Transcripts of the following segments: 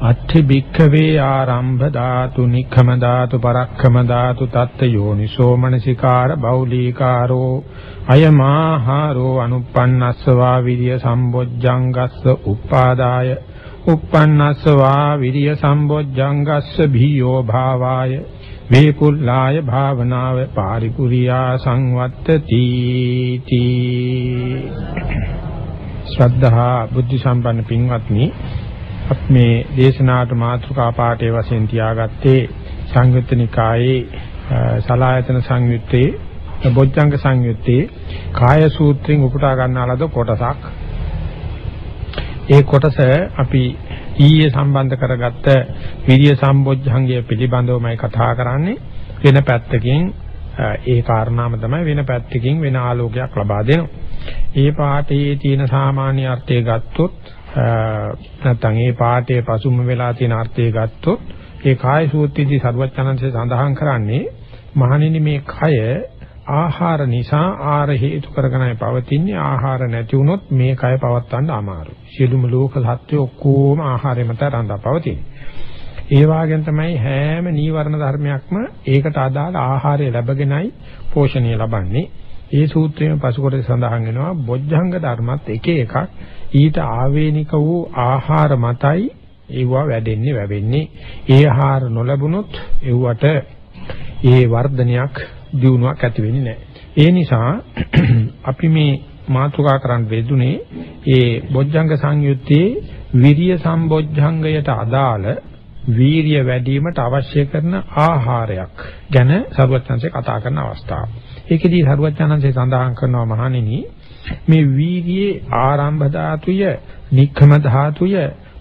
අත්ථි භික්ඛවේ ආරම්භ ධාතු නික්ඛම ධාතු පරක්ඛම ධාතු තත්ත යෝනිසෝ මනසිකාර බෞලීකාරෝ අයමාහාරෝ අනුප්පන්නස්සවා විරිය සම්බොජ්ජංගස්ස උපාදාය උප්පන්නස්සවා විරිය සම්බොජ්ජංගස්ස භීයෝ භාවාය වේකුල්ලාය භාවනාව පාරිපුරියා සංවත්තති තී. ශ්‍රද්ධා බුද්ධ සම්පන්න පින්වත්නි අප මේ දේශනාවට මාතෘකා පාඨයේ වශයෙන් තියාගත්තේ සංයුත්ත නිකායේ සලායතන සංයුත්තේ බොජ්ජංග සංයුත්තේ කාය සූත්‍රයෙන් උපුටා ගන්නා ලද කොටසක් ඒ කොටස අපි ඊයේ සම්බන්ධ කරගත්ත විරිය සම්බොජ්ජංගය පිළිබඳවමයි කතා කරන්නේ වෙන පැත්තකින් ඒ කාරණාම තමයි වෙන පැත්තකින් වෙන ආලෝකයක් ලබා දෙනවා. ඒ පාඨයේ තියෙන සාමාන්‍ය අර්ථය ගත්තොත් නැත්නම් ඒ පාඨයේ පසුම වෙලා තියෙන අර්ථය ගත්තොත් ඒ කාය සූත්‍රයේදී සරුවචනන්සේ සඳහන් කරන්නේ මහණෙනි මේ කය ආහාර නිසා ආර හේතු කරගෙනයි පවතින්නේ ආහාර නැති වුනොත් මේ කය පවත්වන්න අමාරුයි. සියලුම ලෝක සත්‍ය ඔක්කොම ආහාරය මත රඳා පවතින. ඒ වාගෙන් තමයි හැම නීවරණ ධර්මයක්ම ඒකට අදාළ ආහාරය ලැබගෙනයි පෝෂණය ලබන්නේ. ඒ සූත්‍රයේ පසු කොටස සඳහන් වෙනවා බොජ්ජංග ධර්මත් එක එකක් ඊට ආවේනික වූ ආහාර මතයි ඒවා වැඩෙන්නේ වැවෙන්නේ. ඒ ආහාර නොලැබුණොත් ඒවට ඒ වර්ධනයක් දියුණුවක් ඇති වෙන්නේ නැහැ. ඒ නිසා අපි මේ මාතෘකා කරන්න වේදුනේ ඒ බොජ්ජංග සංයුත්තේ විරිය සම්බොජ්ජංගයට අදාළ වීරිය වැඩිවීමට අවශ්‍ය කරන ආහාරයක් ගැන සරුවචනන්සේ කතා කරන අවස්ථාව. ඒකෙදී සරුවචනන්සේ සඳහන් කරනවා මහණෙනි මේ වීර්යයේ ආරම්භ ධාතුය, නික්ඛම ධාතුය,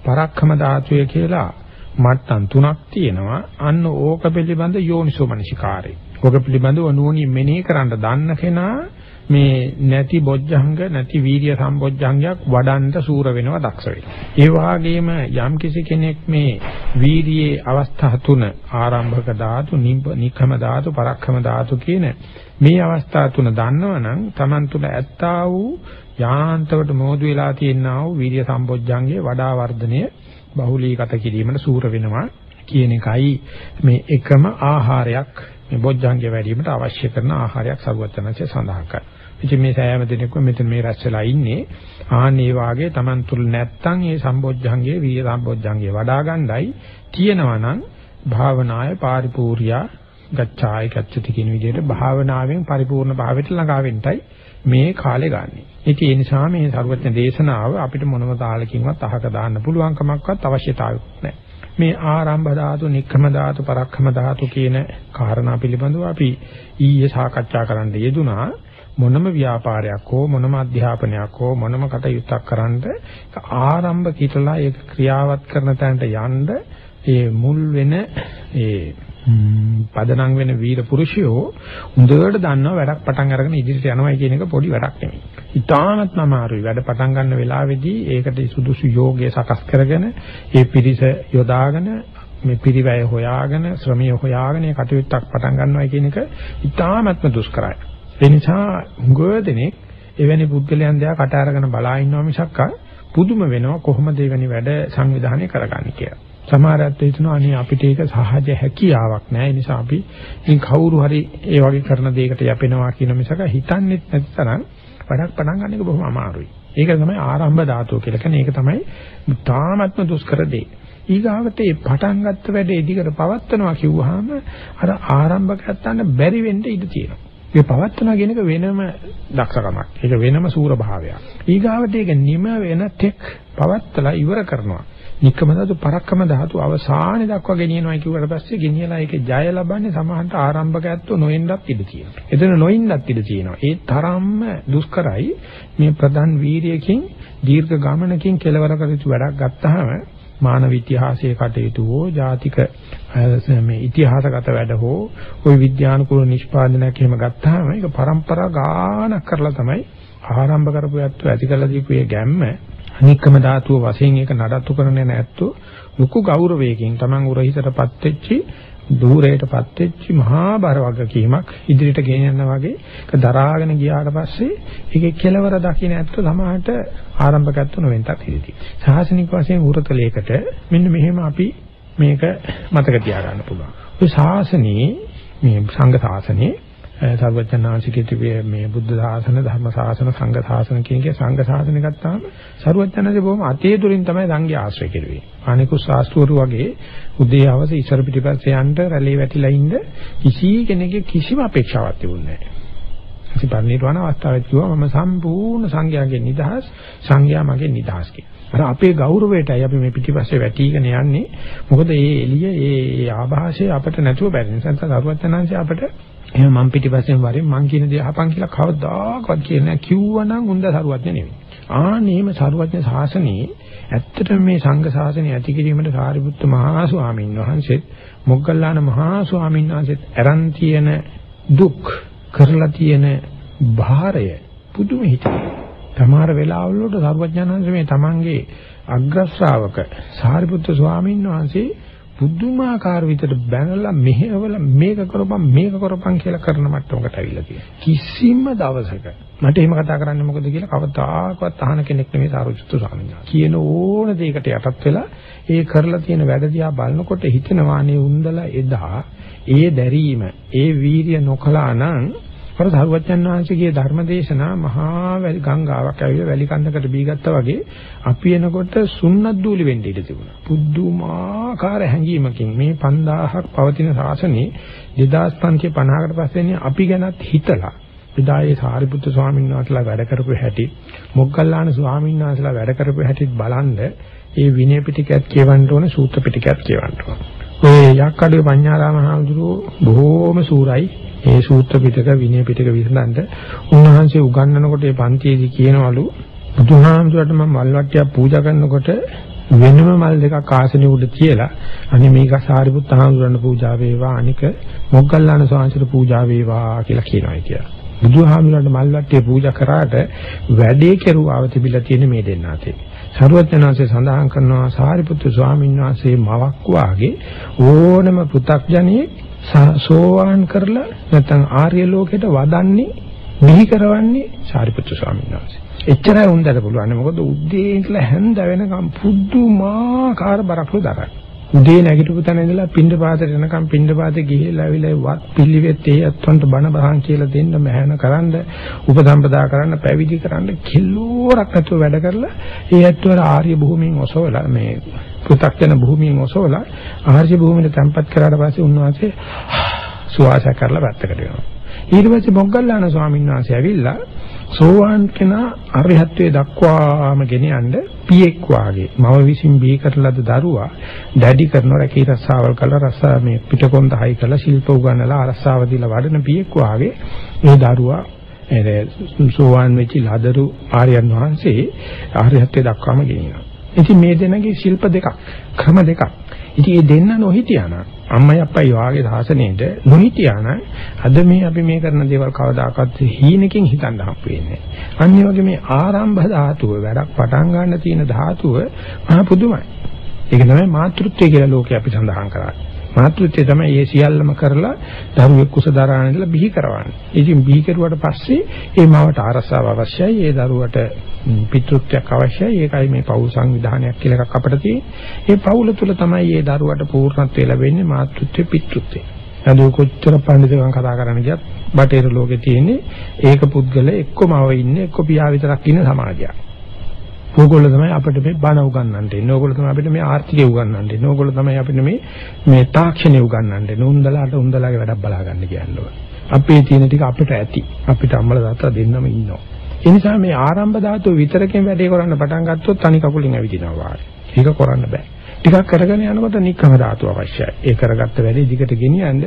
පරක්ඛම ධාතුය කියලා මට්ටම් තුනක් තියෙනවා. අන්න ඕක පිළිබඳ යෝනිසෝ මනසිකාරේ. ඕක පිළිබඳව නුවණින් මෙනෙහි කරන්න දන්න කෙනා මේ නැති බොජ්ජංග නැති වීර්ය සම්බොජ්ජංගයක් වඩන්න සූර වෙනවා දක්ෂ වෙනවා. ඒ වාගේම යම් කිසි කෙනෙක් මේ වීර්යයේ අවස්ථා තුන ආරම්භක ධාතු, නික්ඛම ධාතු, පරක්ඛම ධාතු කියන මේ අවස්ථා තුන දන්නවනම් Taman තුල ඇත්තා වූ යාන්තවට මෝදු වෙලා තියෙනා වූ වීර්ය සම්බොජ්ජංගයේ වඩා වර්ධනය බහුලීගත කිරීමට සූර වෙනවා කියන එකයි මේ එකම ආහාරයක් මේ බොජ්ජංගය වැඩි වීමට අවශ්‍ය කරන ආහාරයක් සරුවචනanse සඳහන් කරනවා. ඉතින් මේ සෑම දිනකම මෙතන මේ රැස් වෙලා ඉන්නේ ආන් ඒ වාගේ Taman තුල නැත්තම් ඒ සම්බොජ්ජංගයේ වීර්ය සම්බොජ්ජංගයේ වඩා ගන්නයි තියෙනවා නම් භාවනාය පාරිපූර්ණා ගච්ඡාය ගච්ඡති කියන විදිහට භාවනාවෙන් පරිපූර්ණ භාවයට ළඟා වෙන්නයි මේ කාලේ ගන්නෙ. ඉතින් ඒ නිසා මේ සරුවත්න දේශනාව අපිට මොනම තාලකින්වත් අහක දාන්න පුළුවන් කමක්වත් අවශ්‍යතාවයක් නැහැ. මේ ආරම්භ ධාතු, නික්කම ධාතු, පරක්කම ධාතු කියන කාරණා පිළිබඳව අපි ඊයේ සාකච්ඡා කරන්න යෙදුනා. මොනම ව්‍යාපාරයක් හෝ මොනම අධ්‍යාපනයක් හෝ මොනම කටයුත්තක් කරන්න ආරම්භ කිතලා ඒක ක්‍රියාවත් කරන තැනට යන්න ඒ මුල් වෙන ඒ පදනම් වෙන වීර පුරුෂයෝ හොඳට දන්නවා වැඩක් පටන් අරගෙන ඉදිරියට යනවායි කියන එක පොඩි වැඩක් නෙමෙයි. ඉතාමත්ම අමාරුයි. වැඩ පටන් ගන්න වෙලාවේදී ඒකට සුදුසු යෝගය සකස් කරගෙන ඒ පිරිස යොදාගෙන මේ පිරිවැය හොයාගෙන ශ්‍රමිය හොයාගෙන ඒ කටයුත්තක් පටන් ගන්නවා කියන එක ඉතාමත්ම දුෂ්කරයි. ඒ නිසා හුඟවදෙනෙක් එවැනි පුද්ගලයන් දෙයා කට අරගෙන බලා ඉන්නවා මිසක් පුදුම වෙනවා කොහොමද එවැනි වැඩ සංවිධානය කරගන්නේ කියලා. සමහරත් හිතනවා අනේ අපිට ඒක සහජ හැකියාවක් නෑ ඒ නිසා අපි ඉතින් කවුරු හරි ඒ වගේ කරන දෙයකට යැපෙනවා කියන මිසක හිතන්නේත් නැත්තරම් වැඩක් පටන් ගන්න එක බොහොම අමාරුයි. ඒක තමයි ආරම්භ ධාතුව කියලා කියන්නේ ඒක තමයි තාමත්ම දුෂ්කර දෙය. ඊගාවට මේ පටන් ගත්ත වැඩේ දිගට පවත්නවා කිව්වහම අර ආරම්භකයන්ට බැරි වෙන්න ඉඩ තියෙනවා. ඒ පවත්නවා කියන එක වෙනම දක්ෂකමක්. ඒක වෙනම සූර භාවයක්. ඊගාවට ඒක නිම වෙන තෙක් පවත්තලා ඉවර කරනවා. නික්කම ධාතු පරක්කම ධාතු අවසානයේ දක්වා ගෙනියනවා කිව්වට පස්සේ ගෙනියලා ඒකේ ජය ලබන්නේ සමහන්ට ආරම්භකයත්ව නොෙන්නත් ඉඩ තියෙනවා. එතන නොඉන්නත් ඉඩ තියෙනවා. ඒ තරම්ම දුෂ්කරයි මේ ප්‍රධාන වීරියකින් දීර්ඝ ගමනකින් කෙලවර කර යුතු වැඩක් ගත්තාම මානව ඉතිහාසයේ කටයුතු හෝ ජාතික මේ ඉතිහාසගත වැඩ හෝ ওই විද්‍යානුකූල නිෂ්පාදනයක් එහෙම ගත්තාම ඒක પરම්පරා ගානක් කරලා තමයි ආරම්භ කරපු යත්තු ඇති කළ දීපු ඒ ගැම්ම අනික්කම ධාතුව වශයෙන් ඒක නඩත්තු කරන්නේ නැත්තෝ ලොකු ගෞරවයකින් Taman උරහිසටපත් වෙච්චි දුරයටපත් වෙච්චි මහා බර වගකීමක් ඉදිරියට ගෙන යනවා වගේ ඒක දරාගෙන ගියාට පස්සේ ඒකේ කෙලවර දකින්න ඇත්තෝ සමහරට ආරම්භකත්ව නොවෙන්නත් ඉතිරි. සාසනික වශයෙන් උරතලයකට මෙන්න මෙහෙම අපි මේක මතක තියාගන්න පුළුවන්. ඔය ශාසනයේ මේ සංඝ ශාසනයේ සර්වඥාන්සිකේ මේ බුද්ධ ශාසන ධර්ම ශාසන සංඝ ශාසන කියන එක සංඝ ශාසන ගත්තාම සර්වඥාන්සේ බොහොම අතේ දුරින් තමයි සංඝය ආශ්‍රය කෙරුවේ. අනිකුත් ශාස්ත්‍රවරු වගේ උදේ හවස ඉස්සර පිටිපස්සේ යන්න රැළේ වැටිලා ඉන්න කිසි කෙනෙකුගේ කිසිම අපේක්ෂාවක් තිබුණේ නැහැ. ඉතින් පරිණිරවණ අවස්ථාවෙත් කිව්වා මම සම්පූර්ණ සංඝයාගේ නිදහස් සංඝයා මගේ නිදහස් කියලා. අර අපේ ගෞරවයටයි අපි මේ පිටිපස්සේ වැටිගෙන යන්නේ. මොකද මේ එළිය ඒ ආభాෂය අපිට නැතුව බැරි නිසා සරුවචනාංශය අපිට එහෙනම් මං පිටිපස්සෙන් වරින් මං කියන දේ අහපන් කියලා කවදාකවත් කියන්නේ නැහැ. කිව්වනම් උන්ද සරුවඥ නෙවෙයි. ආනේම සරුවඥ ශාසනයේ ඇත්තටම මේ සංඝ ශාසනය ඇති කිරීමට සාරිපුත්ත මහා ස්වාමීන් වහන්සේත් මොග්ගල්ලාන මහා ස්වාමීන් වහන්සේත් අරන් තියෙන දුක් කරලා තියෙන භාරය පුදුම හිතේ. තමාර වෙලාවල වලට සරුවඥාන්සේ මේ තමන්ගේ අග්‍ර ශ්‍රාවක සාරිපුත්‍ර ස්වාමීන් වහන්සේ පුදුමාකාර විදිහට බැනලා මෙහෙවලා මේක කරපම් මේක කරපම් කියලා කරන මට්ටමකට අවිල්ලා තියෙනවා. කිසිම දවසක මට එහෙම කතා කරන්න මොකද කියලා කවදාකවත් අහන කෙනෙක් නෙමෙයි සාරුචිත්තු ස්වාමීන් වහන්සේ. කියන ඕන දෙයකට යටත් වෙලා ඒ කරලා තියෙන වැඩ දිහා බලනකොට හිතෙනවා නේ උන්දලා එදා ඒ දැරීම ඒ වීරිය නොකලා නම් අර සරුවච්චන් වහන්සේගේ ධර්මදේශනා මහා වැලි ගංගාවක් ඇවිල්ලා වැලි කන්දකට බීගත්තා වගේ අපි එනකොට සුන්නත් දූලි වෙන්න ඉඩ තිබුණා. පුදුමාකාර හැඟීමකින් මේ 5000ක් පවතින ශාසනයේ 2550කට පස්සේ අපි ගැනත් හිතලා එදා ඒ සාරිපුත්‍ර ස්වාමීන් වහන්සේලා වැඩ කරපු හැටි මොග්ගල්ලාන ස්වාමීන් වහන්සේලා වැඩ කරපු හැටිත් බලන්න ඒ විනය පිටකයක් කියවන්න ඕන සූත්‍ර පිටකයක් කියවන්න ඕන. ඔය යක්කඩේ පඤ්ඤාරාම හාමුදුරුවෝ බොහෝම සූරයි ඒ සූත්‍ර පිටක විනය පිටක විසඳන්න උන්වහන්සේ උගන්වනකොට ඒ පන්තියේදී කියනවලු බුදුහාමුදුරට මම මල් වට්ටියක් පූජා කරනකොට වෙනම මල් දෙකක් ආසනෙ උඩ තියලා අනේ මේක සාරිපුත් හාමුදුරන් පූජා වේවා අනික මොග්ගල්ලාන ස්වාමීන්ට පූජා වේවා කියලා කියනවා කියලා. බුදුහාමුදුරන්ට මල් වට්ටිය පූජා කරාට වැඩේ කෙරුවාව තිබිලා තියෙන මේ දෙන්න අතේ. සරුවචනාංශය සඳහන් කරනවා සාරිපුත්තු ස්වාමීන් වහන්සේ මවක් වාගේ ඕනම පෘ탁ජනියෙක් සෝවාන් කරලා නැත්නම් ආර්ය ලෝකයට වදන්නේ මිහි කරවන්නේ සාරිපුත්‍ර ස්වාමීන් වහන්සේ. එච්චරයි උන්දට පුළුවන්. මොකද උදේ ඉඳලා හැන්ද වෙනකම් පුදුමාකාර බරක්ලු දරන්නේ. උදේ නැගිටපු තැන ඉඳලා පින්ඳ පාතට එනකම් පින්ඳ පාතේ ගිහිල්ලා ඇවිල්ලා වත් පිළිවෙත් ඒ අත්වන්ට බණ බහන් කියලා දෙන්න මහාන කරන්න උපසම්පදා කරන්න පැවිදි කරන්න කිලෝරක් නැතුව වැඩ කරලා ඒ ඇත්තවල ආර්ය භූමියෙන් ඔසවලා මේ පෘථග්ජන භූමියෙන් ඔසවලා ආර්ය භූමියට තැම්පත් කරාට පස්සේ උන්වහන්සේ සුවාසය කරලා පැත්තකට වෙනවා ඊට පස්සේ මොග්ගල්ලාන ස්වාමීන් වහන්සේ ඇවිල්ලා සෝවාන් කෙනා අරිහත්ත්වයට දක්වාම ගෙන යන්න පියෙක් වාගේ මව විසින් බිහි කරලද දරුවා දැඩි කරන රැකී රස්සාවල් කළා රස්ස මේ පිටකොන්ද හයි කළා ශිල්ප උගන්වලා අරස්සාව දීලා වඩන පියෙක් වාගේ ඒ දරුවා ඒ සෝවාන් වෙච්ච ලදරු ආර්යයන් වහන්සේ ආර්යත්වයට දක්වාම ගෙනියනවා. ඉතින් මේ දෙනගේ ශිල්ප දෙකක් ක්‍රම දෙකක්. ඉතින් මේ දෙන්න නොහිටියානම් අම්මයි අප්පයි වාගේ සාසනයේද නොහිටියානම් අද මේ අපි මේ කරන දේවල් කවදාකවත් හීනකින් හිතන්න හම්බ වෙන්නේ නැහැ. අනිත් වගේ මේ ආරම්භ ධාතුව වැඩක් පටන් ගන්න තියෙන ධාතුව මහා පුදුමයි. ඒක තමයි මාතෘත්වය කියලා ලෝකේ අපි සඳහන් කරන්නේ. මාතෘත්වය තමයි මේ සියල්ලම කරලා දරුවෙක් කුස දරාගෙන ඉඳලා බිහි කරවන්නේ. ඉතින් බිහි කරුවට පස්සේ ඒ මවට ආරසාව අවශ්‍යයි. ඒ දරුවට පිතෘත්වයක් අවශ්‍යයි. ඒකයි මේ පෞල් සංවිධානයක් කියලා එකක් අපිට තියෙන්නේ. ඒ පෞල තුල තමයි මේ දරුවට පූර්ණත්වය ලැබෙන්නේ මාතෘත්වය පිතෘත්වය. නඩු කොච්චර පඬිතුකම් කතා කරන්න ගියත් බටේර ලෝකේ තියෙන්නේ ඒක පුද්ගල එක්කමව ඉන්නේ එක්ක පියා විතරක් ඉන්න සමාජයක්. ඕගොල්ලෝ තමයි අපිට මේ බණ උගන්වන්න දෙන්නේ. ඕගොල්ලෝ තමයි අපිට මේ ආර්ථිකය උගන්වන්න දෙන්නේ. ඕගොල්ලෝ තමයි අපිට මේ මේ තාක්ෂණය උගන්වන්න දෙන්නේ. උන්දලාට උන්දලාගේ වැඩක් බලා ගන්න කියන්නේ. අපේ තියෙන ටික අපිට ඇති. අපිට අම්මලා තාත්තා දෙන්නම ඉන්නවා. ඒ නිසා මේ ආරම්භ ධාතුව විතරකින් වැඩේ කරන්න පටන් ගත්තොත් තනි කකුලින් ඇවිදිනවා. ඒක කරන්න බෑ. ටිකක් කරගෙන යනකොට නික්කම ධාතු අවශ්‍යයි. ඒ කරගත්ත වැඩේ දිගට ගෙනියන්න.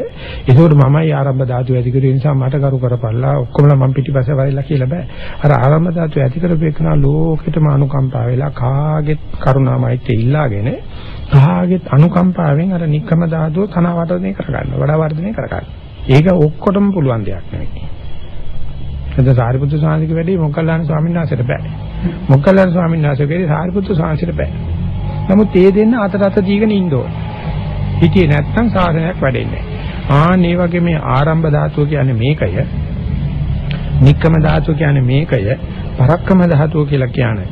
ඒකෝට මමයි ආරම්භ ධාතු ඇති කරු නිසා මට කරු කරපල්ලා ඔක්කොමලා මම පිටිපස්සේ වරිලා කියලා බෑ. අර ආරම්භ ධාතු ඇති කරපේකනා ලෝකෙටම අනුකම්පා වෙලා කාගෙත් කරුණාමයිත්‍ය ඉල්ලාගෙන කාගෙත් අනුකම්පාවෙන් අර නික්කම ධාතුව තන වර්ධනය කරගන්න. වඩා වර්ධනය කරගන්න. ඒක ඔක්කොටම පුළුවන් දෙයක් නෙවෙයි. එතන සාරිපුත්‍ර සාංශික වැඩි මොග්ගල්ලාන ස්වාමීන් වහන්සේට බෑ. මොග්ගල්ලාන ස්වාමීන් වහන්සේගේ සාරිපුත්‍ර සාංශිට බෑ. නමුත් ඒ දෙන්න අතට අත දීගෙන ඉන්න ඕන. හිටියේ නැත්නම් සාසනයක් වැඩෙන්නේ නැහැ. ආන් මේ වගේ මේ ආරම්භ ධාතුව කියන්නේ මේකය. නික්කම ධාතුව කියන්නේ මේකය. පරක්කම ධාතුව කියලා කියන්නේ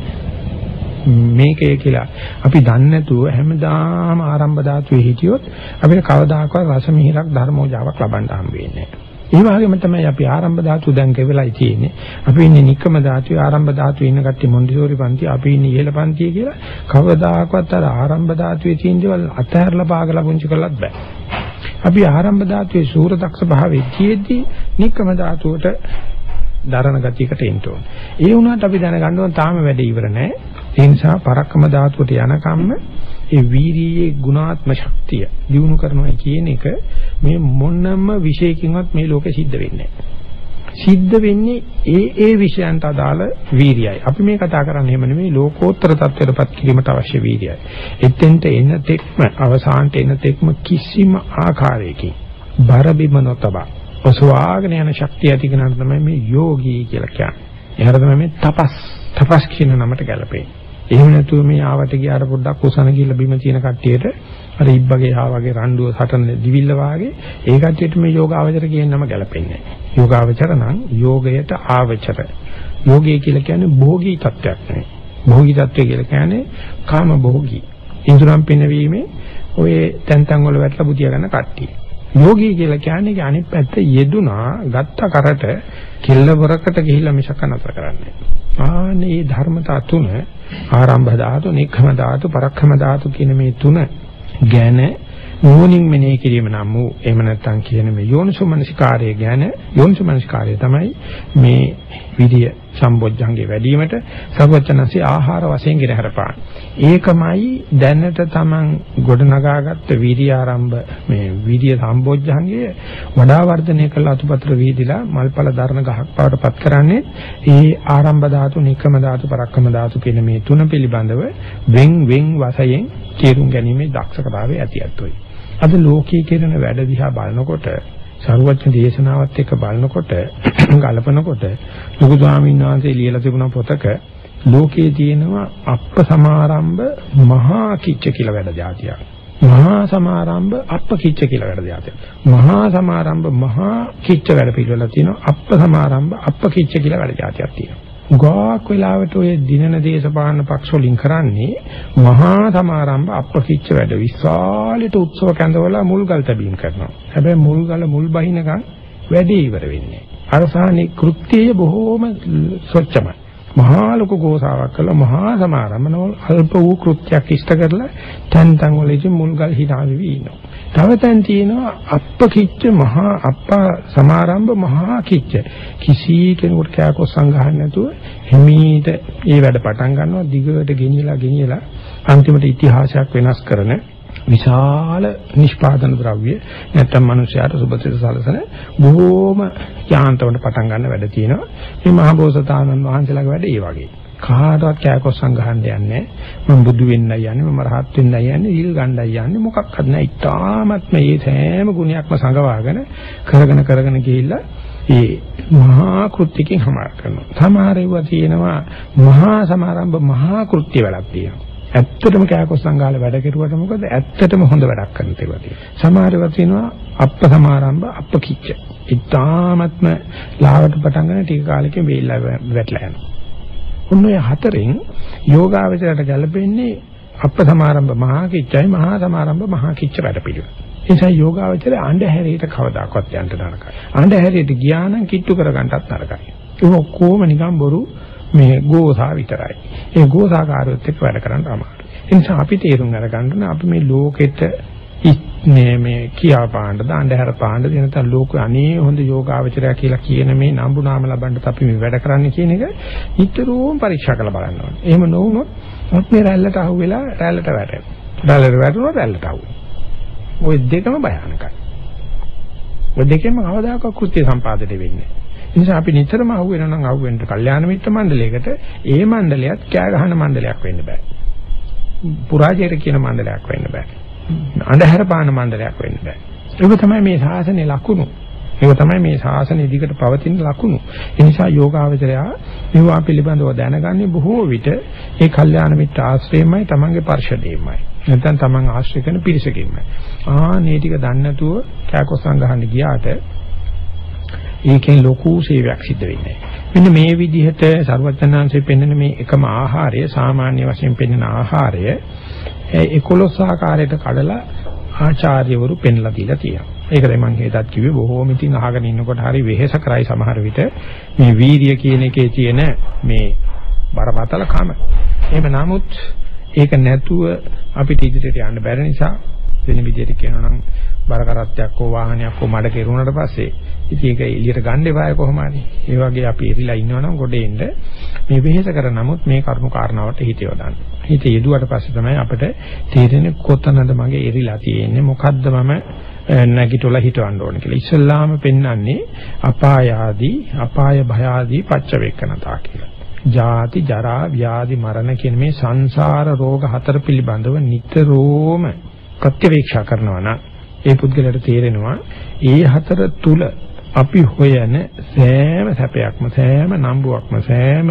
මේකේ කියලා අපි දන්නේ නැතුව හැමදාම ආරම්භ ධාතුවේ හිටියොත් අපිට කවදාකවත් රස මිහිරක් ධර්මෝජාවක් ලබන්න හම්බ වෙන්නේ නැහැ. ඒ වගේම තමයි අපි ආරම්භ ධාතුව දැන් කෙවලයි තියෙන්නේ. අපි ඉන්නේ නික්කම ධාතුවේ ආරම්භ ධාතුවේ ඉන්න කට්ටිය මොන්ඩිසෝරි පන්ති, අපි ඉන්නේ ඉහළ පන්තිය කියලා කවදාකවත් අර ආරම්භ ධාතුවේ තියෙන දේවල් අතහැරලා පාගලා පුංචි කරලත් බෑ. අපි ආරම්භ ධාතුවේ සූර දක්ෂ භාවයේ තියෙද්දි නික්කම ධාතුවට දරණ ගතියකට එන්න ඕන. ඒ වුණාට අපි දැනගන්න ඕන තාම වැඩ ඉවර නැහැ. ඒ නිසා පරක්කම ධාතුවට යනකම්ම ඒ වීරියේ ගුණාත්ම ශක්තිය දිනු කරනවා කියන එක මේ මොනම විශේෂකින්වත් මේ ලෝකෙ සිද්ධ වෙන්නේ සිද්ධ වෙන්නේ ඒ ඒ විෂයන්ට අදාළ වීරියයි. අපි මේ කතා කරන්නේ එහෙම නෙමෙයි ලෝකෝත්තර තත්ත්වයටපත් කිරීමට අවශ්‍ය වීරියයි. එතෙන්ට එන තෙක්ම අවසානට එන තෙක්ම කිසිම ආකාරයකින් බර බිම නොතබා ඔසවාගෙන යන ශක්තිය ඇති කෙනාට තමයි මේ යෝගී කියලා කියන්නේ. එහර තමයි මේ තපස් තපස් කියන නමට ගැලපෙන්නේ. එහෙම නැතුව මේ ආවට ගියාට පොඩ්ඩක් උසන ගිහිල්ලා බිම තියෙන කට්ටියට අර ඉබ්බගේ ආවගේ රණ්ඩුව සටන දිවිල්ල වාගේ ඒ කට්ටියට මේ යෝගාවචර කියන නම ගැලපෙන්නේ නැහැ. යෝගාවචර නම් යෝගයට ආවචර. යෝගය කියලා කියන්නේ භෝගී තත්වයක් නෙවෙයි. භෝගී තත්වය කියලා කියන්නේ කාම භෝගී. ඉන්ද්‍රම් පිනවීමේ ඔය තැන් තැන් වල වැටලා බුදියා ගන්න කට්ටිය. යෝගී කියලා කියන්නේ ඒ අනිත් පැත්ත යෙදුනා ගත්ත කරට කෙල්ලවරකට ගිහිල්ලා මිසක නතර කරන්නේ. ආනේ ධර්මතා තුන ආරම්භ ධාතු, නික්ඛම ධාතු, පරක්ඛම ධාතු කියන මේ තුන ගැන නුවණින් මෙනෙහි කිරීම නම් වූ එහෙම නැත්නම් කියන මේ යෝනිසෝමනසිකාරය ගැන යෝනිසෝමනසිකාරය තමයි මේ විදිය සම්බොජ්ජංගේ වැඩිවීමට සර්වචනසී ආහාර වශයෙන් ගෙන හරපාන. ඒකමයි දැනට Taman ගොඩනගාගත්ත වීර්ය ආරම්භ මේ වීර්ය සම්බොජ්ජංගේ වඩා වර්ධනය කළ අතුපතර වීදිලා මල්පල දරන ගහක් බවට පත් කරන්නේ ඒ ආරම්භ ධාතු, නිකම ධාතු, පරක්කම ධාතු කියන මේ තුන පිළිබඳව වෙන් වෙන් වශයෙන් තේරුම් ගැනීමේ දක්ෂතාවය ඇතියත්ොයි. අද ලෝකයේ කෙරෙන වැඩ දිහා බලනකොට සරුවච්ච දේශනාවත් එක්ක බලනකොට ගලපනකොට ලොකු ස්වාමීන් වහන්සේ ලියලා තිබුණ පොතක ලෝකයේ තියෙනවා අප්ප සමාරම්භ මහා කිච්ච කියලා වැඩ જાතියක්. මහා සමාරම්භ අප්ප කිච්ච කියලා වැඩ જાතියක්. මහා සමාරම්භ මහා කිච්ච වැඩ පිළිවෙල තියෙනවා. අප්ප සමාරම්භ අප්ප කිච්ච කියලා වැඩ જાතියක් තියෙනවා. ගොඩක් වෙලාවට ඔය දිනන දේශපාලන පක්ෂ වලින් කරන්නේ මහා සමාරම්භ අප්‍රකිච්ච වැඩ විශාලට උත්සව කැඳවලා මුල්ගල් තැබීම් කරනවා. හැබැයි මුල්ගල මුල් බහිනකම් වැඩේ ඉවර වෙන්නේ. අරසානේ කෘත්‍යය බොහෝම සොච්චමයි. මහා ලොකු ගෝසාවක් කළා මහා සමාරම්භනවල අල්ප වූ කෘත්‍යයක් ඉෂ්ට කරලා තැන් තැන් වලදී මුල්ගල් හිනාවි ඉන්නවා. තව තැන් තියෙනවා අප්ප කිච්ච මහා අප්පා සමාරම්භ මහා කිච්ච කිසි කෙනෙකුට කෑකො සංගහන්න නැතුව හිමීට ඒ වැඩ පටන් ගන්නවා දිගට ගෙනියලා ගෙනියලා අන්තිමට ඉතිහාසයක් වෙනස් කරන විශාල නිෂ්පාදන ද්‍රව්‍ය නැත්තම් මිනිස්යාට සුබසිත සලසන බොහෝම යාන්තමට පටන් ගන්න වැඩ තියෙනවා. මේ මහබෝසතාණන් වහන්සේලාගේ වැඩ ඒ වගේ. කාටවත් කෑකොස්සම් ගහන්න යන්නේ මම බුදු වෙන්නයි යන්නේ මම රහත් වෙන්නයි යන්නේ ඉල් ගණ්ඩයි යන්නේ මොකක්වත් නැහැ. ඉතාමත් මේ සෑම ගුණයක්ම සංගවාගෙන කරගෙන කරගෙන ගිහිල්ලා ඒ මහා කෘත්‍යකින් හමාර කරනවා. සමහර ඒවා තියෙනවා මහා සමාරම්භ මහා කෘත්‍ය වැඩක් තියෙනවා. ඇත්තටම කෑකොස්සම් ගාලා වැඩ කෙරුවට මොකද ඇත්තටම හොඳ වැඩක් කරන ඒවා තියෙනවා සමහර ඒවා තියෙනවා අප්ප සමාරම්භ අප්ප කිච්ච ඉතාමත්ම ලාවට පටන් ගන්න ටික කාලෙකින් වේලා වැටලා යනවා උන් ඔය හතරෙන් යෝගාවචරයට ගැලපෙන්නේ අප සමාරම්භ මහා කිච්චයි මහා සමාරම්භ මහා කිච්ච වැඩ පිළිවෙල. ඒ නිසා යෝගාවචරය අඬහැරියට කවදාකවත් යන්න නරකයි. අඬහැරියට ගියා නම් කිට්ටු කරගන්නත් නරකයි. ඒක කොහොම නිකන් බොරු මේ ගෝසා විතරයි. ඒ ගෝසාකාරයොත් එක්ක වැඩ කරන්න අමාරුයි. ඒ නිසා අපි තේරුම් අරගන්න අපි මේ ලෝකෙට මේ මේ කියා පාණ්ඩ දාණ්ඩහැර පාණ්ඩ දෙන තන ලෝක අනේ හොඳ යෝගාවචරය කියලා කියන මේ නම්බු නාම ලබන්නත් අපි මේ වැඩ කරන්නේ කියන එක නිතරම පරීක්ෂා කරලා බලන්න ඕනේ. එහෙම නොවුනොත් අපි මේ රැල්ලට අහුවෙලා රැල්ලට වැටෙනවා. රැල්ලට වැටුණොත් රැල්ලට අහුවෙනවා. ওই දෙකම භයානකයි. ওই දෙකෙන්ම කවදාකවත් කෘත්‍ය සම්පාදනය වෙන්නේ නැහැ. නිසා අපි නිතරම අහුවෙනා නම් අහුවෙන්න කල්යාණ මිත්‍ර මණ්ඩලයකට ඒ මණ්ඩලයත් කෑ ගහන මණ්ඩලයක් වෙන්න බෑ. පුරාජයට කියන මණ්ඩලයක් වෙන්න බෑ. අන්ධහර පාන මණ්ඩලයක් වෙන්න බෑ. ඒක තමයි මේ ශාසනයේ ලකුණු. ඒක තමයි මේ ශාසනය දිගට පවතින ලකුණු. ඒ නිසා යෝගාවචරයා මේවා පිළිබඳව දැනගන්නේ බොහෝ විට ඒ කල්යාණ මිත්‍ර ආශ්‍රයමයි තමන්ගේ පරිශදේමයි. නැත්නම් තමන් ආශ්‍රය කරන පිරිසකින්මයි. ආ මේ ටික දන්නේ නැතුව කෑකොස්සන් ගහන්න ගියාට ඒකෙන් ලොකු සේවයක් සිද්ධ වෙන්නේ මෙන්න මේ විදිහට ਸਰවඥාන්සේ පෙන්වන මේ එකම ආහාරය සාමාන්‍ය වශයෙන් පෙන්වන ආහාරය 11 ආකාරයට කඩලා ආචාර්යවරු පෙන්ලා දීලා තියෙනවා. ඒකද මම හේතත් කිව්වේ බොහෝම ඉතින් අහගෙන ඉන්නකොට හරි වෙහෙස කරයි සමහර විට මේ වීර්ය කියන එකේ තියෙන මේ බරපතල කම. එහෙම නමුත් ඒක නැතුව අපිට ඉදිරියට යන්න බැරි නිසා වෙන විදිහට කියනවා නම් බර කරත්තයක් හෝ වාහනයක් හෝ මඩ කෙරුණාට පස්සේ ඉතින් ඒක එළියට ගන්න එපාය කොහොම හරි. ඒ වගේ අපි එරිලා ඉන්නවනම් ගොඩේ ඉන්න මේ වෙහෙස කර නමුත් මේ කරුණු කාරණාවට හිත යොදන්න. හිත යෙදුවට පස්සේ තමයි අපිට තේරෙන්නේ කොතනද මගේ එරිලා තියෙන්නේ මොකද්ද මම නැගිටලා හිටවන්න ඕන කියලා. ඉස්සල්ලාම පෙන්වන්නේ අපාය ආදී අපාය භය ආදී පච්ච වේකනතා කියලා. ජාති ජරා ව්‍යාධි මරණ කියන මේ සංසාර රෝග හතර පිළිබඳව නිතරම ප්‍රත්‍යවේක්ෂා කරනවා නම් ඒ පුද්ගලයාට තේරෙනවා ඒ හතර තුල අපි හොයන සෑම සැපයක්ම සෑම නම්බුවක්ම සෑම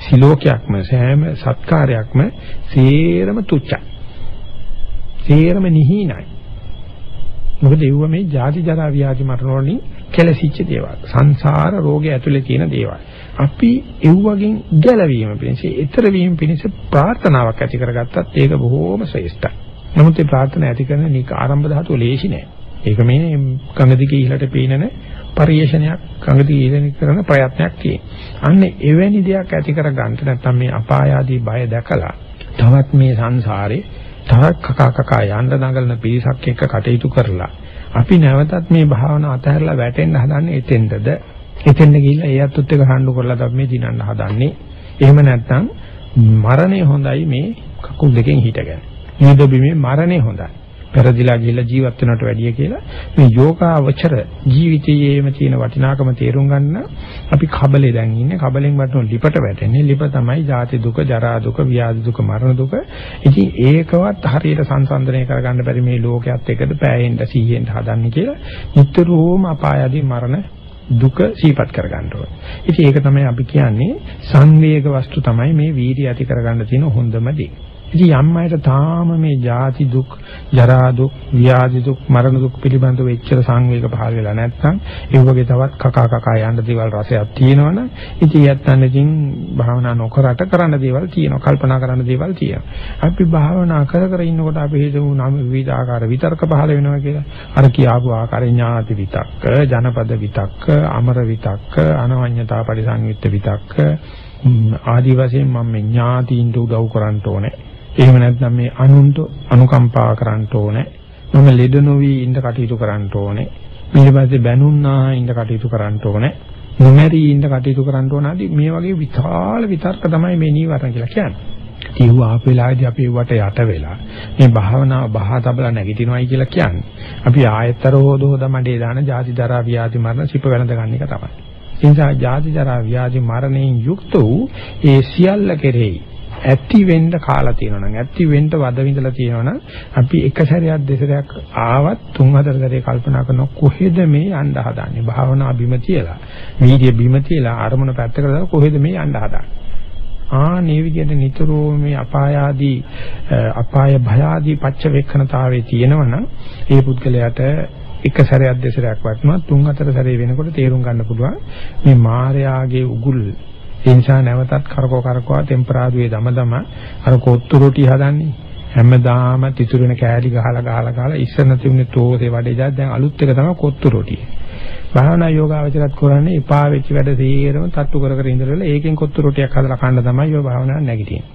සිලෝකයක්ම සෑම සත්කාරයක්ම සේරම තුච්චයි. සේරම නිහිනයි. මොකද ඒව මේ ජාති ජරා ව්‍යාධි මරණ වලින් කෙලසිච්ච දේවල්. සංසාර රෝගය ඇතුලේ තියෙන දේවල්. අපි ඒ වගේ ගැලවීම පිණිස, ඊතර වීම පිණිස ප්‍රාර්ථනාවක් ඇති කරගත්තත් ඒක බොහෝම ශ්‍රේෂ්ඨයි. නමුත් ඒ ප්‍රාර්ථනා ඇති කරන නික ආරම්භ ධාතුව ලේසි නෑ. ඒක මේ ගඟ දිගේ ඉහළට පීනන පරිේශනයක් ගඟ දිගේ ඉහළට කරන ප්‍රයත්නයක් කියන. අන්න එවැනි දෙයක් ඇති කර ගන්නට නැත්නම් මේ අපාය ආදී බය දැකලා තවත් මේ සංසාරේ තවත් කකා කකා යන්න නගලන පිරිසක් එක්ක කටයුතු කරලා අපි නැවතත් මේ භාවනාව අතහැරලා වැටෙන්න හදන්නේ එතෙන්ටද එතෙන්ද ගිහිල්ලා ඒ අත්ත් එක්ක හඬු කරලා තමයි මේ දිනන්න හදන්නේ එහෙම නැත්නම් මරණය හොඳයි මේ කකුල් දෙකෙන් හිටගෙන යුද බිමේ මරණය හොඳයි පෙරදිලා ගිහිල්ලා ජීවත් වෙනවට වැඩිය කියලා මේ යෝගාවචර ජීවිතයේම තියෙන වටිනාකම තේරුම් ගන්න අපි කබලේ දැන් ඉන්නේ කබලෙන් වටන ලිපට වැටෙන්නේ ලිප තමයි ජාති දුක ජරා දුක ව්‍යාධි දුක මරණ දුක ඉතින් ඒකවත් හරියට සංසන්දනය කරගන්න බැරි මේ ලෝකයක් එකද පෑයෙන්න සීයෙන් හදන්නේ කියලා නිතරම අපායදී මරණ දුක සීපත් කරගන්න ඕනේ. ඉතින් ඒක තමයි අපි කියන්නේ සංවේග වස්තු තමයි මේ වීර්ය ඇති කරගන්න තියෙන හොඳම දේ. ඉතින් යම් අයට තාම මේ ජාති දුක්, ජරා දුක්, ව්‍යාධි දුක්, මරණ දුක් පිළිබඳව එච්චර සංවේග පහළ වෙලා නැත්නම් ඒ වගේ තවත් කකා කකා යන්න දේවල් රසයක් තියෙනවනම් ඉතින් යත්තන් ඉතින් භාවනා නොකරට කරන්න දේවල් තියෙනවා, කල්පනා කරන්න දේවල් තියෙනවා. අපි භාවනා කර කර ඉන්නකොට අපි හිතමු නම් විවිධ ආකාර විතර්ක පහළ වෙනවා කියලා. අර කියාපු ආකාරය ඥාති විතක්ක, ජනපද විතක්ක, අමර විතක්ක, අනවඤ්ඤතා පරිසංයුක්ත විතක්ක ආදි වශයෙන් මම ඥාතියින්ට උදව් කරන්න ඕනේ. එහෙම නැත්නම් මේ අනුන්ට අනුකම්පා කරන්න ඕනේ. මම ලෙඩ නොවි ඉඳ කටයුතු කරන්න ඕනේ. ඊට පස්සේ බැනුන්නා ඉඳ කටයුතු කරන්න ඕනේ. නොමැරි ඉඳ කටයුතු කරන්න ඕන ආදී මේ වගේ විශාල විතර්ක තමයි මේ නීවරණ කියලා කියන්නේ. ඒව ආපු වෙලාවේදී අපි වට යට වෙලා මේ භාවනාව බහ තබලා නැගිටිනවයි කියලා කියන්නේ. අපි ආයතර හොද හොද මඩේ දාන ජාති දරා ව්‍යාධි මරණ සිප වෙනද ගන්න එක තමයි. ඒ නිසා ජාති දරා ව්‍යාධි මරණයෙන් යුක්ත වූ ඒ සියල්ල කෙරෙහි ඇති වෙන්න කාලා තියෙනවා නම් ඇති වෙන්න වද විඳලා තියෙනවා නම් අපි එක සැරයක් දෙසරයක් ආවත් තුන් හතර සැරේ කල්පනා කරන කොහෙද මේ යන්න හදන්නේ? භාවනා බිම තියලා වීර්ය බිම තියලා අරමුණ පැත්තකට දාලා කොහෙද මේ යන්න හදන්නේ? ආ මේ විදිහට නිතරම මේ අපාය ආදී අපාය භය ආදී පච්ච වේක්ෂණතාවයේ තියෙනවනම් ඒ පුද්ගලයාට එක සැරයක් දෙසරයක් වටනවා තුන් හතර සැරේ වෙනකොට තේරුම් ගන්න පුළුවන් මේ මායාගේ උගුල් ඒ නිසා නැවතත් කරකෝ කරකවා ටෙම්පරාදුවේ දම දම අර කොත්තු රොටි හදන්නේ හැමදාම තිතුරු වෙන කෑලි ගහලා ගහලා ගහලා ඉස්සර තිබුණේ තෝසේ වඩේජා දැන් අලුත් එක තමයි කොත්තු රොටිය. භාවනා යෝගාවචරත් කරන්නේ එපා වෙච්ච වැඩ සීරම තට්ටු කර කර ඉඳලා ඒකෙන් කොත්තු රොටියක් හදලා කන්න තමයි ඔය භාවනාව නැගිටින්නේ.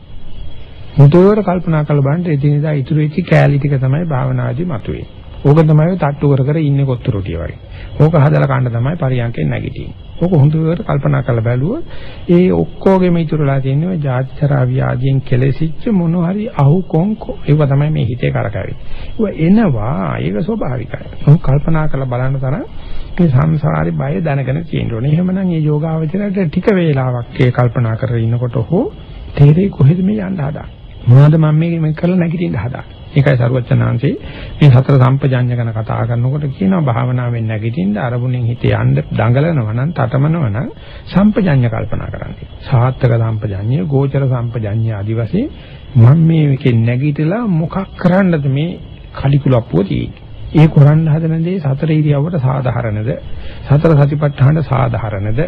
මුතෝර කල්පනා කරලා බලන්න එදිනෙදා ඉතුරු වෙච්ච කෑලි ටික තමයි භාවනාදී මතුවේ. ඕක තමයි තට්ටු කර කර ඉන්නේ කොත්තු රොටිය වගේ. ඕක හදලා කන්න තමයි පරියන්කෙන් නැගිටින්නේ. ඕක හොඳට කල්පනා කරලා බැලුවොත් ඒ ඔක්කොගෙම ඉතුරුලා තියෙන්නේ ජාතිචරා ව්‍යාධියෙන් කෙලෙසිච්ච මොන හරි අහු කොන්කෝ. ඒව තමයි මේ හිතේ කරකැවෙන්නේ. ඒව එනවා. ඒක ස්වභාවිකයි. මොකක් කල්පනා කරලා බලන්න තරම් මේ සංසාරේ බය දැනගෙන තියෙන්න ඕනේ. එහෙමනම් මේ යෝගාවචරයට ටික වේලාවක් ඒ කල්පනා කරගෙන ඉන්නකොට හෝ තේරෙයි කොහෙද මේ යන්න හදන්නේ. මොනවද මම මේ මේ කරලා නැගිටින්න හදාන්නේ. ඒකයි සරුවචනාංශේ මේ සතර සම්පජඤ්ඤ ගැන කතා කරනකොට කියනවා භාවනාවෙන් නැගිටින්න අරමුණෙන් හිත යන්න දඟලනවා නම් තටමනවා නම් සම්පජඤ්ඤ කල්පනා කරන්න. සාත්තක සම්පජඤ්ඤය, ගෝචර සම්පජඤ්ඤය ආදි වශයෙන් මම මේකෙන් නැගිටලා මොකක් කරන්නද මේ කලිකුලප්පුව තියෙන්නේ. ඒ කරන්න හදන දේ සතර ඉරියව්වට සාධාරණද? සතර සතිපට්ඨාන සාධාරණද?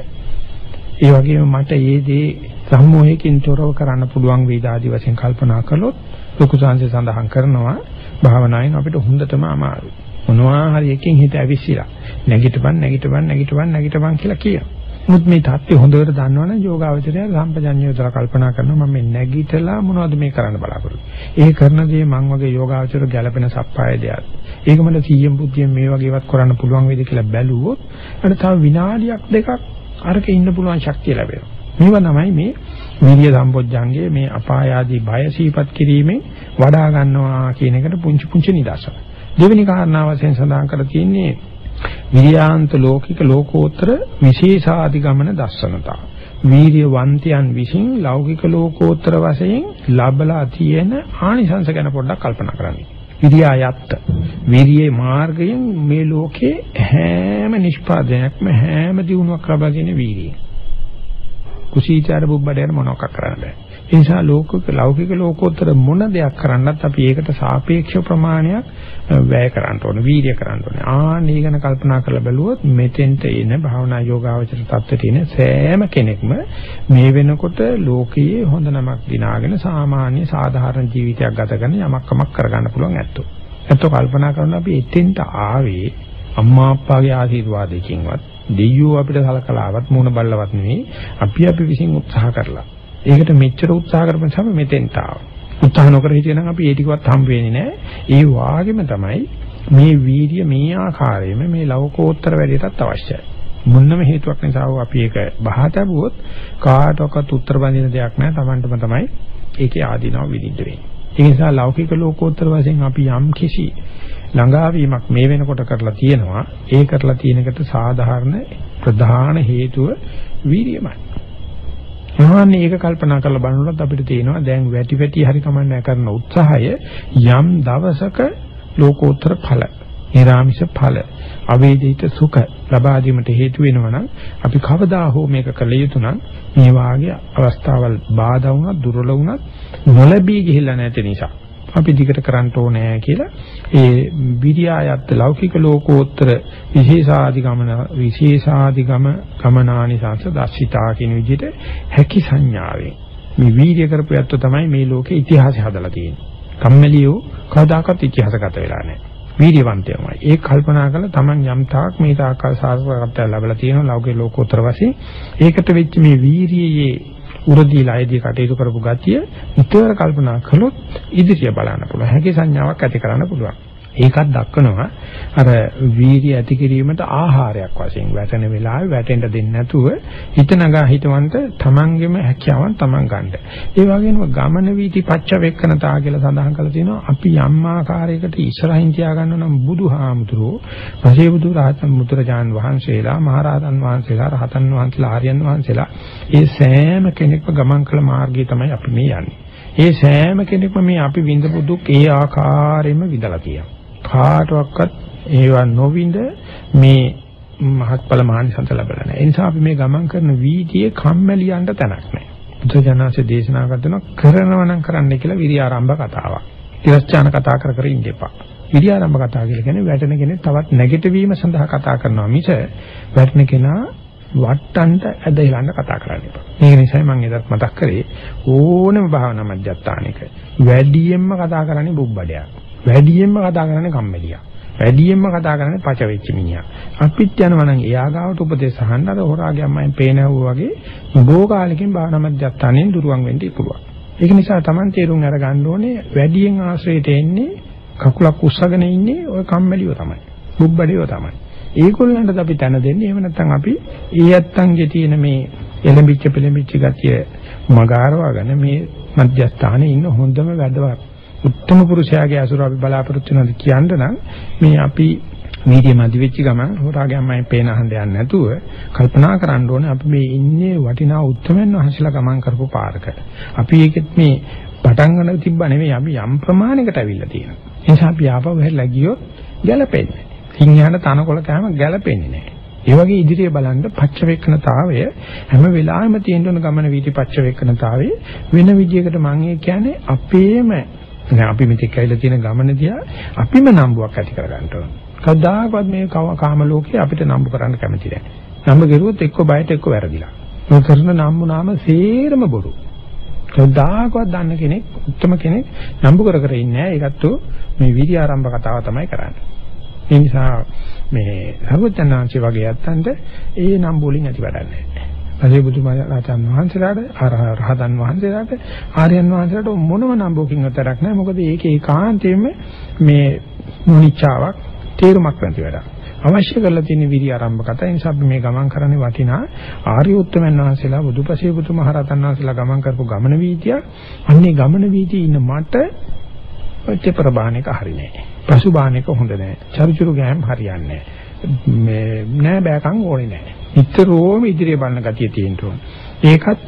ඒ වගේම මට ඒ දේ සම්මෝහයෙන් තොරව කරන්න පුළුවන් වේද ආදි වශයෙන් කල්පනා කළොත් ලොකු සංසය සඳහන් කරනවා භාවනාවෙන් අපිට හොඳටම අමාරුයි. මොනවා හරි එකකින් හිත ඇවිස්සিলা. නැගිටපන් නැගිටපන් නැගිටපන් නැගිටපන් කියලා කියනවා. මුත් මේ தත්ත්වය හොඳට දන්නවනම් යෝගාවචරය සම්පජඤ්ඤයතර කල්පනා කරනවා මම මේ නැගිටලා මොනවද මේ කරන්න බලාපොරොත්තු. ඒ කරන දේ මං වගේ යෝගාවචර ගැළපෙන සප්පාය දෙයක්. ඒක මට සීයෙන් බුද්ධියෙන් මේ වගේවත් කරන්න පුළුවන් වේද කියලා බැලුවොත් අර තව විනාඩියක් දෙකක් අරක ඉන්න පුළුවන් ශක්තිය ලැබෙනවා. මේවා තමයි මේ විරිය සම්පොඥංගේ මේ අපාය ආදී බය සීපත් කිරීමෙන් වඩා ගන්නවා කියන එකට පුංචි පුංචි නිදර්ශන. දෙවෙනි කාරණාව වශයෙන් සඳහන් කරලා තියෙන්නේ විරියාන්ත ලෝකික ලෝකෝත්තර විශේෂාධිගමන දස්සනතා. වීර්යවන්තයන් විසින් ලෞකික ලෝකෝත්තර වශයෙන් ලබලා තියෙන ආනිසංස ගැන පොඩ්ඩක් කල්පනා කරන්න. විරියායත්ත විරියේ මාර්ගයෙන් මේ ලෝකේ හැම නිෂ්පාදනයක්ම හැම දිනුවක් ලබා දෙන වීර්යය. කුසීචාර බුබ්බඩේර මොනවක් කරන්න බෑ. ඒ නිසා ලෝකික ලෞකික ලෝකෝත්තර මොන දෙයක් කරන්නත් අපි ඒකට සාපේක්ෂ ප්‍රමාණයක් වැය කරන්න ඕන, වීර්ය කරන්න ඕන. ආන්න ඊගෙන කල්පනා කරලා බැලුවොත් මෙතෙන්ට එන භාවනා යෝගාවචර තත්ත්වයට එන සෑම කෙනෙක්ම මේ වෙනකොට ලෝකයේ හොඳ නමක් දිනාගෙන සාමාන්‍ය සාධාරණ ජීවිතයක් ගත කරන යමක් කමක් කරගන්න පුළුවන් ඇත්තෝ. ඇත්තෝ කල්පනා කරන අපි එතෙන්ට ආවේ අම්මා අප්පාගේ ආශිර්වාදයකින්වත් දෙයියෝ අපිට සලකලාවත් මූණ බල්ලවත් නෙවෙයි අපි අපි විසින් උත්සාහ කරලා ඒකට මෙච්චර උත්සාහ කරපු නිසා මෙතෙන්ට ආවා. උත්සාහ නොකර හිටියනම් අපි ඒ ටිකවත් හම් වෙන්නේ නැහැ. ඒ වාගෙම තමයි මේ වීර්ය මේ ආකාරයෙන්ම මේ ලෞකෝත්තර වැඩේටත් අවශ්‍යයි. මොන්නම හේතුවක් නිසා අපි ඒක බහතබුවොත් කාටවත් උත්තර බඳින දෙයක් නැහැ. Tamanටම තමයි ඒකේ ආධිනව විඳින්න වෙන්නේ. ඒ නිසා ලෞකික ලෝකෝත්තර වශයෙන් අපි යම් කිසි ළඟාවීමක් මේ වෙනකොට කරලා තියෙනවා. ඒ කරලා තියෙන එකට සාධාරණ ප්‍රධාන හේතුව වීර්යමයි. මහාන්නේ ඒක කල්පනා කරලා බලනකොට අපිට තේනවා දැන් වැටි වැටි හරි කමන්නේ කරන උත්සාහය. යම් දවසක ලෝකෝත්තර ඵල, නිර්ාමිෂ ඵල, අවේදිත සුඛ ලබා දීමට හේතු වෙනවා නම් අපි කවදා හෝ මේක කළ යුතු නම් මේ වාගේ අවස්ථාවල් බාධා වුණත් දුර්වල වුණත් නොලැබී ගිහිල්ලා නැති නිසා. අපි දිගට කරන්න ඕනේ කියලා ඒ විරියායත් ලෞකික ලෝකෝත්තර විශේෂාදිගමන විශේෂාදිගම ගමනානිසංස දර්ශිතා කියන විදිහට හැකි සංඥාවෙන් මේ වීර්ය කරපු යත්තු තමයි මේ ලෝකේ ඉතිහාසය හදලා තියෙන්නේ. කම්මැලියෝ කවදාකවත් ඉතිහාසගත වෙලා නැහැ. වීර්යවන්තයමයි. ඒ කල්පනා කරලා Taman යම් තාක් මේ තාකල් සාර්ථකත්වය ලැබලා තියෙනවා ලෞකික ලෝකෝත්තර වශයෙන්. ඒකට වෙච්ච මේ වීර්යයේ උරදීලා ආයේදී කටයුතු කරපු ගතිය නිතර කල්පනා කළොත් ඉදිරිය බලන්න පුළුවන්. හැකි සංඥාවක් ඇති කරන්න පුළුවන්. ඒකත් දක්වනවා අර වීර්ය ඇති කිරීමට ආහාරයක් වශයෙන් වැටෙන වෙලාවේ වැටෙන්න දෙන්නේ නැතුව හිත නගා හිතවන්ට තමන්ගේම හැකියාවන් තමන් ගන්න. ඒ වගේම ගමන වීති පච්ච වෙක්කනතා කියලා සඳහන් කරලා තියෙනවා අපි යම් ආකාරයකට ඉස්සරහින් තියාගන්න නම් බුදුහාමුදුරෝ පසේබුදු රහතන් මුතුරජාන් වහන්සේලා මහරහතන් වහන්සේලා රහතන් වහන්සේලා ආර්යයන් වහන්සේලා ඒ සෑම කෙනෙක්ම ගමන් කළ මාර්ගය තමයි අපි මේ යන්නේ. ඒ සෑම කෙනෙක්ම මේ අපි විඳපු දුක් ඒ ආකාරයෙන්ම විඳලා තියෙනවා. කාටවත් ඒවා නොවිඳ මේ මහත්ඵල මහානිසංස ලැබලා නැහැ. ඒ නිසා අපි මේ ගමන් කරන වීදියේ කම්මැලියන්ට තැනක් නැහැ. බුදුජානනාංශ දේශනා කරනවා කරනවා නම් කරන්න කියලා විරි ආරම්භ කතාවක්. තිරස්චාන කතා කර කර ඉන්න එපා. විරි ආරම්භ කතා කියලා කියන්නේ වැටෙන කෙනෙක් තවත් නැගිටවීම සඳහා කතා කරනවා මිස වැටෙන කෙනා වට්ටන්ට ඇදහිලන්න කතා කරන්න එපා. මේක නිසා මම එදත් මතක් කරේ ඕනම භාවනා මධ්‍යස්ථානික වැඩියෙන්ම කතා කරන්නේ බුබ්බඩයක්. වැඩියෙන්ම කතා කරන්නේ කම්මැලියා. වැඩියෙන්ම කතා කරන්නේ පච වෙච්ච මිනිහා. අපිත් යනවා නම් එයා ගාවට උපදේශ අහන්න අර හොරාගේ අම්මෙන් පේනවෝ වගේ බොහෝ කාලෙකින් භාවනා මධ්‍යස්ථානෙන් දුරවන් වෙන්න ඉක්ුවා. ඒක නිසා Taman තේරුම් අරගන්න ඕනේ වැඩියෙන් ආශ්‍රයයට එන්නේ කකුලක් උස්සගෙන ඉන්නේ ওই කම්මැලියෝ තමයි. බුබ්බඩියෝ තමයි. ඒගොල්ලන්ට අපි තන දෙන්නේ එහෙම නැත්නම් අපි ඒ ඇත්තන්ගේ තියෙන මේ එලඹිච්ච පෙලඹිච්ච ගතිය මගාරවගෙන මේ මධ්‍යස්ථානයේ ඉන්න හොඳම වැඩවත් උත්තම පුරුෂයාගේ අසුර අපි බලාපොරොත්තු වෙනවද කියන්න නම් මේ අපි මීඩියම් අධි වෙච්ච ගමන් හොරාගේ අම්මයි පේන අහන්න යන්නේ නැතුව කල්පනා කරන්න ඕනේ අපි මේ ඉන්නේ වටිනා උත්තරමන් වහන්සේලා ගමන් කරපු පාරක. අපි ඒකෙත් මේ පටන් ගන්න තිබ්බ නෙවෙයි අපි යම් ප්‍රමාණයකට අවිල්ල තියෙනවා. ඒ නිසා අපි ආපහු හැරිලා ගියොත් ගැලපෙන්නේ. සිංහයන තනකොළ කෑම ගැලපෙන්නේ නැහැ. ඒ වගේ ඉදිරිය බලන්න පච්චවේක්ෂණතාවය හැම වෙලාවෙම තියෙන ගමන වීති පච්චවේක්ෂණතාවය වෙන විදියකට මම කියන්නේ අපේම දැන් අපි මෙතෙක් ඇවිල්ලා තියෙන ගමන දිහා අපිම නම්බුවක් ඇති කරගන්න ඕන. කවදාකවත් මේ කාම ලෝකේ අපිට නම්බු කරන්න කැමති නැහැ. නම්බු කරුවොත් එක්ක බයට එක්ක වැරදිලා. මේ කරන නම්බු නාම සේරම බොරු. කවදාකවත් දන්න කෙනෙක් උත්තම කෙනෙක් නම්බු කර කර ඉන්නේ නැහැ. ඒකත් මේ විරි ආරම්භ කතාව තමයි කරන්නේ. ඒ නිසා මේ සර්වඥාන්සේ වගේ යත්තන්ට ඒ නම්බු වලින් ඇති වැඩක් නැහැ. අසේ බුදුමහරහතන් වහන්සේලාට රහතන් වහන්සේලාට ආර්යයන් වහන්සේලාට මොනම නම්බුකින් අතරක් නැහැ. මොකද ඒක ඒකාන්තයෙන්ම මේ මුනිච්චාවක් තේරුමක් නැති වැඩක්. අවශ්‍ය කරලා තියෙන විරි ආරම්භ කතා. ඒ නිසා අපි මේ ගමන් කරන්නේ වටිනා ආර්ය උත්තමයන් වහන්සේලා බුදුපසේ බුදුමහරහතන් වහන්සේලා ගමන් කරපු ගමන වීතිය. අන්නේ ගමන වීතියේ ඉන්න මට ඔච්ච ප්‍රබාණයක හරිනේ. පසුබාණයක හොඳ නැහැ. චරිචුරු ගෑම් හරියන්නේ නැහැ. මේ නෑ බෑකම් ඕනේ නැහැ. නිතරම ඉදිරිය බලන ගතිය තියෙන්න ඕන. ඒකත්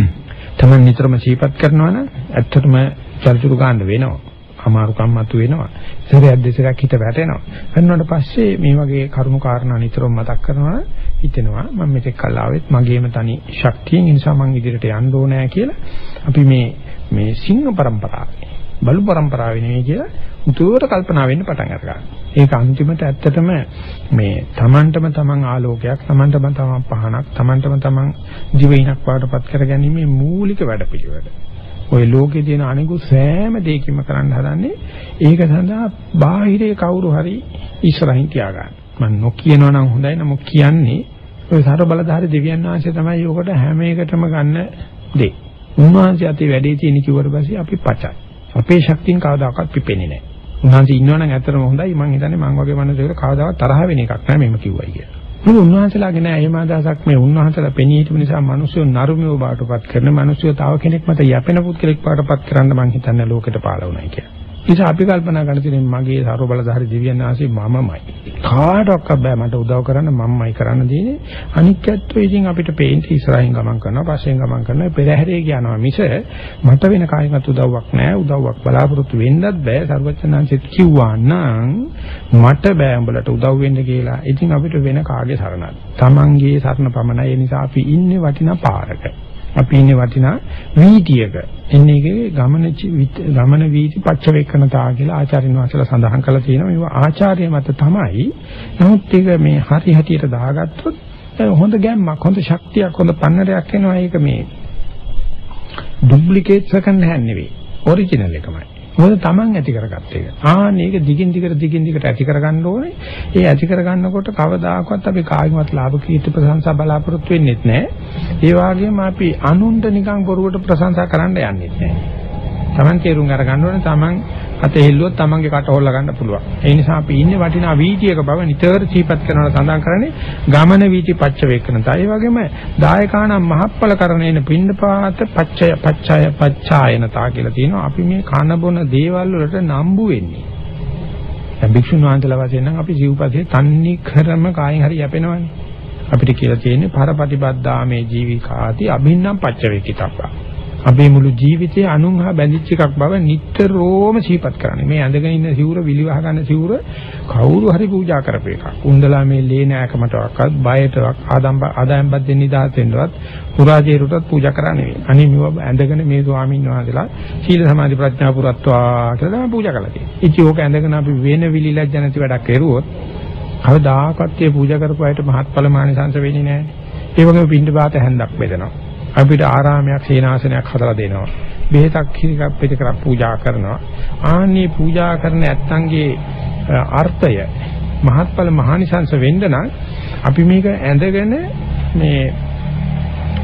තමයි නිතරම සීපත් කරනවා නම් ඇත්තටම චර්චුරු ගන්න වෙනවා. අමාරුකම් මතු වෙනවා. ඉතින් දෙසරක් හිත වැටෙනවා. වෙනවට පස්සේ මේ වගේ කරුණු කාරණා නිතරම මතක් කරනවා හිතෙනවා මම මෙතෙක් කල් ආවෙත් මගේම තනි ශක්තියෙන් නිසා මම ඉදිරියට යන්න ඕනෑ කියලා අපි මේ මේ සිංහ પરම්පරාවේ බලු પરම්පරාවේ නෙවෙයි කියලා උතුවට කල්පනා වෙන්න පටන් අරගන්නවා. ඒක අන්තිමට ඇත්තටම මේ Tamanටම Taman ආලෝකයක්, Tamanටම Taman පහනක්, Tamanටම Taman ජීවිනක් වඩපත් කරගැනීමේ මූලික වැඩපිළිවෙල. ওই ලෝකේ තියෙන අනිකුත් සෑම දෙයකින්ම කරන්න හදන්නේ ඒක සඳහා බාහිරේ කවුරු හරි ඉස්සරහින් තියාගන්න. මම නොකියනවා නම් හොඳයි නමුත් කියන්නේ ඔය සතර බලධාරී දෙවියන් වහන්සේ තමයි ඔකට හැම එකටම ගන්න දෙය. උන්වහන්සේ අතේ වැඩේ තියෙන කිව්වට පස්සේ අපි පචයි. අපේ ශක්තියෙන් කවදාකවත් පිපෙන්නේ නැහැ. උන්වහන්සේ ඉන්නවනම් ඇත්තටම හොඳයි. මම හිතන්නේ මං වගේ මනුස්සයෙකුට කවදාවත් තරහ වෙන එකක් නෑ මෙහෙම කිව්වයි කියලා. මොකද උන්වහන්සේලාගේ නෑ එහෙම අදහසක් මේ උන්වහන්සේලා පෙනී හිටපු නිසා මිනිස්සු නරුමියව බාටපත් කරන මිනිස්සු තව කෙනෙක් මත යැපෙන පුද්ගලෙක් බාටපත් කරන්න මං හිතන්නේ ලෝකෙට පාලවුණයි කියලා. නිසා අපි කල්පනා කරන තියෙන මගේ ਸਰව බලධාරී දිව්‍යන් ආසී මමමයි. කාටවත් බෑ මට උදව් කරන්න මමමයි කරන්න දෙන්නේ. අනික් ඇත්තෝ ඉතින් අපිට පේන්නේ ඉස්සරහින් ගමන් කරනවා, පස්සෙන් ගමන් කරනවා, පෙරහැරේ යනවා මිස මට වෙන කායිකත් උදව්වක් නෑ. උදව්වක් බලාපොරොත්තු වෙන්නත් බෑ. සර්වචනංශෙත් කිව්වා නම් මට බෑ උඹලට උදව් වෙන්න කියලා. ඉතින් අපිට වෙන කාගේ සරණද? Tamange සරණ පමණයි. ඒ නිසා අපි ඉන්නේ වටිනා පාරක. අපි ඉන්නේ වටිනා වීතියක. එන්නේ ඒකේ ගමන ගමන වීති පච්චවේකනතා කියලා ආචාර්යන් වහන්සේලා සඳහන් කරලා තියෙනවා. මේවා ආචාර්ය මත තමයි. නමුත් ඒක මේ හරි හැටියට දාගත්තොත් හොඳ ගැම්මක්, හොඳ ශක්තියක්, හොඳ පන්නරයක් එනවා. ඒක මේ ඩුප්ලිකේට් සෙකන්ඩ් හෑන්ඩ් නෙවෙයි. ඔරිජිනල් එකමයි. මොකද Taman ඇති කරගත්ත එක. ආන්න ඒක දිගින් දිගට දිගින් දිගට ඇති කරගන්න ඕනේ. ඒ ඇති කරගන්නකොට කවදාකවත් අපි කායිමත් ලාභ කීර්ති ප්‍රශංසා බලාපොරොත්තු වෙන්නේ නැහැ. ඒ වගේම අපි අනුන්ට නිකන් බොරුවට ප්‍රශංසා කරන්න යන්නේ නැහැ. Taman තේරුම් අරගන්න ඕනේ Taman අත හෙල්ලුවොත් Tamanගේ කට හොල්ලා ගන්න පුළුවන්. ඒ නිසා අපි ඉන්නේ වටිනා වීතියක බව නිතර සිහිපත් කරනවා සඳහන් කරන්නේ ගමන වීති පච්ච වේකනතා. ඒ වගේම දායකානම් මහප්පල කරණේන පින්නපාත පච්චය පච්චය පච්චායනතා කියලා තියෙනවා. අපි මේ කන බොන දේවල් වලට නම්බු වෙන්නේ. දැන් භික්ෂුන් වහන්සේලා වශයෙන් නම් අපි ජීවපසේ තන්නේ කරම කායින් හරි යැපෙනවනේ. අපිට කියලා තියෙන්නේ පරපටිපද්දා මේ ජීවිකාති අභින්නම් පච්ච වේකිතබ්බා. අපේ මුළු ජීවිතේ අනුන් හා බැඳිච්ච එකක් බව නිට්ටරෝම සිහිපත් කරන්නේ. මේ ඇඳගෙන ඉන්න සිවුර විලිවහ ගන්න සිවුර කවුරු හරි පූජා කරපු එකක්. උන්දලා මේ ලේ නෑකමටවත් බයටවත් ආදම් ආදායම් බද්දෙන් නිදහස් වෙන්නවත් පුරාජේරුටත් පූජා කරන්නේ නෙවෙයි. අනේ මේව ඇඳගෙන මේ ස්වාමීන් වහන්සේලා සීල සමාධි ප්‍රඥා පුරත්වා කියලා තමයි පූජා කරලා තියෙන්නේ. ඉතින් ඕක ඇඳගෙන අපි වෙන විලිලැජ්ජ නැති වැඩක් කරුවොත් කවදාකවත් මේ පූජා කරපු අයට මහත්ඵල මානසංශ වෙන්නේ නැහැ. ඒ වගේම පින්ඩ පාත හැන්දක් බෙදනවා. අපිට ආරාමයක් සේනාසනයක් හදලා දෙනවා. බෙහෙතක් කිරිකක් පිටකරක් පූජා කරනවා. ආන්නේ පූජා කරන ඇත්තන්ගේ අර්ථය මහත්ඵල මහානිසංස වෙන්න නම් අපි මේක ඇඳගෙන මේ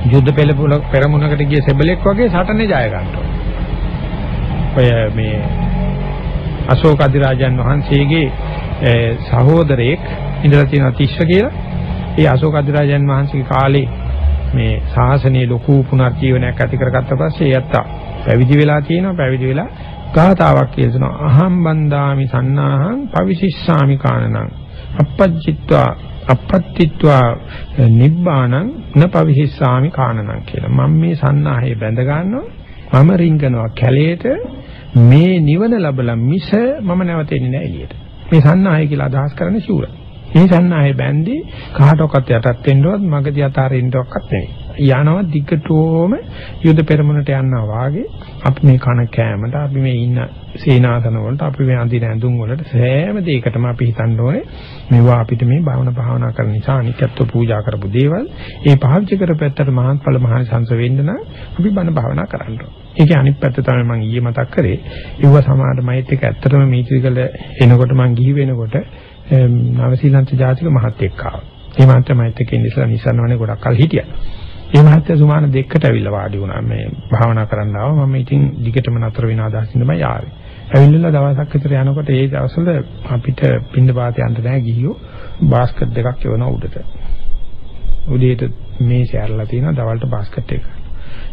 යුද්ධ පෙළපොළ පෙරමුණකට ගිය සෙබලෙක් වගේ සටනේ ජය ගන්නවා. ඔය මේ අශෝක අධිරාජන් වහන්සේගේ සහෝදරයෙක් ඉඳලා තියෙන තිස්ස කියලා. ඒ අශෝක අධිරාජන් වහන්සේගේ කාලේ මේ ශාසනයේ ලොකු පුනර්ජීවනයක් ඇති කරගත්ත පස්සේ යත්තා පැවිදි වෙලා තියෙනවා. පැවිදි වෙලා ගාතාවක් කියනවා. අහම් බන්දාමි සන්නාහං පවිසිස්සාමි කානනං. අපච්චිත්වා අපත්තිත්වා නිබ්බාණං න පවිසිස්සාමි කානනං කියලා. මම මේ සන්නාහේ බැඳ ගන්නවා. මම රිංගනවා කැලේට. මේ නිවන ලැබලා මිස මම නැවතෙන්නේ නැහැ එළියට. මේ සන්නාහය කියලා අදහස් කරන්නේ ශූරයි. මේ සන්නාහය බැන්දි කාටවත් යටත් වෙන්නවත් මගදී අතාරින්නවත් නෙවෙයි. යනවා දිගටම යුද පෙරමුණට යනවා වාගේ අපි මේ කන කෑමට අපි මේ ඉන්න සීනාසන වලට අපි මේ අඳින ඇඳුම් වලට සෑම දෙයකටම අපි හිතන්න ඕනේ මේවා අපිට මේ භාවනා භාවනා කරන නිසා අනිත්‍යත්ව පූජා කරපු දේවල් ඒ පාවිච්චි කරපැත්තට මහත්ඵල මහානිසංස වෙන්න නම් අපි බණ භාවනා කරන්න ඕනේ. ඒකේ අනිත් පැත්ත තමයි මම ඊයේ මතක් කරේ. ඒව සමාජමයිත් එක ඇත්තටම මීත්‍රිකල එනකොට මම ගිහි වෙනකොට නවසීලන්ත ජාතික මහත්තයෙක් ආවා. ඒ මහත්තයා මයිත් එක්ක ඉඳලා නිසන්වනේ ගොඩක් කල් හිටියා. ඒ මහත්තයා සුමාන දෙකකට ඇවිල්ලා වාඩි වුණා මේ භාවනා කරන්න ආවා. මම ඉතින් දිගටම නතර වෙන අදහසින් තමයි ආවේ. ඇවිල්ලා දවසක් විතර යනකොට ඒ දවස්වල අපිට පින්න පාත යන්න නැහැ ගිහියෝ බාස්කට් දෙකක් එවන උඩට. උදේට මේසෙ ඇරලා තියෙනවා දවල්ට බාස්කට් එක.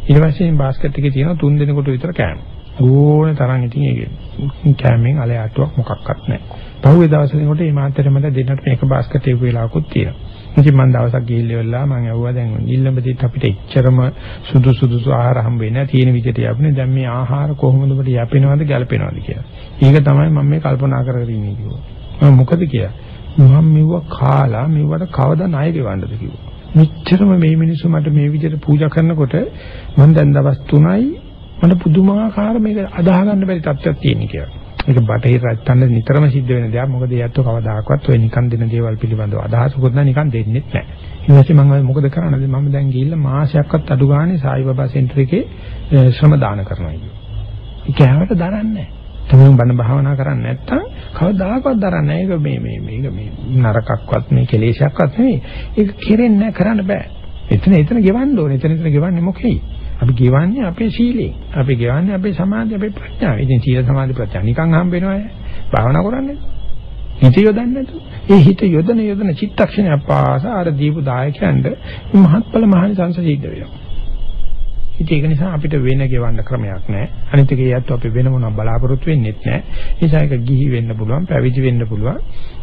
ඊට පස්සේ බාස්කට් එකේ තියෙනවා තුන් දිනකට විතර කෑම. ඕනේ තරම් ඉතින් ඒක කෑමෙන් අලේ අටුවක් මොකක්වත් නැහැ. පහුවේ දවසේ කොට මේ මාතර මත දෙන්නට මේක බාස්කට් එක වෙලාවකුත් තියෙනවා. ඉතින් මම දවසක් ගිහිල්ලා මම ඇහුවා දැන් නිල්ලඹදිත් අපිට එච්චරම සුදු සුදුසු ආහාර හම්බ වෙන්නේ නැහැ තියෙන විදිහට යපුනේ දැන් මේ ආහාර කොහොමද ඔබට යැපෙනවද ගැලපෙනවද කියලා. ඒක තමයි මම මේ කල්පනා කරගෙන ඉන්නේ කිව්වා. මම මොකද කියලා. මම මෙව්ව කාලා මෙව්වට කවදා ණය ගෙවන්නද කිව්වා. මෙච්චරම මේ මිනිස්සු මට මේ විදිහට පූජා කරනකොට මම දැන් දවස් 3යි මට පුදුමාකාර මේක අදාහ ගන්න බැරි තත්ත්වයක් තියෙන කියලා. ඒක බටහිර රජතන්න නිතරම සිද්ධ වෙන දෙයක්. මොකද ඒත් කවදාකවත් ඔය නිකන් දෙන දේවල් පිළිබඳව අදහසකුත් නැහැ නිකන් දෙන්නෙත් නැහැ. ඊට පස්සේ මම මොකද කරන්නද මම දැන් ගිහිල්ලා මාසයක්වත් අඩු ගානේ සායි බබා සෙන්ටර් එකේ ශ්‍රම දාන කරනවා කියනවා. ඒක හැමත දරන්නේ නැහැ. තමයි බණ භාවනා කරන්නේ නැත්තම් කවදාකවත් දරන්නේ නැහැ. ඒක මේ මේ මේක මේ නරකක්වත් මේ කෙලේශයක්වත් නෙවෙයි. ඒක කෙරෙන්නේ නැහැ කරන්න බෑ. එතන එතන ගෙවන්න ඕනේ. එතන එතන ගෙවන්නේ මොකෙයි? අපි ගෙවන්නේ අපේ සීලයෙන්. අපි ගෙවන්නේ අපේ සමාධි අපේ ප්‍රඥාව. ඉතින් සීල සමාධි ප්‍රඥා නිකන් හම්බ වෙනවද? භාවනා කරන්නේ. හිත යොදන්නේ නැතු. ඒ හිත යොදන යොදන චිත්තක්ෂණය පාස අර දීපු දායකයන්ට මහත්ඵල මහානිසංස සිද්ධ වෙනවා. ඉතින් ඒක නිසා අපිට වෙන ගෙවන්න ක්‍රමයක් නැහැ. අනිත් එකේ යැත්තු අපි වෙන මොනවක් බලාපොරොත්තු වෙන්නෙත් නැහැ. ඒ නිසා ඒක ගිහි වෙන්න පුළුවන්, පැවිදි වෙන්න පුළුවන්.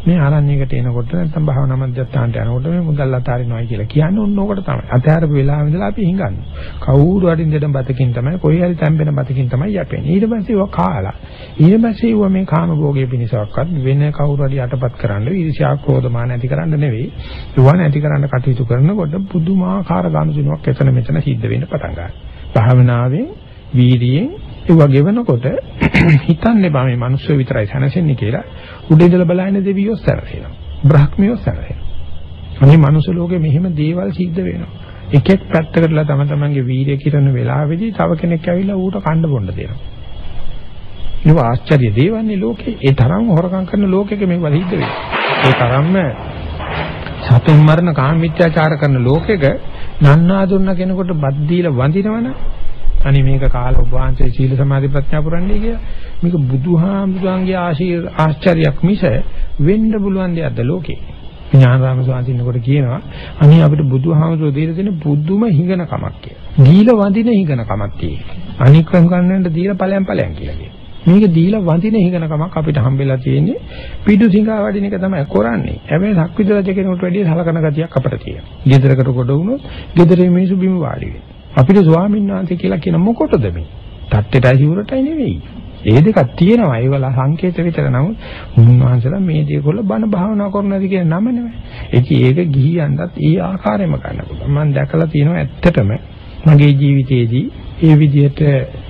මේ ආරණ්‍යයකට එනකොට නැත්නම් භාවනා මධ්‍යස්ථානට යනකොට මේ මුදල් අතාරිනවයි කියලා කියන්නේ ඕන ඕකට තමයි. අතහැරපු වෙලාවෙ ඉඳලා අපි හංගන්නේ. කවුරු හරි දෙඩම් බතකින් තමයි, කොයි හරි තැම්බෙන බතකින් තමයි යැපෙන්නේ. ඊට පස්සේ ඒවා කාලා. ඊට පස්සේ ඒවා මේ කාම භෝගයේ පිණිසක්වත් වෙන කවුරු හරි යටපත් කරන්න, ඊර්ෂ්‍යා ක්‍රෝධමාන ඇති කරන්න නෙවෙයි. ඒවා නැති කරන්න කටයුතු කරනකොට පුදුමාකාර ගනුදෙනුවක් එතන මෙතන සිද්ධ වෙන්න පටන් ගන්නවා. භාවනාවෙන් වීර්යයෙන් ඒව ගෙවනකොට හිතන්නේ බා මේ මිනිස්සු විතරයි සැනසෙන්නේ කියලා උඩ ඉඳලා බලන දෙවියෝ සැරසෙනවා. බ්‍රහ්මියෝ සැරසෙනවා. අනේ මනුස්ස ලෝකේ මෙහෙම දේවල් සිද්ධ වෙනවා. එකෙක් පැත්තකටලා තම තමන්ගේ වීර්ය කිරන වෙලාවෙදී තව කෙනෙක් ඇවිල්ලා ඌට කන්න බොන්න දෙනවා. ඒක ආශ්චර්ය දේවන්නේ ලෝකේ. ඒ තරම් හොරකම් කරන ලෝකෙක මේක සිද්ධ වෙනවා. ඒ තරම්ම සතුන් මරණ කාම මිත්‍යාචාර කරන ලෝකෙක නන්නා දුන්න කෙනෙකුට බත් දීලා වඳිනවනම් අනේ මේක කාල ඔබ වහන්සේ සීල සමාධි ප්‍රඥා පුරන්නේ කියලා මේක බුදුහාමුදුරන්ගේ ආශ්චර්යයක් මිස වෙන්න පුළුවන් දෙයක්ද ලෝකේ ඥානරාම ස්වාමීන් කියනවා අනේ අපිට බුදුහාමුදුරෝ දීලා දෙන බුදුම හිඟන කමක් කියලා. දීලා වඳින හිඟන කමක් තියෙනවා. අනික් කම් ගන්නට දීලා ඵලයන් ඵලයන් කියලා කියනවා. මේක දීලා වඳින හිඟනකමක් අපිට හම්බෙලා තියෙන්නේ පිටු සිඟා වඩින එක තමයි කරන්නේ. හැබැයි සක්විති රජ කෙනෙකුට වැඩිය සලකන ගතියක් අපිට තියෙනවා. ගෙදරකට කොට වුණොත් ගෙදරේ මිනිස්සු බිම වාඩි වෙනවා. අපිට ස්වාමීන් වහන්සේ කියලා කියන මොකටද මේ? තට්ටේටයි සිවුරටයි නෙවෙයි. ඒ දෙකක් තියෙනවා. ඒවල සංකේත විතර නමුත් උන්වහන්සේලා මේ දේකොල්ල බණ භාවනා කරනවාද කියන නම නෙවෙයි. ඒක ගිහියන්ටත් ඒ ආකාරයෙන්ම ගන්න පුළුවන්. මම දැකලා තියෙනවා ඇත්තටම මගේ ජීවිතයේදී ඒ විදිහට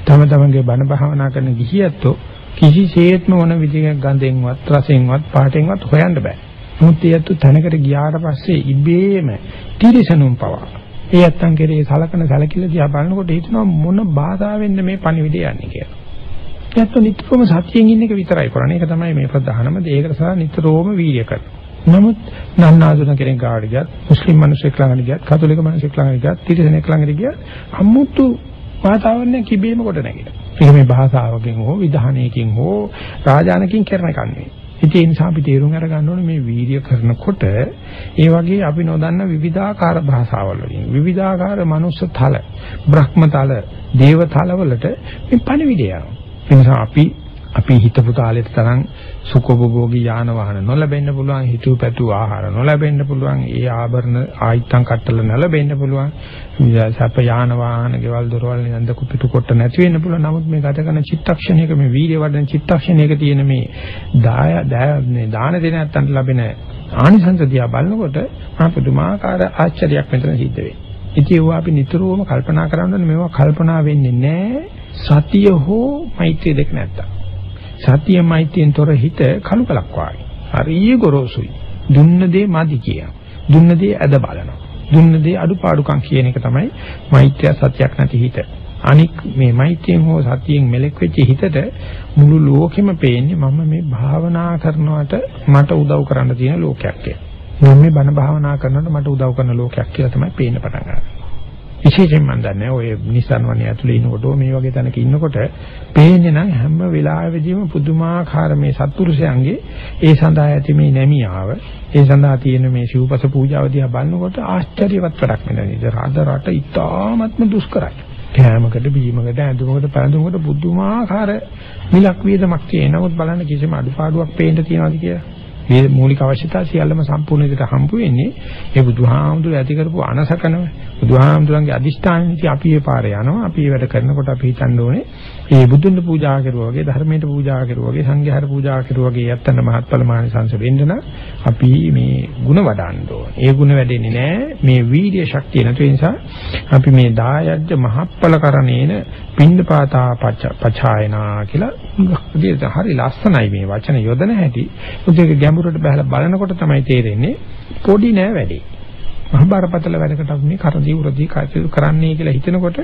තම තමන්ගේ බණ භාවනා කරන ගිහියත්ෝ කිසිසේත්ම මොන විදිහක ගඳෙන්වත් රසෙන්වත් පාටෙන්වත් හොයන්න බෑ. මුත් ඒත් තැනකට ගියාට පස්සේ ඉබේම තිරසනුම් පවා. ඒ ඇත්තන් කෙරේ සලකන සැලකිල්ල දිහා බලනකොට හිතනවා මොන බාධාවෙන්ද මේ පණිවිඩය යන්නේ කියලා. ඒත් නිතරම සතියෙන් ඉන්න එක විතරයි කරන්නේ. ඒක තමයි මේ ප්‍රධානම දේ. ඒකට සහ නිතරම වීර්ය කරනවා. නමුත් නන්නාඳුන කෙනෙක් ගාවට ගියත්, මුස්ලිම් මිනිස්සෙක් ළඟට ගියත්, කතෝලික මිනිස්සෙක් ළඟට ගියත්, තිරිසනෙක් ළඟට ගියත් අමුතු වාතාවරණය කිබේම කොට නැගිට. ඒක මේ භාෂාවකින් හෝ විධානයකින් හෝ රාජානකින් කරන එකක් නෙවෙයි. ඉතින් ඒ නිසා අපි තේරුම් අරගන්න ඕනේ මේ වීර්ය කරනකොට ඒ වගේ අපි නොදන්න විවිධාකාර භාෂාවල් වලින් විවිධාකාර මනුස්ස තල, බ්‍රහ්ම තල, දේව තල වලට මේ පණිවිඩය යනවා. ඒ නිසා අපි අපි හිතපු තාලෙට තරම් සුඛෝපභෝගී යාන වාහන නොලැබෙන්න පුළුවන් හිතුව පැතුව ආහාර නොලැබෙන්න පුළුවන් ඒ ආභරණ ආයිත්තම් කට්ටල නොලැබෙන්න පුළුවන්. සැප යාන වාහන ගෙවල් දොරවල් නන්ද කුපිටු කොට නැති වෙන්න පුළුවන්. නමුත් මේ ගත කරන චිත්තක්ෂණයක මේ වීර්ය වඩන චිත්තක්ෂණයක තියෙන මේ දාය මේ දාන දෙන නැත්තන්ට ලැබෙන ආනිසංස දිහා බලනකොට මහා පුදුමාකාර ආශ්චර්යයක් මෙතන සිද්ධ වෙනවා ඉතින් ඒවා අපි නිතරම කල්පනා කරන්න මේවා කල්පනා වෙන්නේ නැහැ. සතිය හෝ මෛත්‍රිය දෙක නැත්තම්. සතිය මෛත්‍රියෙන් තොර හිත කලු කලක් වාගේ. හරිය ගොරෝසුයි. දුන්න දේ මදි කියන. දුන්න දේ ඇද බලනවා. දුන්න දේ අඩුපාඩුකම් කියන එක තමයි මෛත්‍රිය සත්‍යයක් නැති හිත. අනික් මේ මෛත්‍රියෙන් හෝ සතියෙන් මෙලෙක් වෙච්ච හිතට මුළු ලෝකෙම පේන්නේ මම මේ භාවනා කරනවට මට උදව් කරන්න තියෙන ලෝකයක් කියලා. මම මේ බණ භාවනා කරනකොට මට උදව් කරන ලෝකයක් කියලා තමයි පේන්න පටන් ගන්නේ. විශේෂයෙන් මම දන්නේ ඔය නිසන් වනේ ඇතුලේ ඉන්නකොට මේ වගේ තැනක ඉන්නකොට පේන්නේ නම් හැම වෙලාවෙදීම පුදුමාකාර මේ සත්පුරුෂයන්ගේ ඒ සඳහා ඇති මේ නැමියාව ඒ සඳහා තියෙන මේ සිව්පස පූජාව දිහා බලනකොට ආශ්චර්යවත් වැඩක් නෙවෙයි. රාද රට ඉතාමත්ම දුෂ්කරයි. කෑමකට බීමකට ඇඳුමකට පැළඳුමකට පුදුමාකාර මිලක් වේදමක් තියෙන. නමුත් බලන්න කිසිම අඩුපාඩුවක් පේන්න තියනවාද කියලා. මේ මූලික අවශ්‍යතා සියල්ලම සම්පූර්ණ විදිහට හම්බ වෙන්නේ ඒ බුදුහාමුදුර ඇති කරපු අනසකනම බුදුහාමුදුරන්ගේ අදිෂ්ඨානෙදී අපි ඒ පාරේ යනවා අපි ඒ වැඩ කරනකොට අපි හිතන්න ඕනේ ඒ බුදුන් පූජා කරුවා වගේ ධර්මයට පූජා කරුවා වගේ සංඝයාට පූජා කරුවා වගේ යත්තන මහත්ඵල මානසංශ වෙන්න නම් අපි මේ ಗುಣ වඩන්න ඕනේ. ඒ ಗುಣ වැඩෙන්නේ නැහැ මේ වීර්ය ශක්තිය නැති නිසා අපි මේ දායජ්‍ය මහත්ඵල කරණේන පින්නපාතා පචායනා කියලා හරි ලස්සනයි මේ වචන යොදන හැටි. මුදේක ගැඹුරට බහලා බලනකොට තමයි තේරෙන්නේ පොඩි නෑ වැඩි. මහ බරපතල වැඩකට අපි මේ කරදී උරදී කටයුතු කරන්නේ කියලා හිතනකොට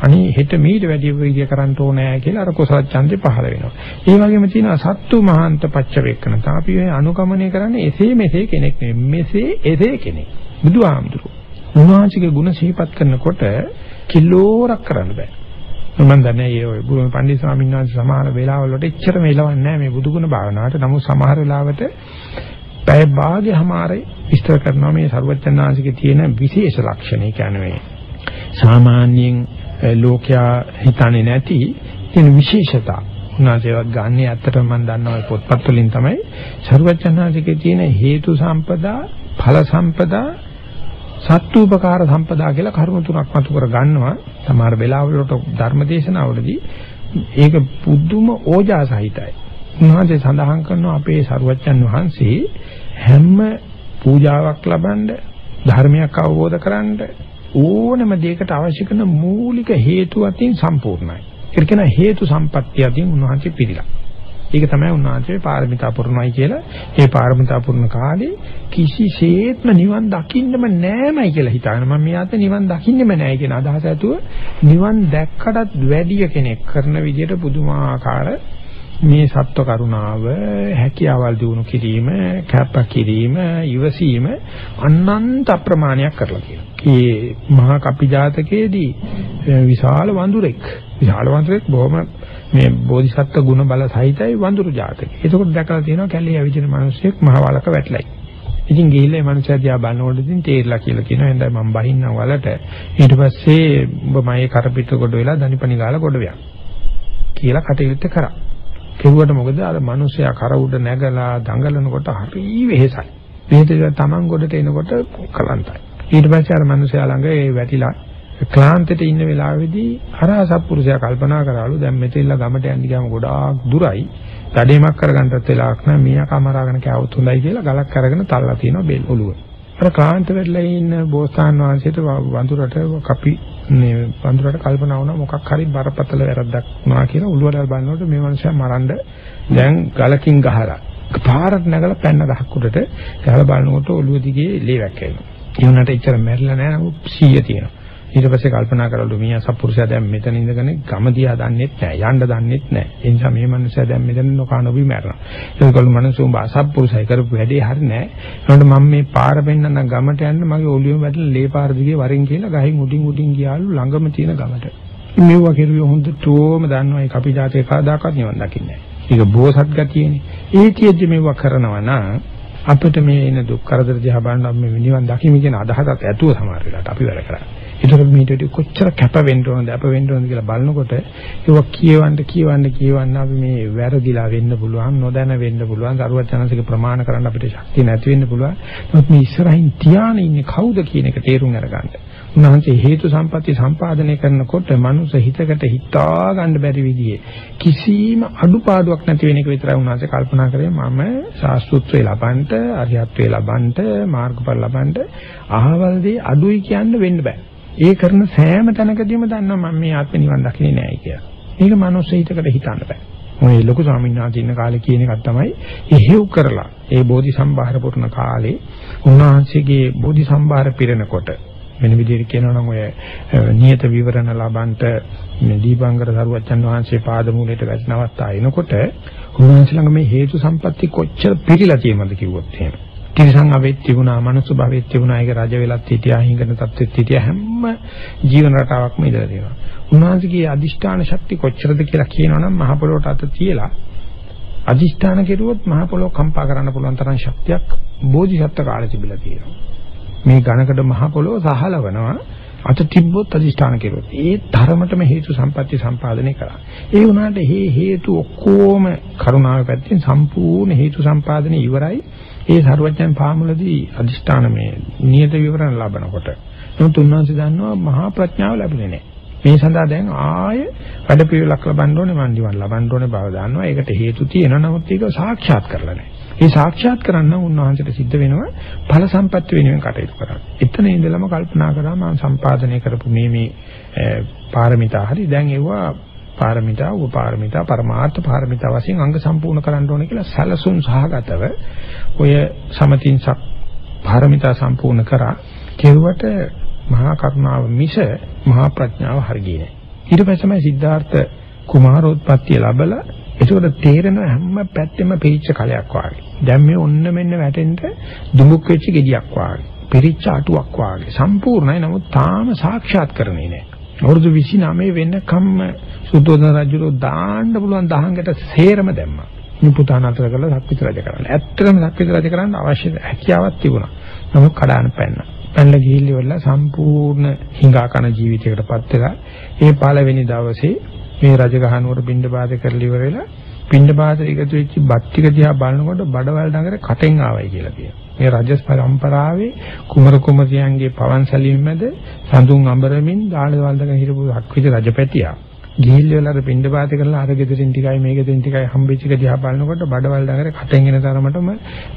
අනේ හෙට මීට වැඩි විදිය කරන්න ඕනෑ කියලා අර කුසල ඡන්දේ පහළ වෙනවා. ඒ වගේම තියෙනවා සත්තු මහාන්ත පච්චවේක්කන. තාපි ඔය අනුගමනය කරන්නේ එසේ මෙසේ කෙනෙක් නෙමෙයි. මෙසේ එසේ කෙනෙක්. බුදුහාමුදුරුවෝ. උන්වහන්සේගේ ගුණ සිහිපත් කරනකොට කිලෝරක් කරන්න බෑ. මම දන්නේ ඒ ඔය බුදුන් පන්දි ස්වාමීන් වහන්සේ සමහර වෙලාවල් වලට එච්චර මෙලවන්නේ නැහැ මේ බුදුගුණ භාවනාවට. නමුත් සමහර වෙලාවට පැය භාගයමාරේ විස්තර කරනවා මේ ਸਰවඥාන්සිකේ තියෙන විශේෂ ලක්ෂණ. ඒ කියන්නේ සාමාන්‍යයෙන් ලෝකයා හිතන්නේ නැති තියෙන විශේෂතා. උනාසේවක් ගන්න ඇත්තටම මම දන්නවා පොත්පත් වලින් තමයි ਸਰවඥාන්සිකේ තියෙන හේතු සම්පදා, ඵල සම්පදා සත්තුපකාර සම්පදා කියලා කරුණු තුනක් මතු කර ගන්නවා. සමහර වෙලාවලට ධර්මදේශනවලදී ඒක පුදුම ඕජා සහිතයි. උන්වහන්සේ සඳහන් කරනවා අපේ සරුවච්චන් වහන්සේ හැම පූජාවක් ලබනද ධර්මයක් අවබෝධ කරගන්න ඕනම දෙයකට අවශ්‍ය කරන මූලික හේතු අතින් සම්පූර්ණයි. ඒක කියන හේතු සම්පත්තිය අතින් උන්වහන්සේ පිළිලා. ඒක තමයි උන්වහන්සේ පාරමිතා පුරණයි කියලා. ඒ පාරමිතා පුරණ කාලේ කිසිසේත්ම නිවන් දකින්නම නෑමයි කියලා හිතාගෙන මම මෙයාට නිවන් දකින්නෙම නෑ කියන අදහස ඇතුව නිවන් දැක්කටත් වැඩිය කෙනෙක් කරන විදිහට පුදුමාකාර මේ සත්ව කරුණාව හැකියාවල් දිනු කිරීම කැප කිරීම ඉවසීම අනන්ත ප්‍රමාණයක් කරලා කියනවා. මේ මහා කපි ජාතකයේදී විශාල වඳුරෙක් විශාල වඳුරෙක් බොහොම මේ බෝධිසත්ව ගුණ බල සහිතයි වඳුරු ජාතකය. ඒකෝට දැකලා තියෙනවා කැලේ ඇවිදින මිනිස්සෙක් මහ වලක වැටලයි. ඉතින් ගිහිල්ලා මේ මිනිස්සයා දිහා බලනකොට ඉතින් තේරිලා කියලා කියනවා එහෙනම් මම බහින්නම් වලට. ඊට පස්සේ ඔබ මගේ කරපිට කොට වෙලා දනිපනි ගාලා කොට වියක්. කියලා කටයුත්ත කරා. කෙරුවට මොකද අර මිනිස්සයා කර උඩ නැගලා දඟලනකොට හරි වෙහෙසයි. වෙහෙස තමන් ගොඩට එනකොට කලන්තයි. ඊට පස්සේ අර මිනිස්සයා ළඟ ඒ වැටිලා ක්ලාන්තෙට ඉන්න වෙලාවේදී අර අසත්පුරුෂයා කල්පනා කරාලු දැන් මෙතෙල්ලා ගමට යන්න ගියාම ගොඩාක් දුරයි. දඩේමක් කරගන්නත් වෙලාවක් නැහැ. මීයා කමරාගෙන කෑවොත් හොඳයි කියලා ගලක් අරගෙන තල්ලා තියෙනවා බෙල් ඔළුව. අර ක්ලාන්ත වෙලා ඉන්න බෝසතාන් වහන්සේට වඳුරට කපි මේ වඳුරට කල්පනා වුණා මොකක් හරි බරපතල වැරද්දක් වුණා කියලා උළුවඩල් බලනකොට මේ මනුස්සයා මරන්න දැන් ගලකින් ගහලා පාරට නැගලා පැන්න ගහක් උඩට ගහලා බලනකොට ඔළුව දිගේ ලේ වැක්කෙනවා. ඒ වුණාට එච්චර මැරිලා නැහැ නමුත් 100 තියෙනවා. ඊට පස්සේ කල්පනා කරලු මීයා සත්පුරුෂයා දැන් මෙතන ඉඳගෙන ගම දිහා දන්නෙත් නැහැ යන්න දන්නෙත් නැහැ ඒ නිසා මේ මනුස්සයා දැන් මෙතන නොකනොබි මැරෙනවා. ඒකවල මනුස්සු උඹ අසත්පුරුෂයි කරපු වැඩේ හරි නැහැ ඒනොට මම මේ පාර පෙන්නන ගමට යන්න මගේ ඔළුවෙම වැටලා ලේ පාර දිගේ වරින් කියලා ගහින් උඩින් උඩින් ගියාලු ළඟම තියෙන ගමට. මෙව්වා කෙරුවේ හොඳටම දන්නවා ඒ කපි જાතේ කවදාකවත් නිවන් දකින්නේ නැහැ ඒක බෝසත් ගතියනේ. ඒ කියෙද්දි මෙව්වා කරනවා නම් අපිට මේ එන දුක් කරදර දිහා බලන මේ නිවන් දකිමි කියන අදහසත් ඇතුව සමහර වෙලාවට අපි වැඩ කරන්නේ. ඒතර මේට කොච්චර කැප වෙන්න ඕනද අප වෙන්න ඕනද කියලා බලනකොට ඒක කියවන්න කියවන්න කියවන්න අපි මේ වැරදිලා වෙන්න පුළුවන් නොදැන වෙන්න පුළුවන් දරුවත් channelසික ප්‍රමාණ කරන්න අපිට ශක්තිය නැති වෙන්න පුළුවන් නමුත් මේ ඉස්සරහින් තියාන ඉන්නේ කවුද කියන එක තේරුම් අරගන්න. උන්වහන්සේ හේතු සම්පatti සම්පාදනය කරනකොට මනුස්ස හිතකට හිතා ගන්න බැරි විදිහේ කිසිම අඩුපාඩුවක් නැති වෙන එක විතරයි උන්වහන්සේ කල්පනා කරේ මම ශාස්ත්‍රත්වයේ ලබන්ට අරිහත්ත්වයේ ලබන්ට මාර්ගඵල ලබන්ට අහවලදී අඩුයි කියන්න වෙන්න බෑ. ඒ කරන සෑම තැනකදීම දන්නවා මම මේ ආත්ම නිවන් දකින්නේ නෑයි කියලා. මේක මනුස්ස හිතකට හිතන්න බෑ. මොනේ ලොකු ස්වාමීන් වහන්සේ ඉන්න කාලේ කියන එකක් තමයි එහෙව් කරලා ඒ බෝධි සම්භාර පුරන කාලේ උන්වහන්සේගේ බෝධි සම්භාර පිරෙනකොට වෙන විදිහට කියනවා නම් ඔය නියත විවරණ ලබන්ට මේ දීපංකර සරුවච්චන් වහන්සේ පාදමූලයට වැටෙන අවස්ථාව එනකොට උන්වහන්සේ ළඟ මේ හේතු සම්පatti කොච්චර පිළිලා තියෙනවද කිව්වොත් එහෙම. තිරසං අවෙත් තිබුණා, මනුස්ස භවෙත් තිබුණා, ඒක රජ වෙලත් හිටියා, හිඟන තත්ත්වෙත් හිටියා හැම ජීවන රටාවක්ම ඉඳලා තියෙනවා. උන්වහන්සේගේ අදිෂ්ඨාන ශක්තිය කොච්චරද කියලා කියනවනම් මහ පොළොවට අත තියලා අදිෂ්ඨාන කෙරුවොත් මහ පොළොව කම්පා කරන්න පුළුවන් තරම් ශක්තියක් බෝධිසත්ව කාලේ තිබිලා තියෙනවා. මේ ඝනකඩ මහ පොළොව සහලවනවා අත තිබ්බොත් අදිෂ්ඨාන කෙරුවොත් ඒ ධර්මතම හේතු සම්පatti සම්පාදනය කරා. ඒ වුණාට මේ හේතු ඔක්කොම කරුණාව පැත්තෙන් සම්පූර්ණ හේතු සම්පාදනය ඉවරයි. ඒ සර්වඥයන් පාමුලදී අදිෂ්ඨාන මේ නියත විවරණ ලබනකොට. නමුත් උන්වහන්සේ දන්නවා මහා ප්‍රඥාව ලැබුණේ නැහැ. මේ සඳහා දැන් ආය වැඩ පිළිවෙලක් ලබන්න ඕනේ මන් දිවන් ලබන්න ඕනේ බව දන්නවා. ඒකට හේතු තියෙනවා. නමුත් ඒක සාක්ෂාත් කරලා නැහැ. ඒ සාක්ෂාත් කරන්න උන්වහන්සේට සිද්ධ වෙනවා ඵල සම්පත්‍ය වෙනුවෙන් කටයුතු කරන්න. එතන ඉඳලම කල්පනා කරා මම සම්පාදනය කරපු මේ මේ පාරමිතා හරි දැන් ඒවා පාරමිතා උපපාරමිතා පරමාර්ථ පාරමිතා වශයෙන් අංග සම්පූර්ණ කරන්න ඕනේ කියලා සැලසුම් සහගතව ඔය සමතින්සක් පාරමිතා සම්පූර්ණ කරා කෙරුවට මහා කරුණාව මිස මහා ප්‍රඥාව හරියන්නේ නැහැ. ඊට පස්සේ සිද්ධාර්ථ කුමාරෝත්පත්තිය ලැබලා ඒකට තේරෙන හැම පැත්තෙම පිරිච්ච කලයක් වාගේ. දැන් මේ ඔන්න මෙන්න වැටෙන්න දුමුක් වෙච්ච ගෙඩියක් වාගේ. පිරිච්ච අටුවක් වාගේ. සම්පූර්ණයි නමුත් තාම සාක්ෂාත් කරන්නේ නැහැ. අවුරුදු 29 වෙනකම්ම සුද්ධෝදන රජුරෝ දාන්න පුළුවන් දහංගට සේරම දැම්මා. මේ පුතා නතර කරලා සක්විති රජ කරන්න. ඇත්තටම සක්විති රජ කරන්න අවශ්‍ය හැකියාවක් තිබුණා. නමුත් කඩාන පැන්නා. පැනලා ගිහිල්ලි වල සම්පූර්ණ හිඟා කන ජීවිතයකටපත් වෙලා ඒ පළවෙනි දවසේ මේ රජගහනුවර බින්ද බාධ කරලා ඉවර වෙලා පින්ඩ පාත එකතු වෙච්ච බත් ටික දිහා බලනකොට බඩවැල් නගරේ කටෙන් ආවයි කියලා කියනවා. මේ රජස් පරම්පරාවේ කුමර කුමරියන්ගේ පවන් සැලීම මැද සඳුන් අඹරමින් දාළවල් දක හිටපු අක්විත රජපැටියා. ගිහිල් වෙලා අර පින්ඩ පාත කරලා අර ගෙදරින් ටිකයි මේ ගෙදරින් ටිකයි හම්බෙච්ච එක දිහා බලනකොට බඩවැල් නගරේ කටෙන් එන තරමටම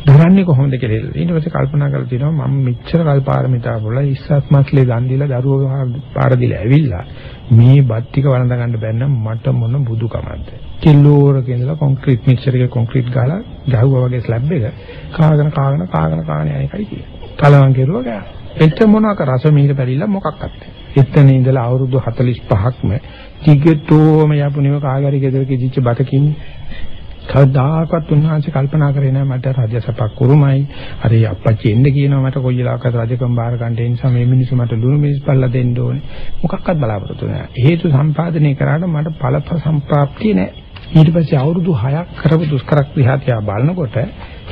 දරන්නේ කොහොමද කියලා. ඊට පස්සේ කල්පනා කරලා තිනවා මම මෙච්චර කල් පාරමිතා පුරලා ඉස්සත් මාස්ලේ දන් දීලා දරුවෝ පාර දීලා ඇවිල්ලා මේ බත් ටික වළඳ ගන්න බැන්නම් මට මොන බුදුකමක්ද. කිලෝරක ඉඳලා කොන්ක්‍රීට් මික්සර් එකේ කොන්ක්‍රීට් ගහලා ගහුවා වගේ ස්ලැබ් එක කාගෙන කාගෙන කාගෙන කාගෙන යන එකයි කියන්නේ. කලවම් කෙරුවා ගෑ. එච්ච මොනවාක රස මීර පැලිලා මොකක්වත් නැහැ. එතන ඉඳලා අවුරුදු 45ක්ම ටිකටෝම යපුණේව කාගරි ගෙදරක ඉදිච්ච බතකින් කවදාකවත් උන්වහන්සේ කල්පනා කරේ නැහැ මට රජසපක් කුරුමයි අර අප්පච්චි එන්න කියනවා මට කොයි වෙලාවකද රජකම් බාර ගන්න ඒ නිසා මේ මිනිස්සු මට ලුණු මිරිස් පල්ලා දෙන්න ඕනේ. මොකක්වත් බලාපොරොත්තු නැහැ. හේතු සම්පාදනය කරාට මට ඵල සම්ප්‍රාප්තිය නැහැ. ඊට පස්සේ අවුරුදු 6ක් කරපු දුෂ්කර ක්‍රියාතියා බලනකොට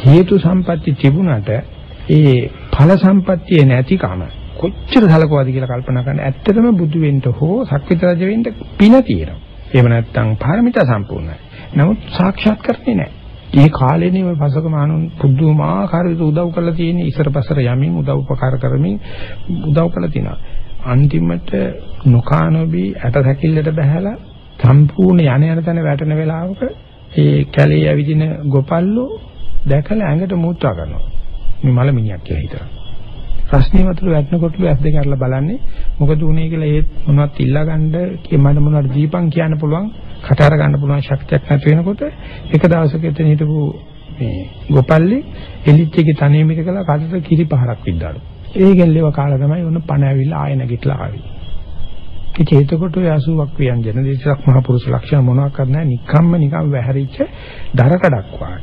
හේතු සම්පatti තිබුණට ඒ ඵල සම්පත්තිය නැතිකම කොච්චර සලකවද කියලා කල්පනා කරන්න ඇත්තටම බුදු වෙන්න හෝ සක්විත රජ වෙන්න පින තියෙනවා. එහෙම නැත්නම් පාරමිතා සම්පූර්ණයි. නමුත් සාක්ෂාත් කරන්නේ නැහැ. මේ කාලේනේ ওই පසක මානුන් පුදුමාකාර විදිහට උදව් කරලා තියෙන ඉසර පසර යමින් උදව් උපකාර කරමින් උදව් කරලා තිනවා. අන්තිමට නොකානෝබී ඇට සැකිල්ලට බහැලා සම්පූර්ණ යන යන තැන වැටෙන වෙලාවක ඒ කැලේ ඇවිදින ගොපල්ලෝ දැකලා ඇඟට මූත්‍රා කරනවා. මේ මලමිනියක් කියලා හිතනවා. රස්නේ වතුර වැටෙනකොටලු ඇස් දෙක අරලා බලන්නේ මොකද උනේ කියලා ඒත් මොනවත් ඉල්ලා ගන්න මට මොනවද දීපන් කියන්න පුළුවන් කට අර ගන්න පුළුවන් ශක්තියක් නැති වෙනකොට එක දවසක එතන හිටපු මේ ගොපල්ලි එලිච්චගේ තනිය මිට කළා කටට කිරි පහරක් විද්දාලු. ඒකෙන් ලේව කාලා තමයි උන පණ ඇවිල්ලා ආය නැගිටලා ආවේ. ඉතින් එතකොට ඔය 80ක් ව්‍යංජන දෙසක් මහ පුරුෂ ලක්ෂණ මොනවාක්වත් නැහැ නිකම්ම නිකම් වැහැරිච්ච දරකඩක් වගේ.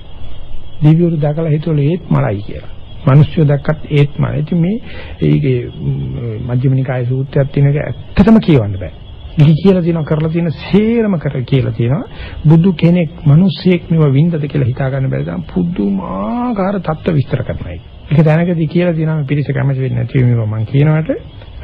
දිව්‍යවරු දැකලා හිතුවල ඒත් මලයි කියලා. මිනිස්සු දැක්කත් ඒත් මම. ඉතින් මේ ඒකේ මජ්ක්‍ධිමනිකායේ සූත්‍රයක් තියෙනක ඇත්තටම කියවන්න බෑ. ඉහි කියලා තියෙනවා කරලා තියෙන සේරම කර කියලා තියෙනවා. බුදු කෙනෙක් මිනිස්සෙක් මෙව වින්දද කියලා හිතා ගන්න බැරි තරම් පුදුමාකාර தত্ত্ব විස්තර කරනවා. ඒක දැනගදී කියලා තියෙනවා මේ පිරිස කැමති වෙන්නේ නැති මේවා මම කියනවට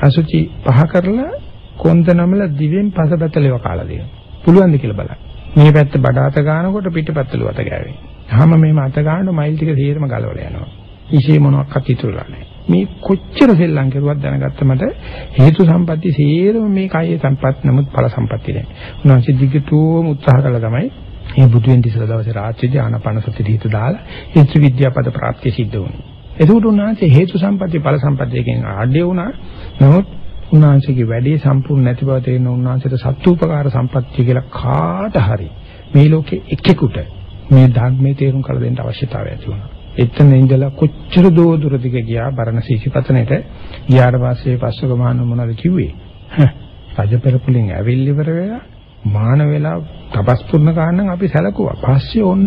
අසුචි පහ කරලා කොන්ද නමල දිවෙන් පසබැතලේව කාලා දෙනවා. පුළුවන්ද කියලා බලන්න. මේ පැත්ත බඩ අත ගන්නකොට පිටපැත්තලුව අත ගෑවේ. හැම මේම අත ගන්නකොට මයිල් ටික සේරම ගලවලා යනවා. ඉෂේ මොනවත් ඉතුරුලා නැහැ. මේ කොච්චර සෙල්ලම් කරුවත් දැනගත්ත මට හේතු සම්පatti සේරම මේ කයේ සම්පත් නමුත් ඵල සම්පatti නෑ. උන්වහන්සේ දිගටම උත්සාහ කළා තමයි මේ බුදු වෙන දිසල දවසේ රාත්‍රියේ ආනාපාන සති දීත දාලා ඒ ත්‍රිවිද්‍යාපද ප්‍රාප්තිය සිද්ධ වුණා. එතකොට උන්වහන්සේ හේතු සම්පatti ඵල සම්පත්තියකින් ආඩේ වුණා. නමුත් උන්වහන්සේගේ වැඩේ සම්පූර්ණ නැති බව තේරෙන උන්වහන්සේට සත්ූපකාර සම්පත්තිය කියලා කාට හරි මේ ලෝකේ එකෙකුට මේ ධර්මයේ තේරුම් කළ දෙන්න අවශ්‍යතාවය ඇති වුණා. එතන ඉඳලා කොච්චර දෝ දුර දිග ගියා බරණ සීසිපතනෙට ගියාට පස්සේ පස්වක මහන්න මොනවද කිව්වේ? රජ පෙරපුලින් ඇවිල් ඉවර වෙලා මාන වෙලා තපස් පුරන කාණන් අපි සැලකුවා. පස්සේ ඔන්න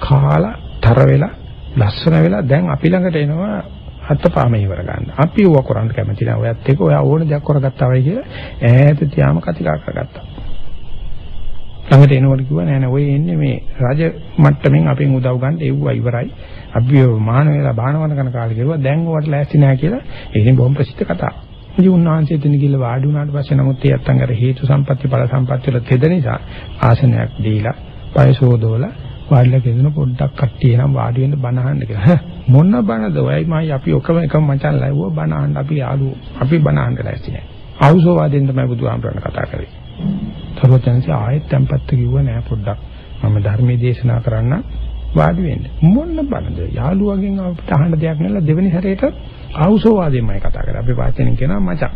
කාලා තර වෙලා ලස්සන වෙලා දැන් අපි ළඟට එනවා අත්පාම ඉවර ගන්න. අපි ඌව කරන්න කැමති නැහැ. ඔයත් එක්ක ඔයා ඕන දෙයක් කරගත්තා වයි කියලා ඈත තියාම කතිකා කරගත්තා. ළඟට එනකොට කිව්වා නෑ නෑ ඔය එන්නේ මේ රජ මට්ටමින් අපෙන් උදව් ගන්න එව්වා ඉවරයි. අපි මාන වේලා බානවන කරන කාලේ කිව්වා දැන් ඔයාට ලෑස්ති නෑ කියලා. ඒකෙන් බොහොම ප්‍රසිද්ධ කතාවක්. ඉතින් උන්වහන්සේ එතන ගිහලා වාඩි වුණාට පස්සේ නමුත් ඒ අත්තන් අර හේතු සම්පatti ඵල සම්පatti වල තෙද නිසා ආසනයක් දීලා පයසෝදෝලා වාඩිලා කියන පොඩ්ඩක් කට්ටිය නම් වාඩි වෙන්න බණ අහන්න කියලා. මොන බණද ඔයයි මයි අපි ඔකම එකම මචං ලැබුවා බණ අහන්න අපි යාළුවෝ. අපි බණ අහන්න ලෑස්ති නෑ. ආවුසෝ වාදෙන් තමයි බුදුහාමරණ කතා කරේ. සර්වඥන්සේ ආයෙත් tempත් කිව්වා නෑ පොඩ්ඩක්. මම ධර්මයේ දේශනා කරන්න වාඩි වෙන්න. මොන බණද? යාළුවගෙන් අපිට අහන්න දෙයක් නැලා දෙවෙනි හැරේට ආවුසෝ වාදෙන්මයි කතා කරේ. අපි වාචනෙන් කියනවා මචං.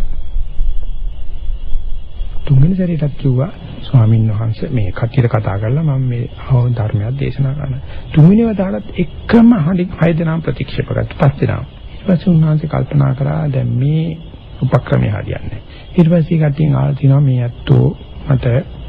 තුන්වෙනි සැරේටත් කිව්වා ස්වාමීන් වහන්සේ මේ කටියට කතා කරලා මම මේ ධර්මයක් දේශනා කරනවා. තුන්වෙනි වතාවටත් එකම හඬින් හය දෙනා ප්‍රතික්ෂේප කරත් පස් දෙනා. ඊට පස්සේ උන්වහන්සේ කල්පනා කරා දැන් මේ උපක්‍රමය හරියන්නේ. ඊට පස්සේ කටියෙන් ආලා තිනවා මේ ඇත්තෝ මට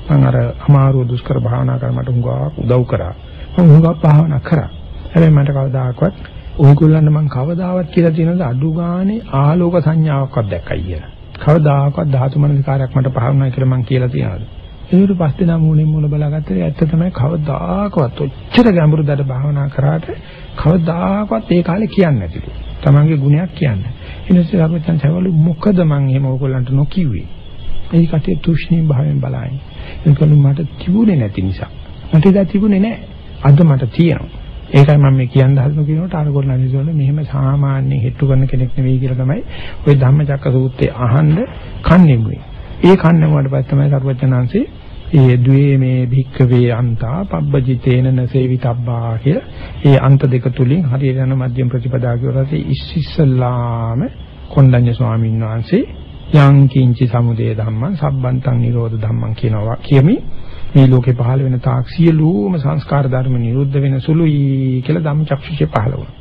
මම අර අමාරු දුෂ්කර භාවනා කර මට උංගා උදව් කරා. මම හුඟක් භාවනා කරා. හැබැයි මට කවදාකවත් ඕගොල්ලන්ට මම කවදාවත් කියලා තියෙනද අඩු ගානේ ආලෝක සංඥාවක්වත් දැක්කයි කියලා. කවදාකවත් ධාතු මනසිකාරයක් මට භාවනා කියලා මම කියලා තියනවාද? ඒකට පස්සේ නම් මූලින් මූල බලාගත්තේ ඇත්ත තමයි කවදාකවත් ඔච්චර ගැඹුරු දඩ භාවනා කරාට කවදාකවත් ඒ කාලේ කියන්නේ නැතිලු. Tamange ගුණයක් කියන්නේ. ඉනිසෙ අපෙන් තවලු මොකද මම එහෙම ඕගොල්ලන්ට නොකිව්වේ? ඒ කටේ තුෂ්ණී භාවයෙන් බලائیں. ඒකළු මට තිබුණේ නැති නිසා. මට ඒක තිබුණේ නැහැ. අද මට තියෙනවා. ඒකයි මම මේ කියන්න හදන කෙනාට අරගොල්ලන් ඉස්සෙල්ලා මෙහෙම සාමාන්‍ය හෙට්ටු කරන කෙනෙක් නෙවෙයි කියලා තමයි ওই ධම්මචක්ක සූත්‍රයේ අහන්න කන්නේමුයි. ඒ කන්නේමුවට පස්සේ තමයි සර්වඥාන්සේ ඒ ද්වේ මේ භික්කවේ අන්තා පබ්බජිතේන නසේවිතබ්බා කියලා ඒ අන්ත දෙක තුලින් හරියට යන මධ්‍යම ප්‍රතිපදා කියලාසේ ඉස්සෙල්ලාම කොණ්ඩඤ්ඤ ස්වාමීන් වහන්සේ යං කිංචි සමුදය ධම්මං සබ්බන්තං නිරෝධ ධම්මං කියනවා කියමි මේ ලෝකේ පහළ වෙන තාක් සියලුම සංස්කාර ධර්ම නිරුද්ධ වෙන සුළුයි කියලා ධම්මචක්ෂුෂේ පහළ වුණා.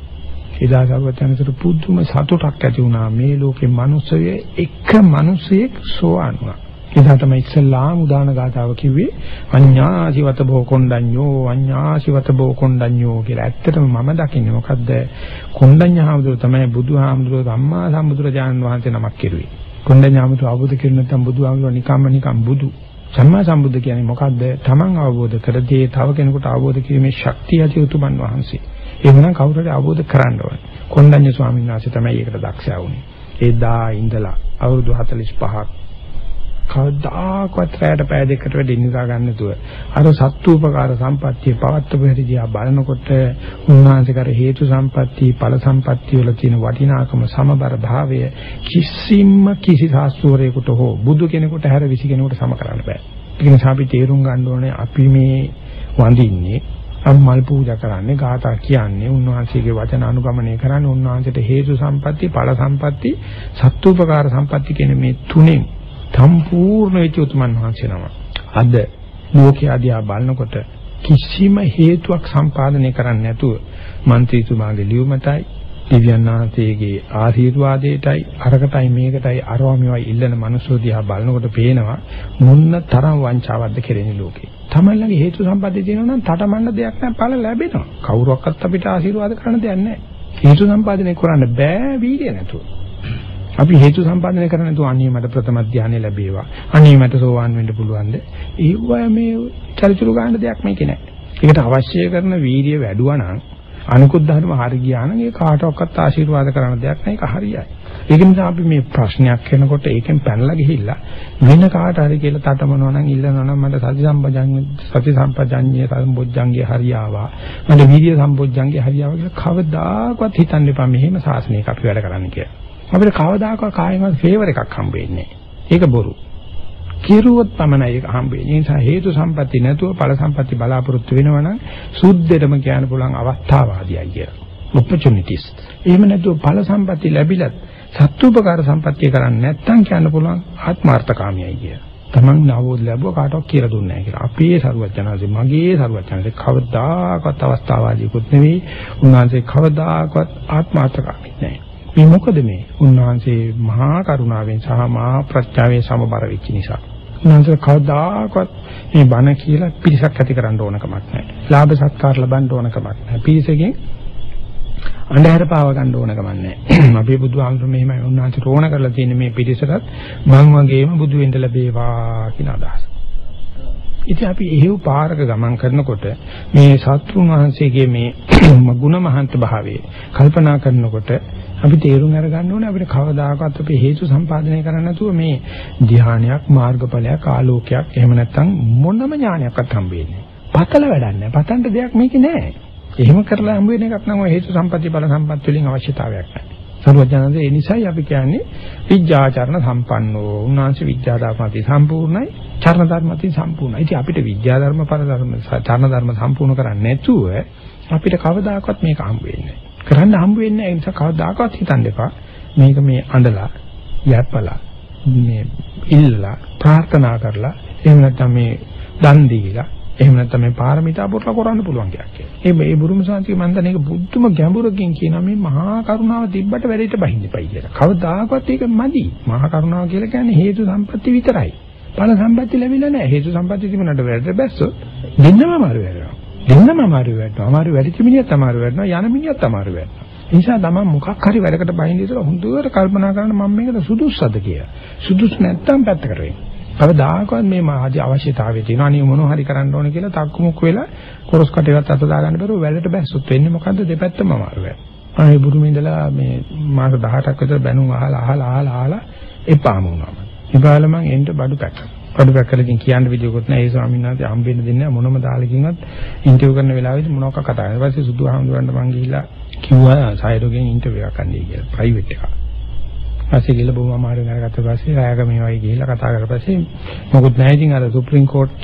එදා සර්වඥාන්සේට පුදුම සතුටක් ඇති වුණා මේ ලෝකේ මිනිස්සෙ එක මිනිසෙක් සෝවාන් වුණා. එදා තමයි ඉස්ලාම් උදාන ගාතාව කිව්වේ අඤ්ඤාසිවත බෝ කොණ්ඩඤ්ඤෝ අඤ්ඤාසිවත බෝ කොණ්ඩඤ්ඤෝ කියලා. ඇත්තටම මම දකින්නේ මොකද්ද? කොණ්ඩඤ්ඤාමතුරු තමයි බුදුහාමුදුරුවෝ ධම්මා සම්බුදුරජාණන් වහන්සේ නමක් කෙරුවේ. කොණ්ඩඤ්ඤාමතුරු අවබෝධ කරගෙන නැත්නම් බුදුහාමුදුරුවෝ නිකම්ම නිකම් බුදු. සම්මා සම්බුද්ධ කියන්නේ මොකද්ද? Taman අවබෝධ කර දේ තව කෙනෙකුට අවබෝධ කිරීමේ ශක්තිය ඇති උතුමන් වහන්සේ. එහෙමනම් කවුරු හරි අවබෝධ කරන්න ඕනේ. කොණ්ඩඤ්ඤ ස්වාමීන් වහන්සේ තමයි ඒකට දක්ෂයා වුනේ. එදා ඉඳලා අවුරුදු 45ක් කවදාකවත් රැයට පෑ දෙකට වැඩි නිදා ගන්න නැතුව අර සත්තුපකාර සම්පත්තිය පවත්වපු හැටි දිහා බලනකොට උන්වහන්සේ කර හේතු සම්පත්තිය ඵල සම්පත්තිය වල තියෙන වටිනාකම සමබර භාවය කිසිම කිසි සාස්ත්‍රයකට හෝ බුදු කෙනෙකුට හැර විසි කෙනෙකුට සම කරන්න බෑ. ඒ නිසා අපි තේරුම් ගන්න ඕනේ අපි මේ වඳින්නේ අපි මල් පූජා කරන්නේ ගාථා කියන්නේ උන්වහන්සේගේ වචන අනුගමනය කරන්නේ උන්වහන්සේට හේතු සම්පatti ඵල සම්පatti සත්තුපකාර සම්පatti කියන මේ තුනෙන් සම්පූර්ණ වෙච්ච උතුමන් වහන්සේ නම. අද ලෝකයා දිහා බලනකොට කිසිම හේතුවක් සම්පාදනය කරන්නේ නැතුව മന്ത്രിතුමාගේ ලියුමටයි දිව්‍යඥාන්තයේගේ ආශිර්වාදයටයි අරකටයි මේකටයි අරවා මේවා ඉල්ලන මනුස්සෝ දිහා බලනකොට පේනවා මොන්න තරම් වංචාවක්ද කෙරෙන්නේ ලෝකේ. තමයිලගේ හේතු සම්පත්තිය තියෙනවා නම් තටමන්න දෙයක් නැහැ ඵල ලැබෙනවා. කවුරක්වත් අපිට ආශිර්වාද කරන්න දෙයක් නැහැ. හේතු සම්පාදනය කරන්න බෑ වීර්ය නැතුව. අපි හේතු සම්පාදනය කරන්නේ නැතුව අනිය මට ප්‍රථම ධානය ලැබේවා. අනිය මට සෝවාන් වෙන්න පුළුවන්ද? ඒව මේ චරිචුරු ගන්න දෙයක් මේකේ නැහැ. ඒකට අවශ්‍ය කරන වීර්ය වැඩුවා නම් අනිකුත් ධර්ම හරි ගියා නම් ඒ කාටවත් ආශිර්වාද කරන දෙයක් නෑ ඒක හරියයි. ඒක නිසා අපි මේ ප්‍රශ්නයක් කරනකොට ඒකෙන් පැනලා ගිහිල්ලා වෙන කාට හරි කියලා තටමනවා නම් ඉල්ලනවා නම් මට සති සම්පජඤ්ඤ සති සම්පජඤ්ඤය සම්බොජ්ජංගේ හරියාවා. මට වීර්ය සම්බොජ්ජංගේ හරියාවා කියලා කවදාකවත් හිතන්න එපා මෙහෙම සාසනයක අපි වැඩ කරන්න කියලා. අපිට කවදාකවත් කායෙම ෆේවර් එකක් හම්බ වෙන්නේ නැහැ. ඒක බොරු. කෙරුවොත් පමණයි ඒක හම්බ වෙන්නේ. ඒ නිසා හේතු සම්පatti නැතුව ඵල සම්පatti බලාපොරොත්තු වෙනවා නම් සුද්ධෙටම කියන්න පුළුවන් අවස්ථාවාදීයි කියලා. opportunities. එහෙම නැතුව ඵල සම්පatti ලැබිලත් සත්තුපකාර සම්පත්තිය කරන්නේ නැත්නම් කියන්න පුළුවන් ආත්මార్థකාමියයි කියලා. තමන් නවෝද ලැබුව කාටවත් කියලා දුන්නේ නැහැ කියලා. අපේ සරුවචනාසේ මගේ සරුවචනාසේ කවදාකවත් අවස්ථාවාදීකුත් නෙවෙයි. උන්වහන්සේ කවදාකවත් ආත්මార్థකාමී නැහැ. මේ මොකද මේ? උන්වහන්සේ මහා කරුණාවෙන් සහ මහා ප්‍රඥාවෙන් සමබර වෙච්ච නිසා. උන්වහන්සේ කවදාකවත් මේ බණ කියලා පිරිසක් ඇති කරන්න ඕන කමක් නැහැ. ලාභ සත්කාර ලබන්න ඕන කමක් නැහැ. පිරිසකින් අන්ධහැර පාව ගන්න ඕන කමක් නැහැ. අපේ බුදුහාමුදුරු මෙහිමයි උන්වහන්සේ රෝණ කරලා තියෙන මේ පිරිසටත් මං වගේම බුදු වෙන්න ලැබේවා කියන අදහස. ඉතින් අපි එහෙව් පාරක ගමන් කරනකොට මේ සත්‍රුන් වහන්සේගේ මේ ගුණ මහන්ත භාවයේ කල්පනා කරනකොට අපි තේරුම් අරගන්න ඕනේ අපිට කවදාකවත් අපේ හේතු සම්පාදනය කරන්න නැතුව මේ ධ්‍යානයක් මාර්ගඵලයක් ආලෝකයක් එහෙම නැත්නම් මොනම ඥානයක්වත් හම්බෙන්නේ නැහැ. පතල වැඩක් නැහැ. පතන්න දෙයක් මේකේ නැහැ. එහෙම කරලා හම්බ වෙන එකක් නම් ඔය හේතු සම්පatti බල සම්පත් වලින් අවශ්‍යතාවයක් නැහැ. සරුවඥාන්සේ ඒ නිසායි අපි කියන්නේ විද්‍යාචරණ සම්පන්නෝ. උන්වහන්සේ විද්‍යා ධර්මati සම්පූර්ණයි, චරණ ධර්මati සම්පූර්ණයි. ඉතින් අපිට විද්‍යා ධර්ම පර ධර්ම චරණ ධර්ම සම්පූර්ණ කරන්නේ නැතුව අපිට කවදාකවත් මේක හම්බ වෙන්නේ කරන්න හම්බ වෙන්නේ නැහැ. ඒ නිසා කවදාකවත් හිතන්න එපා. මේක මේ අඬලා, යැප්පලා, මේ ඉල්ලලා, ප්‍රාර්ථනා කරලා, එහෙම නැත්නම් මේ දන් දීලා එහෙම නැත්නම් මේ පාරමිතා පුරලා කරන්න පුළුවන් කියලා. ඒ මේ බුරුම සාන්තිය මම දන්නේ ඒක බුද්ධම ගැඹුරකින් කියනවා මේ මහා කරුණාව තිබ්බට වැඩේට බහින්නපයි කියලා. කවදාකවත් ඒක මදි. මහා කරුණාව කියලා කියන්නේ හේතු සම්පatti විතරයි. ඵල සම්පatti ලැබිලා නැහැ. හේතු සම්පatti තිබුණාට වැඩට බැස්සොත් දෙන්නම අමාරු වෙනවා. දෙන්නම අමාරු වෙනවා. අමාරු වැඩිච මිනිහත් අමාරු වෙනවා. යන මිනිහත් අමාරු වෙනවා. නිසා තමයි මොකක් හරි වැඩකට බහින්න ඉතල හොඳට කල්පනා කරන්න මම මේකට සුදුස්සද කියලා. සුදුස් නැත්තම් පැත්තකට වෙන්න. කවදාකවත් මේ මාදී අවශ්‍යතාවය තියෙනවා. අනිව මොනව හරි කරන්න ඕනේ කියලා තක්මුක් වෙලා කොරස් කටේවත් අත දා ගන්න බැරුව වැලට බැස්සොත් වෙන්නේ මොකද්ද දෙපැත්තම අමාරු වෙයි. අනේ බුරුමේ ඉඳලා මේ මාස 18ක් විතර බැනුම් අහලා අහලා අහලා අහලා එපාම වුණා. ඉබාල මං එන්න බඩු පැක් බඩු පැක් කරලා කියන්න විදියකුත් නැහැ. ඒ ස්වාමීන් වහන්සේ හම්බෙන්න දෙන්නේ මොනම දාලකින්වත් ඉන්ටර්විව් කරන වෙලාවෙදි මොනවක් කතා කරනවා. ඊට පස්සේ සුදු හාමුදුරන්ට මං ගිහිල්ලා කිව්වා සයිඩෝගෙන් ඉන්ටර්විව් එකක් අන්නේ කියලා. ප්‍රයිවට් එකක්. පස්සේ ගිහලා බොහොම අමාරුවෙන් අරගත්ත පස්සේ රායක මේ වගේ ගිහිල්ලා කතා කරලා පස්සේ මොකුත් නැහැ ඉතින් අර සුප්‍රීම කෝට්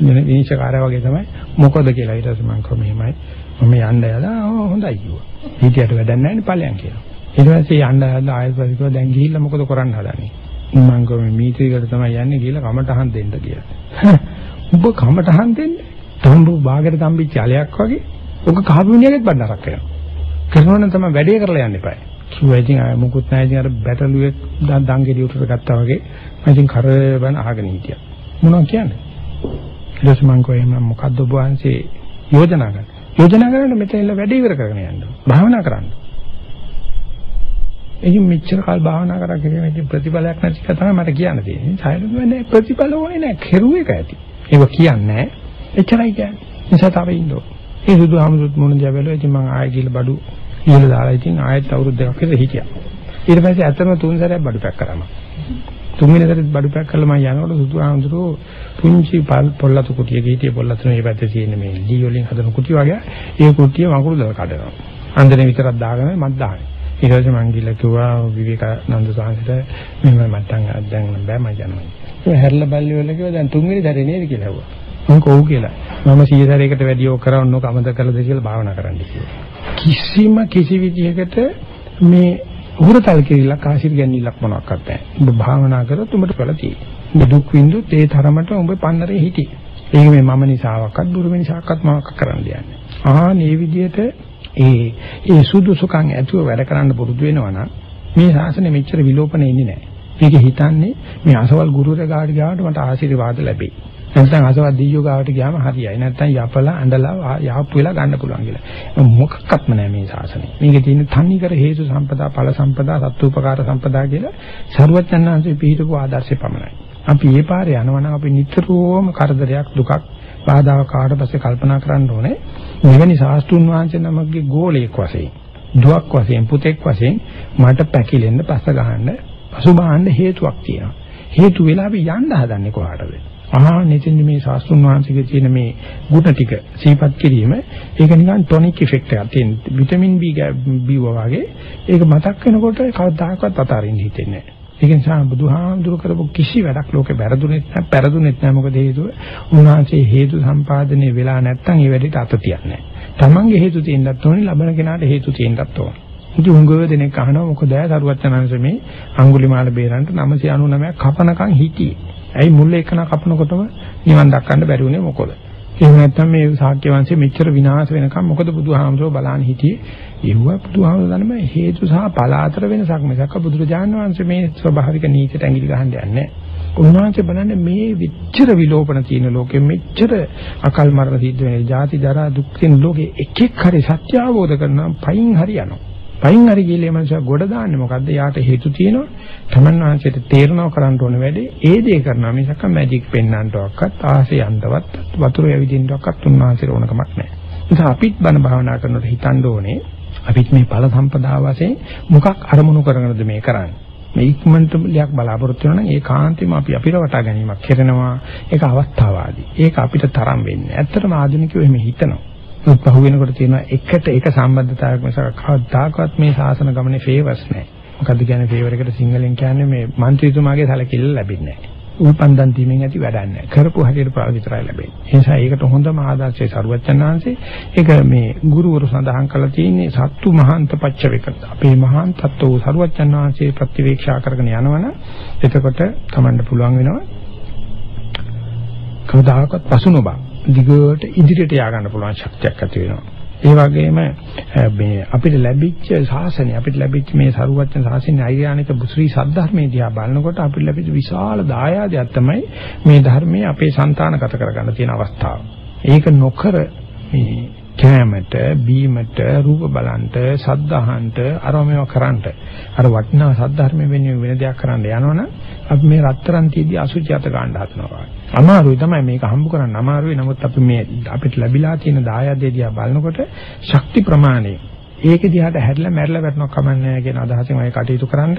විනිශ්චයකාරය වගේ තමයි මොකද කියලා ඊට පස්සේ මම කිව්වා මෙහෙමයි මම යන්න යලා හොඳයි කිව්වා. හිටියට වැඩක් නැහැ නේ ඵලයන් කියලා. ඊට පස්සේ යන්න යලා ආයෙත් පස්සේ කිව්වා දැන් ගිහිල්ලා මොකද කරන්න හදන්නේ? මම කිව්වා මේ මීටරයකට තමයි යන්නේ ගිහිල්ලා කමටහන් දෙන්න කියලා. උඹ කමටහන් දෙන්නේ? තඹු බාගෙට තම්බිච්ච අලයක් වගේ. ඔක කහපුණියගෙත් බණ්ඩාරක් වෙනවා. කරනවනම් තමයි වැඩේ කරලා යන්න එපා. කිව්වා ඉතින් ආය මොකුත් නැහැ ඉතින් අර බැටළුවේ දංගෙඩි උටට ගත්තා වගේ මම ඉතින් කරබන් අහගෙන හිටියා මොනවා කියන්නේ ඊට පස්සේ මම කිව්වා එහෙනම් මොකද්ද ඔබ වහන්සේ යෝජනා කරන්නේ යෝජනා කරන්නේ මෙතන වැඩ ඉවර කරගෙන යන්න භාවනා කරන්න එයින් මෙච්චර කල් භාවනා කරා කියන ඉතින් ප්‍රතිඵලයක් නැති එක තමයි මට කියන්න තියෙන්නේ. සායලුව නෑ ප්‍රතිඵල ඕනේ නෑ කෙරුව එක ඇති. ඒක කියන්නේ එච්චරයි කියන්නේ. නිසා තව ඉන්නෝ ඒ සුදු හමුදුත් මොන දියා බැලුවා. ඉතින් මම ආයෙ ගිහලා බඩු ඉහළ දාලා ඉතින් ආයෙත් අවුරුදු දෙකක් විතර හිටියා. ඊට පස්සේ ඇත්තම තුන් සැරයක් බඩු පැක් කරා මම. තුන්වෙනි සැරේත් බඩු පැක් කරලා මම යනකොට සුදු ආන්දරෝ පුංචි පොල්ලතු කුටියක හිටිය පොල්ලතු මේ පැත්තේ තියෙන මේ ලී වලින් හදන කුටි වගේ. ඒ කුටිය වකුරු දල කඩනවා. අන්දරේ විතරක් දාගෙන මත් දාන්නේ. ඊට පස්සේ මං ගිහලා කිව්වා විවේකානන්ද සාංශට මෙන්න මට්ටම් දැන් බෑ මම යනවා. ඒ හැරලා බල්ලි වල කිව්වා දැන් තුන්වෙනි සැරේ නේද කියලා ඇහුවා. මම කොහොම කියලා. මම 100 සැරයකට වැඩි ඕක කරවන්න ඕක අමතක කළද කියලා භාවනා කරන්න කිව්වා. කිසිම කිසි විදිහකට මේ උහුරතල් කිරිලක් ආශිර්වාද ගැනීමක් මොනවාක්වත් නැහැ. ඔබ භාවනා කරොත් උඹට ඵල තියෙයි. ඔබ දුක් විඳුත් ඒ තරමට ඔබ පන්නරේ හිටියේ. ඒක මේ මම නිසාවක්වත් බුරුම නිසාවක්වත් මමක් කරන්න දෙන්නේ. ආ මේ විදිහට ඒ ඒ සුදුසුකම් ඇතුව වැඩ කරන්න පුරුදු වෙනවා නම් මේ ශාසනය මෙච්චර විලෝපණය ඉන්නේ නැහැ. මේක හිතන්නේ මේ අසවල් ගුරුවරයා ගාවට ගාවට මට ආශිර්වාද ලැබෙයි. නැත්නම් අසවත් දීයෝ ගාවට ගියාම හරියයි. නැත්නම් යපලා ඇඳලා යහප්පු වෙලා ගන්න පුළුවන් කියලා. මොකක්වත්ම නැහැ මේ ශාසනය. මේකේ තියෙන තනි කර හේතු සම්පදා, ඵල සම්පදා, සත්තුපකාර සම්පදා කියලා සරුවචන්නාංශේ පිළිතුරු ආදර්ශය පමණයි. අපි මේ පාරේ යනවා නම් අපි නිතරම කරදරයක් දුකක් බාධාව කාට පස්සේ කල්පනා කරන්න ඕනේ මෙවැනි ශාස්ත්‍රුන් වහන්සේ නමක්ගේ ගෝලයක් වශයෙන් දුවක් වශයෙන් පුතෙක් වශයෙන් මට පැකිලෙන්න පස්ස ගහන්න පසුබාහන්න හේතුවක් තියෙනවා. හේතු වෙලා අපි යන්න හදන්නේ කොහාටද? ආ නිතින් මේ ශාස්ත්‍රුන් වහන්සේගේ තියෙන මේ ගුණ ටික සිහිපත් කිරීම ඒක නිකන් ටොනික් ඉෆෙක්ට් එකක් තියෙන විටමින් B බීව වගේ ඒක මතක් වෙනකොට කවදාකවත් අතාරින්න හිතෙන්නේ නැහැ. ඒක නිසා බුදුහාමුදුරු කරපු කිසි වැඩක් ලෝකේ වැරදුනෙත් නැහැ පෙරදුනෙත් නැහැ මොකද හේතුව උන්වහන්සේ හේතු සම්පාදනය වෙලා නැත්තම් ඒ වැඩේට අත තියන්නේ නැහැ. Tamange හේතු තියෙන්නත් ඕනේ ලබන කෙනාට හේතු තියෙන්නත් ඕනේ. ඉතින් උංගව දෙනෙක් අහනවා මොකද ඇය සරුවචනංශ මේ අඟුලිමාල බේරන්ට 999ක් කපනකම් හිටියේ. ඇයි මුල් එකන කපනකොටම නිවන් දක්කන්න බැරි වුණේ මොකද? එහෙම නැත්නම් මේ ශාක්‍ය වංශේ මෙච්චර විනාශ වෙනකම් මොකද බුදුහාමුදුරුවෝ බලන්න හිටියේ? ඒව බුදුහාමුදුරුවෝ දන්නම හේතු සහ ඵල අතර වෙනසක් මිසක් බුදුරජාණන් වහන්සේ මේ ස්වභාවික නීතියට ඇඟිලි ගහන්න යන්නේ නැහැ. උන්වහන්සේ බලන්නේ මේ විච්චර විලෝපන තියෙන ලෝකෙ මෙච්චර අකල් මරණ සිද්ධ වෙන ජාති ජරා දුක් තියෙන ලෝකෙ එක එක හරි සත්‍ය අවබෝධ කරනවා පයින් හරියනවා. පයින් හරි ගිහලා මනුස්සයා ගොඩ දාන්නේ මොකද්ද? යාට හේතු තියෙනවා. තමන් වහන්සේට තේරෙනව කරන්න ඕන වැඩේ ඒ දේ කරනවා මිසක් මැජික් පෙන්වන්නවක්වත් ආසේ යන්නවත් වතුර යවිදින්නවක්වත් උන්වහන්සේට ඕනකමක් නැහැ. නිසා අපිත් බණ භාවනා කරනකොට හිතන්න ඕනේ අපිත් මේ ඵල සම්පදා වශයෙන් මොකක් අරමුණු කරගෙනද මේ කරන්නේ? මේ ඉක්මනට ලියක් බලාපොරොත්තු වෙනවා නම් ඒ කාන්තේම අපි අපිට වටා ගැනීමක් කරනවා ඒක අවස්ථාවාදී ඒක අපිට තරම් වෙන්නේ ඇත්තටම ආධුනිකයෝ එහෙම හිතනවා නමුත් පහු වෙනකොට තියෙනවා එකට එක සම්බන්ධතාවයක් මිසක කවදාකවත් මේ ශාසන ගමනේ ෆේවර්ස් නැහැ. මොකද්ද කියන්නේ ෆේවර් එකට සිංහලෙන් කියන්නේ මේ മന്ത്രിතුමාගේ සැලකිල්ල ලැබෙන්නේ නැහැ. උපන්දන් දීමෙන් ඇති වැඩක් නැහැ. කරපු හැටියට ප්‍රාණ විතරයි ලැබෙන්නේ. ඒ නිසා ඒකට හොඳම ආදර්ශය සරුවච්චන් වහන්සේ ඒක මේ ගුරුවරු සඳහන් කරලා තියෙන්නේ සත්තු මහාන්ත පච්ච විකත. අපේ මහාන් තත්ත්ව වූ සරුවච්චන් වහන්සේ ප්‍රතිවේක්ෂා කරගෙන යනවනම් එතකොට තමන්ට පුළුවන් වෙනවා කවදාකවත් පසු නොබා දිගට ඉදිරියට යා ගන්න පුළුවන් ශක්තියක් ඇති වෙනවා. ඒ වගේම මේ අපිට ලැබිච්ච ශාසනය අපිට ලැබිච්ච මේ සරුවත්න ශාසනයේ අයිරානික බුශ්‍රී සද්ධර්මයේ දිහා බලනකොට අපිට ලැබිච්ච විශාල දායාදයක් තමයි මේ ධර්මයේ අපේ సంతානගත කරගන්න තියෙන අවස්ථාව. ඒක නොකර මේ කෑමට, බීමට, රූප බලන්ට, සද්ධාහන්ට, අරමේව කරන්ට, අර වටිනා සද්ධර්මයෙන් වෙන දෙයක් කරන්න යනවනම් අපි මේ රත්තරන් තියදී අසුචිත ගන්න හදනවා. අමාරුයි තමයි මේක හම්බ කරන්න අමාරුයි නමුත් අපි මේ අපිට ලැබිලා තියෙන දායාදේ දිහා බලනකොට ශක්ති ප්‍රමාණය ඒක දිහාට හැරිලා මැරිලා වැටෙනවා කමන්නේ කියන අදහසෙන් අය කටයුතු කරන්න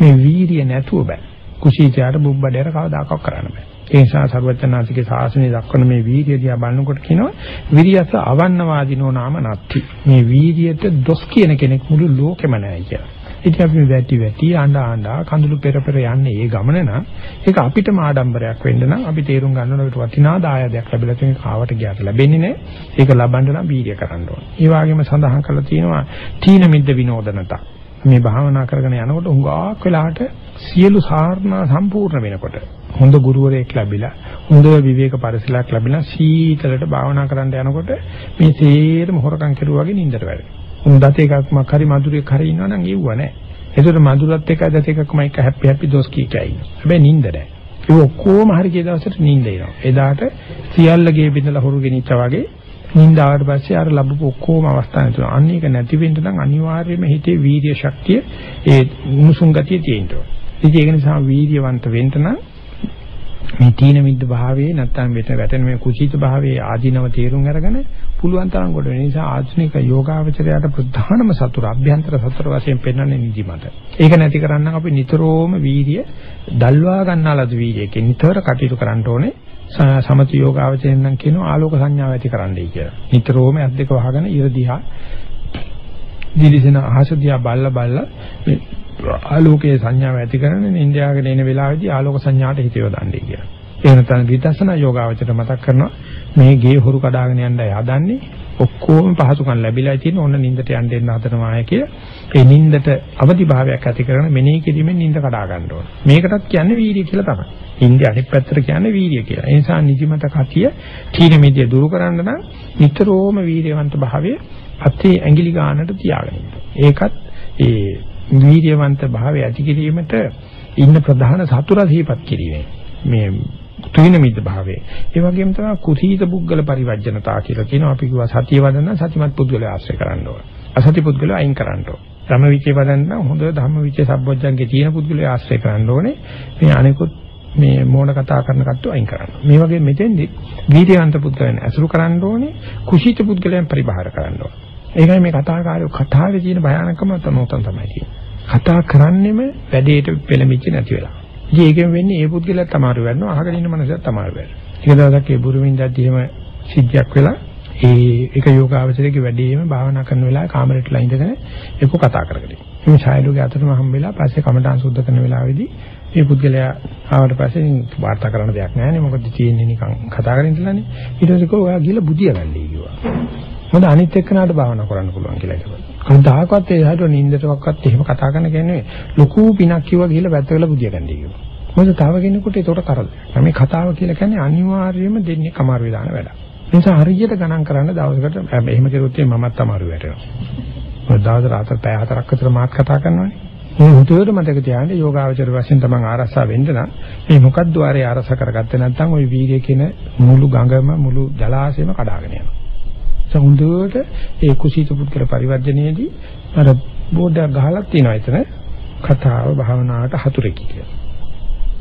මේ වීරිය නැතුව බෑ කුසීතයට බුබ්බඩේර කවදාකවත් කරන්න බෑ ඒ නිසා සර්වඥාන්සේගේ ශාසනය දක්වන මේ වීර්ය දිහා බලනකොට කියනවා විරියස අවන්නවාදීනෝ නාම නත්ති. මේ වීර්යයට දොස් කියන කෙනෙක් මුළු ලෝකෙම නැහැ කියලා. ඉතින් අපි වැටි වැටි ආණ්ඩා ආණ්ඩා කඳුළු පෙර පෙර යන්නේ ඒ ගමන නම් ඒක අපිටම ආඩම්බරයක් වෙන්න නම් අපි තේරුම් ගන්න ඕනේ වටිනා දායාදයක් ලැබිලා තියෙන කාවට ගියාට ලැබෙන්නේ නැහැ. ඒක ලබන්න නම් වීර්ය කරන්න ඕනේ. ඒ වගේම සඳහන් කරලා තියෙනවා තීන මිද්ද විනෝදනතා. මේ භාවනා කරගෙන යනකොට හුඟක් වෙලාවට සියලු සාරණා සම්පූර්ණ වෙනකොට හොඳ ගුරුවරයෙක් ලැබිලා හොඳ විවේක පරිසරයක් ලැබිලා සීතලට භාවනා කරන්න යනකොට මේ තේරම හොරකම් කෙරුවා වගේ නින්දට වැටෙනවා. උන්දත් එකක්ම හරි මధుරයක් හරි ඉන්නවා නම් ඒව නැහැ. ඒතර මధుරත් එක දත් එකක්ම එක හැපි හැපි දොස් කී කියයි. හැබැයි නින්ද නැහැ. ඒ ඔක්කොම හරි කිය දවසට නින්ද එනවා. එදාට සියල්ලගේ බින්දලා හොරු ගෙනිච්චා වගේ නින්ද ආවට පස්සේ අර ලැබපු ඔක්කොම අවස්ථා නැතුව අන්න ඒක නැති වෙන්න නම් අනිවාර්යයෙන්ම හිතේ වීර්ය ශක්තිය ඒ උණුසුම් ගතිය තියෙන්න ඕන. ඉතින් ඒක නිසා වීර්යවන්ත වෙන්න නම් මේ තීන මිද්ද භාවයේ නැත්තම් වෙත වැටෙන මේ කුසීත භාවයේ ආධිනව තේරුම් අරගෙන පුළුවන් තරම් කොට වෙන නිසා ආධුනික යෝගාවචරයට ප්‍රධානම සතුර අභ්‍යන්තර සතුර වශයෙන් පෙන්වන්නේ නිදිමත. ඒක නැති කරන්න අපි නිතරම වීර්ය දල්වා ගන්නාලද වීර්යයෙන් නිතර කටයුතු කරන්න ඕනේ. සමති යෝගාවචරයෙන් නම් කියනවා ආලෝක සංඥාව ඇති කරන්නයි කියලා. නිතරම ඇස් දෙක වහගෙන ඉර දිහා දිලිසෙන අහස දිහා බල්ල බල්ල ආලෝකයේ සංඥාව ඇති කරගෙන ඉන්දියාවකට එන වෙලාවේදී ආලෝක සංඥාට හිත යොදන්නේ කියලා. ඒ නැත්නම් විදර්ශනා යෝගාවචර මතක් කරනවා මේ ගේ හොරු කඩාගෙන යන්නයි හදන්නේ ඔක්කොම පහසුකම් ලැබිලා තියෙන ඕන නින්දට යන්න දෙන්න හදනවා අය කියලා. ඒ නින්දට අවදි භාවයක් ඇති කරගෙන මෙනෙහි කිරීමෙන් නින්ද කඩා ගන්න ඕන. මේකටත් කියන්නේ වීර්ය කියලා තමයි. ඉන්දිය අනිත් පැත්තට කියන්නේ වීර්ය කියලා. ඒ නිසා නිදිමත කතිය තීන මිදිය දුරු කරන්න නම් නිතරම වීර්යවන්ත භාවය අතේ ඇඟිලි ගන්නට තියාගන්න. ඒකත් ඒ වීර්යවන්ත භාවය ඇති කිරීමට ඉන්න ප්‍රධාන සතුර සිහිපත් කිරීමේ. මේ තුින මිද්ද භාවයේ. ඒ වගේම තමයි කුසීත පුද්ගල පරිවර්ජනතා කියලා කියනවා. අපි කිව්වා සතිය වදන සතිමත් පුද්ගලයා ආශ්‍රය කරන්න ඕන. අසති පුද්ගලයා අයින් කරන්න ඕන. ධම්ම විචේ වදන්න හොඳ ධම්ම විචේ සම්බොජ්ජංගේ තියෙන පුද්ගලයා ආශ්‍රය කරන්න ඕනේ. මේ අනිකුත් මේ මෝඩ කතා කරන කට්ටිය අයින් කරන්න. මේ වගේ මෙතෙන්දි වීර්යවන්ත පුද්ගලයන් ඇසුරු කරන්න ඕනේ, කුසීත පුද්ගලයන් පරිබාහිර කරන්න ඕනේ. ඒකයි මේ කතාකාරයෝ කතාවේ තියෙන භයානකම තනෝතන් තමයි තියෙන්නේ. කතා කරන්නෙම වැඩේට පෙළඹිච්ච නැති වෙලා. ඉතින් ඒකෙන් වෙන්නේ ඒ පුද්ගලයාත් අමාරු වෙනවා, අහගෙන ඉන්න මනසත් අමාරු වෙනවා. ටික දවසක් ඒ බුරුමින් දැද්දි එහෙම සිද්ධියක් වෙලා ඒ එක යෝගාවචරයේ වැඩිම භාවනා කරන වෙලාවේ කාමරේටලා ඉඳගෙන ඒක කතා කරගෙන. මේ ඡායලෝගේ අතරම හම්බෙලා පස්සේ කමඨාන් සුද්ධ කරන වෙලාවේදී මේ පුද්ගලයා ආවට පස්සේ වාර්තා කරන්න දෙයක් නැහැ නේ මොකද තියෙන්නේ නිකන් කතා කරගෙන ඉඳලානේ. ඊට පස්සේ කෝ ඔයා ගිහලා බුදිය ගන්නයි කිව්වා. මොකද අනිත් එක්කනට භාවනා කරන්න පුළුවන් කියලා කිව්වා. කවදාකවත් ඒ හැට නින්දටවත් එහෙම කතා කරන්න කියන්නේ ලොකු පිනක් කිව්වා ගිහලා වැත්ත වෙලා බුදිය ගන්නයි කිව්වා. මොකද තව කෙනෙකුට ඒකට කරදරයක්. මේ කතාව කියලා කියන්නේ අනිවාර්යයෙන්ම දෙන්නේ කමාරු වෙලාන වැඩක්. ඒ නිසා හරියට ගණන් කරන්න දවසකට එහෙම කරුවොත් මමත් අමාරු වැටෙනවා. මොකද දවස් රාත්‍රී පැය හතරක් විතර මාත් කතා කරනවානේ. මේ හුදුවට මතක තියාගන්න යෝගාවචර වශයෙන් තමන් ආරසා වෙන්න නම් මේ මොකද්ද ආරේ ආරසා කරගත්තේ නැත්නම් ওই වීර්ය කියන මුළු ගඟම මුළු ජලාශයම කඩාගෙන යනවා. ඒ හුදුවට ඒ කුසීත පුද්ගල පරිවර්ජනයේදී අර බෝඩයක් ගහලා තියෙනවා එතන කතාව භාවනාවට හතුරෙකි කියලා.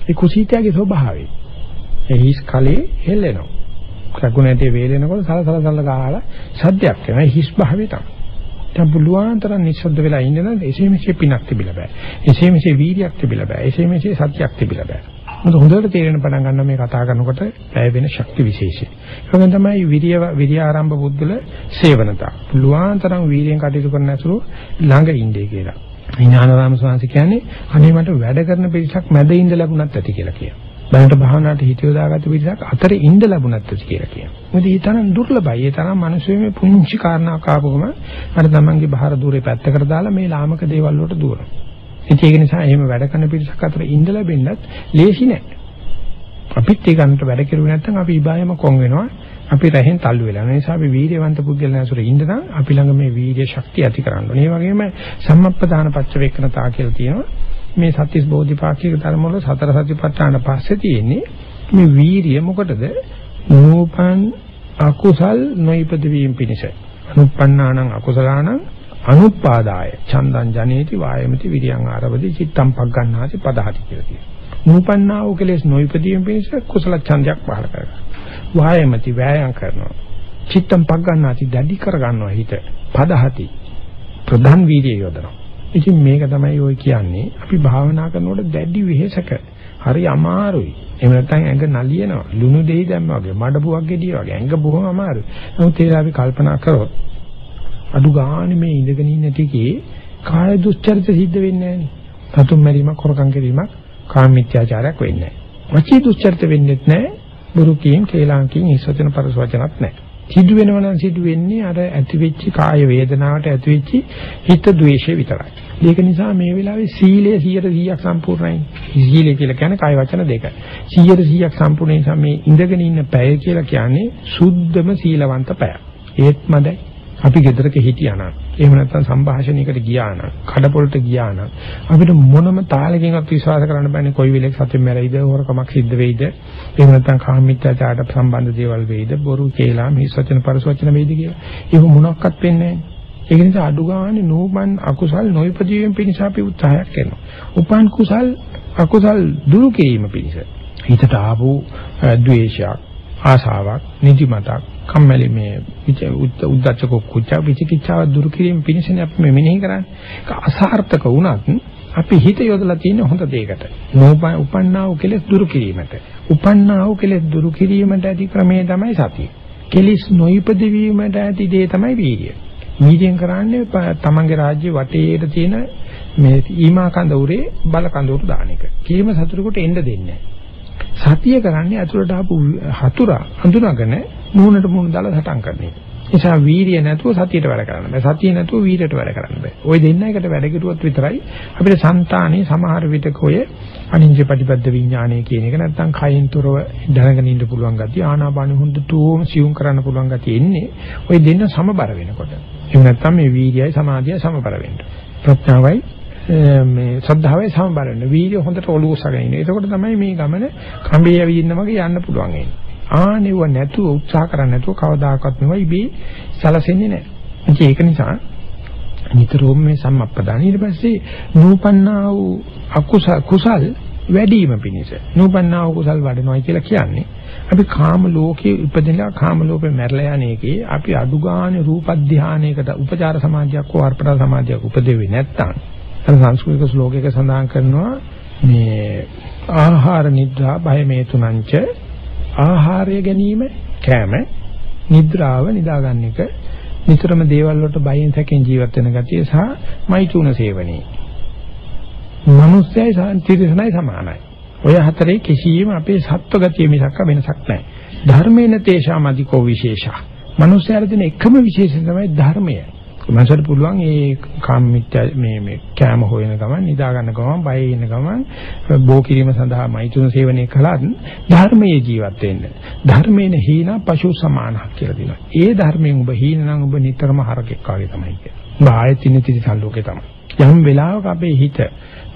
ඒ කුසීතයාගේ ස්වභාවය. ඒ හිස් කලේ හෙල්ලෙනවා. කගුණේදී වේලෙනකොට සලසල සල ගහලා සද්දයක් වෙනවා. හිස් භාවය තමයි. දැන් පුළුවන් තරම් නිශ්ශබ්ද වෙලා ඉන්න නම් එසේ මෙසේ පිනක් තිබිලා බෑ. එසේ මෙසේ වීර්යයක් තිබිලා බෑ. එසේ මෙසේ සත්‍යයක් තිබිලා බෑ. මොකද හොඳට තේරෙන පටන් ගන්න මේ කතා කරනකොට පැය වෙන ශක්ති විශේෂයි. ඒකෙන් තමයි විරිය විරිය ආරම්භ බුද්ධල සේවනතා. පුළුවන් තරම් වීර්යයෙන් කටයුතු කරන ඇසුරු ළඟ ඉන්නේ කියලා. ඥානරාම ස්වාමීන් කියන්නේ අනේ මට වැඩ කරන පිරිසක් මැද ඉඳ ලැබුණත් ඇති කියලා කියනවා. බණට භාවනාවට හිත යොදාගත්ත පිරිසක් අතරේ ඉඳ ලැබුණත් ඇති කියලා කියනවා. මොකද ඒ තරම් දුර්ලභයි. ඒ තරම් මිනිස්සු මේ පුංචි කාරණාවක් ආපුවම අර තමන්ගේ බාහිර দূරේ පැත්තකට දාලා මේ ලාමක දේවල් වලට දුවනවා. ඒක නිසා එහෙම වැඩ කරන පිරිසක් අතර ඉඳ ලැබෙන්නත් ලේසි නෑ. අපිත් ඒ ගන්නට වැඩ කෙරුවේ නැත්නම් අපි ඉබායම කොන් වෙනවා. අපි රහෙන් තල්ලු වෙලා. ඒ නිසා අපි වීර්යවන්ත පුද්ගලයන් ඇසුර ඉන්න නම් අපි ළඟ මේ වීර්ය ශක්තිය ඇති කරන්න ඕනේ. ඒ වගේම සම්මප්පදාන පච්චවේක්කනතා කියලා තියෙනවා. මේ සත්‍තිස් බෝධිපාක්ෂික ධර්ම වල සතර සතිපට්ඨාන පස්සේ තියෙන්නේ මේ වීර්ය මොකටද? නූපන් අකුසල් නොයිපද වීම පිණිස. අනුප්පන්නානං අකුසලානං අනුපාදාය චන්දං ජනේති වායමති විරියං ආරවති චිත්තම් පග්ගණ්ණාති පදහති කියලා කියනවා. නූපන්නා වූ කෙලෙස් නොයිපදීම පිණිස කුසල ඡන්දයක් පහළ කරගන්නවා. වායමති වෑයම් කරනවා. චිත්තම් පග්ගණ්ණාති දැඩි කර ගන්නවා හිත. පදහති ප්‍රධාන වීර්යය යොදනවා. ඉතින් මේක තමයි ඔය කියන්නේ අපි භාවනා කරනකොට දැඩි වෙහෙසක හරි අමාරුයි. එහෙම නැත්නම් ඇඟ නලියනවා. ලුණු දෙහි දැම්මා වගේ, මඩපුවක් ගෙඩිය වගේ. ඇඟ බොහොම අමාරුයි. නමුත් ඒක අපි කල්පනා කරොත් අඩු ගානේ මේ ඉඳගෙන ඉන්න ටිකේ කාය දුස්චරිත සිද්ධ වෙන්නේ නැහැ නේ. සතුම් මැරීමක්, හොරකම් කිරීමක්, කාම මිත්‍යාචාරයක් වෙන්නේ නැහැ. වචී දුස්චරිත වෙන්නේත් නැහැ. බුරු කීම්, කේලාම් කීම්, ඉස්සතන පරස වචනත් නැහැ. සිදු වෙනවා නම් සිදු වෙන්නේ අර ඇතිවෙච්ච කාය වේදනාවට ඇතිවෙච්ච හිත ද්වේෂය විතරයි. ඒක නිසා මේ වෙලාවේ සීලය 100%ක් සම්පූර්ණයි. සීලය කියලා කියන්නේ කාය වචන දෙකයි. 100%ක් සම්පූර්ණ නිසා මේ ඉඳගෙන ඉන්න පැය කියලා කියන්නේ සුද්ධම සීලවන්ත පැය. ඒත් මදයි. අපි ගෙදරක හිටියා නම් එහෙම නැත්නම් සංഭാෂණයකට ගියා නම් කඩපොළට ගියා නම් අපිට මොනම තාලකින්වත් විශ්වාස කරන්න බෑනේ කොයි වෙලෙක සතුන් මැරෙයිද හොරකමක් සිද්ධ වෙයිද එහෙම නැත්නම් කාමීත්‍යාචාරයට සම්බන්ධ දේවල් වෙයිද බොරු කේලා මිහිස් වචන පරස වචන වෙයිද කියලා ඒක මොනක්වත් වෙන්නේ නැහැ ඒක නිසා අඩු ගානේ නෝමන් අකුසල් නොයිපදීම පිණිස අපි උත්සාහයක් කරනවා උපන් කුසල් අකුසල් දුරු කිරීම පිණිස හිතට ආපු ද්වේෂයක් ආසාවක් නිදිමතක් කම්මැලි මේ උද්දච්ච කුච්ච විචිකිච්ඡාව දුරු කිරීම පිණිසනේ අපි මේ මෙනෙහි කරන්නේ. ඒක අසාර්ථක වුණත් අපි හිත යොදලා තියෙන හොඳ දෙයකට. නෝපන් උපන්නා වූ කෙලෙස් දුරු කිරීමට. උපන්නා වූ කෙලෙස් දුරු කිරීමට ඇති ක්‍රමය තමයි සතිය. කෙලෙස් නොයිපද වීමට ඇති දේ තමයි වීර්යය. ඊජෙන් කරන්නේ තමන්ගේ රාජ්‍ය වටේට තියෙන මේ ඊමා කඳ උරේ බල කඳ උරට දාන එක. කීම සතුරෙකුට එන්න දෙන්නේ සතිය කරන්නේ අතුරට ආපු හතුරා හඳුනාගෙන මූණට මූණ දාලා සටන් කරන එක. නිසා වීරිය නැතුව සතියට වැඩ කරන්න බෑ. සතිය නැතුව වීරයට වැඩ කරන්න බෑ. ওই දෙන්න එකට වැඩ කෙරුවොත් විතරයි අපිට సంతානේ සමහර විටක ඔය අනිංජ ප්‍රතිපද විඥානය කියන එක නැත්තම් කයින් තොරව දැනගෙන ඉන්න පුළුවන් ගතිය ආනාපාන හොඳටම සියුම් කරන්න පුළුවන් ගතිය එන්නේ ওই දෙන්න සමබර වෙනකොට. එහෙම නැත්තම් මේ වීර්යයයි සමාධියයි සමබර වෙන්න. ප්‍රඥාවයි මේ ශ්‍රද්ධාවයි සමබර වෙන්න. වීර්ය හොඳට ඔලුව උස්සගෙන ඉන්න. එතකොට තමයි මේ ගමන කඹේ ඇවිදින්න වගේ යන්න පුළුවන් එන්නේ. ආනෙව නැතුව උත්සාහ කරන්නේ නැතුව කවදාකවත් නෙවෙයි ඉබේ සලසෙන්නේ නැහැ. ඒක නිසා නිතරම මේ සම්මප්පදාන ඊට පස්සේ නූපන්නා වූ අකුසල කුසල් වැඩිම පිණිස නූපන්නා වූ කුසල් වඩනවා කියලා කියන්නේ අපි කාම ලෝකයේ ඉපදෙලා කාම ලෝකේ මැරලා යන එකේ අපි අඩු ගානේ රූප ධානයකට උපචාර සමාධියක් හෝ අර්පණ සමාධියක් උපදෙවේ නැත්තම් අර සංස්කෘතික ශ්ලෝකයක සඳහන් කරනවා මේ ආහාර නිද්‍රා බය මේ තුනංච ආහාරය ගැනීම කෑම නිද්‍රාව නිදාගන්න එක නිතරම දේවල් වලට බයෙන් තැකෙන් ජීවත් වෙන ගතිය සහ මෛතුන සේවනයේ මනුස්සයයි තිරසනයි සමානයි. ඔය හතරේ කිසියම් අපේ සත්ව ගතිය මිසක් වෙනසක් නැහැ. ධර්මේන තේෂාම අධිකෝ විශේෂා. මනුස්සයලා දෙන එකම විශේෂය තමයි ධර්මය. මනසට පුළුවන් ඒ කාමීත්‍ය මේ මේ කැම හොයන ගමන් නිදා ගන්න ගමන් බය ඉන්න ගමන් බෝ කිරීම සඳහා මෛතුන සේවනය කළත් ධර්මයේ ජීවත් වෙන්න. ධර්මේන හීන පශු සමානක් කියලා දෙනවා. ඒ ධර්මයෙන් ඔබ හීන නම් ඔබ නිතරම හරකෙක් වගේ තමයි කියන්නේ. ඔබ ආයෙත් ඉන්නේ තිරි සල්ලෝකේ තමයි. යම් වෙලාවක අපේ හිත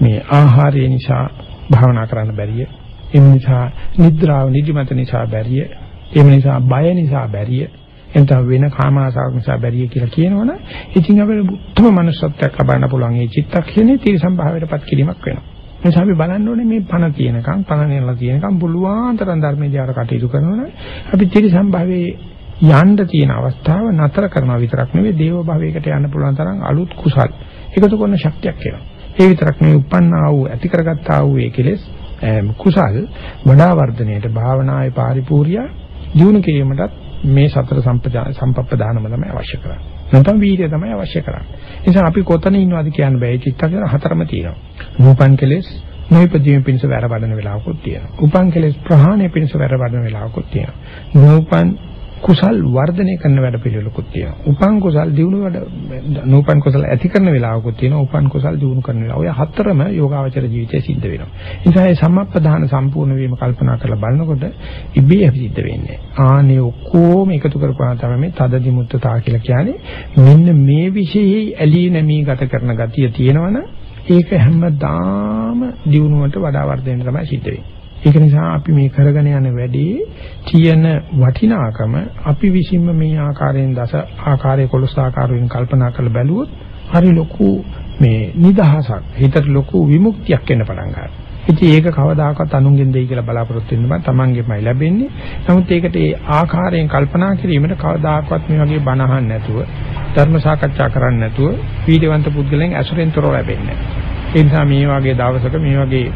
මේ ආහාරය නිසා භාවනා කරන්න බැරිය. ඒ නිසා නිද්‍රාව නිදිමත නිසා බැරිය. ඒ නිසා බය නිසා බැරිය. එතන වෙන කාම ආසාවක් නිසා බැරිය කියලා කියනවනේ. ඉතින් අපේ උත්තම මනුස්සත්වයක් ලබන්න පුළුවන් මේ චිත්තක්ෂණේ තිරසම් භාවයටපත් කිරීමක් වෙනවා. නිසා අපි බලන්න ඕනේ මේ පණ තියෙනකම් පණ නෙලා තියෙනකම් පුළුවන් තරම් ධර්මයේ කටයුතු කරනවනේ අපි තිරසම් භාවයේ යන්න තියෙන අවස්ථාව නතර කරනවා විතරක් නෙවෙයි දේව භාවයකට යන්න පුළුවන් තරම් අලුත් කුසල් එකතු කරන ශක්තියක් එනවා. ඒ විතරක් නෙවෙයි උපන්නා වූ ඇති කරගත්තා වූ ඒ කෙලෙස් කුසල් වඩා වර්ධනයේට භාවනාවේ පාරිපූර්ය දිනු කිරීමටත් මේ සතර සම්පප්පදානම තමයි අවශ්‍ය කරන්නේ. නැත්නම් වීර්යය තමයි අවශ්‍ය කරන්නේ. ඒ නිසා අපි කොතන ඉන්නවද කියන්න බෑ. චිත්තකන හතරම තියෙනවා. නූපන් කෙලෙස් නොයිපදීම පිණිස වැර වඩන වෙලාවකුත් තියෙනවා. උපන් කෙලෙස් ප්‍රහාණය පිණිස වැර වඩන වෙලාවකුත් තියෙනවා. නූපන් කුසල් වර්ධනය කරන වැඩ පිළිවෙලකුත් තියෙනවා. උපන් කුසල් දිනු වැඩ නූපන් කුසල් ඇති කරන වෙලාවකුත් තියෙනවා. උපන් කුසල් දිනු කරන වෙලාව. ඔය හතරම යෝගාවචර ජීවිතයේ සිද්ධ වෙනවා. ඒ නිසා මේ සම්මප්පදාන සම්පූර්ණ වීම කල්පනා කරලා බලනකොට ඉබේ සිද්ධ වෙන්නේ. ආනේ ඔක්කොම එකතු කරපුවා තමයි මේ තදදි මුත්තතා කියලා කියන්නේ. මෙන්න මේ විශේෂයි ඇලී නැමී ගත කරන ගතිය තියෙනවනම් ඒක හැමදාම දිනුවට වඩා වර්ධනය තමයි සිද්ධ වෙන්නේ. ඒක නිසා අපි මේ කරගෙන යන වැඩේ තියෙන වටිනාකම අපි විසින්ම මේ ආකාරයෙන් දස ආකාරයේ කොළොස් ආකාරයෙන් කල්පනා කරලා බැලුවොත් හරි ලොකු මේ නිදහසක් හිතට ලොකු විමුක්තියක් එන්න පටන් ගන්නවා. ඉතින් ඒක කවදාකවත් අනුන්ගෙන් දෙයි කියලා බලාපොරොත්තු වෙන්න බෑ. Tamanගෙමයි ලැබෙන්නේ. නමුත් ඒකට ඒ ආකාරයෙන් කල්පනා කිරීමට කවදාකවත් මේ වගේ බණ අහන්න නැතුව ධර්ම සාකච්ඡා කරන්න නැතුව වීඩියවන්ත පුද්ගලයන් ඇසුරෙන් තොරව ලැබෙන්නේ. ඒ නිසා මේ වගේ දවසක මේ වගේ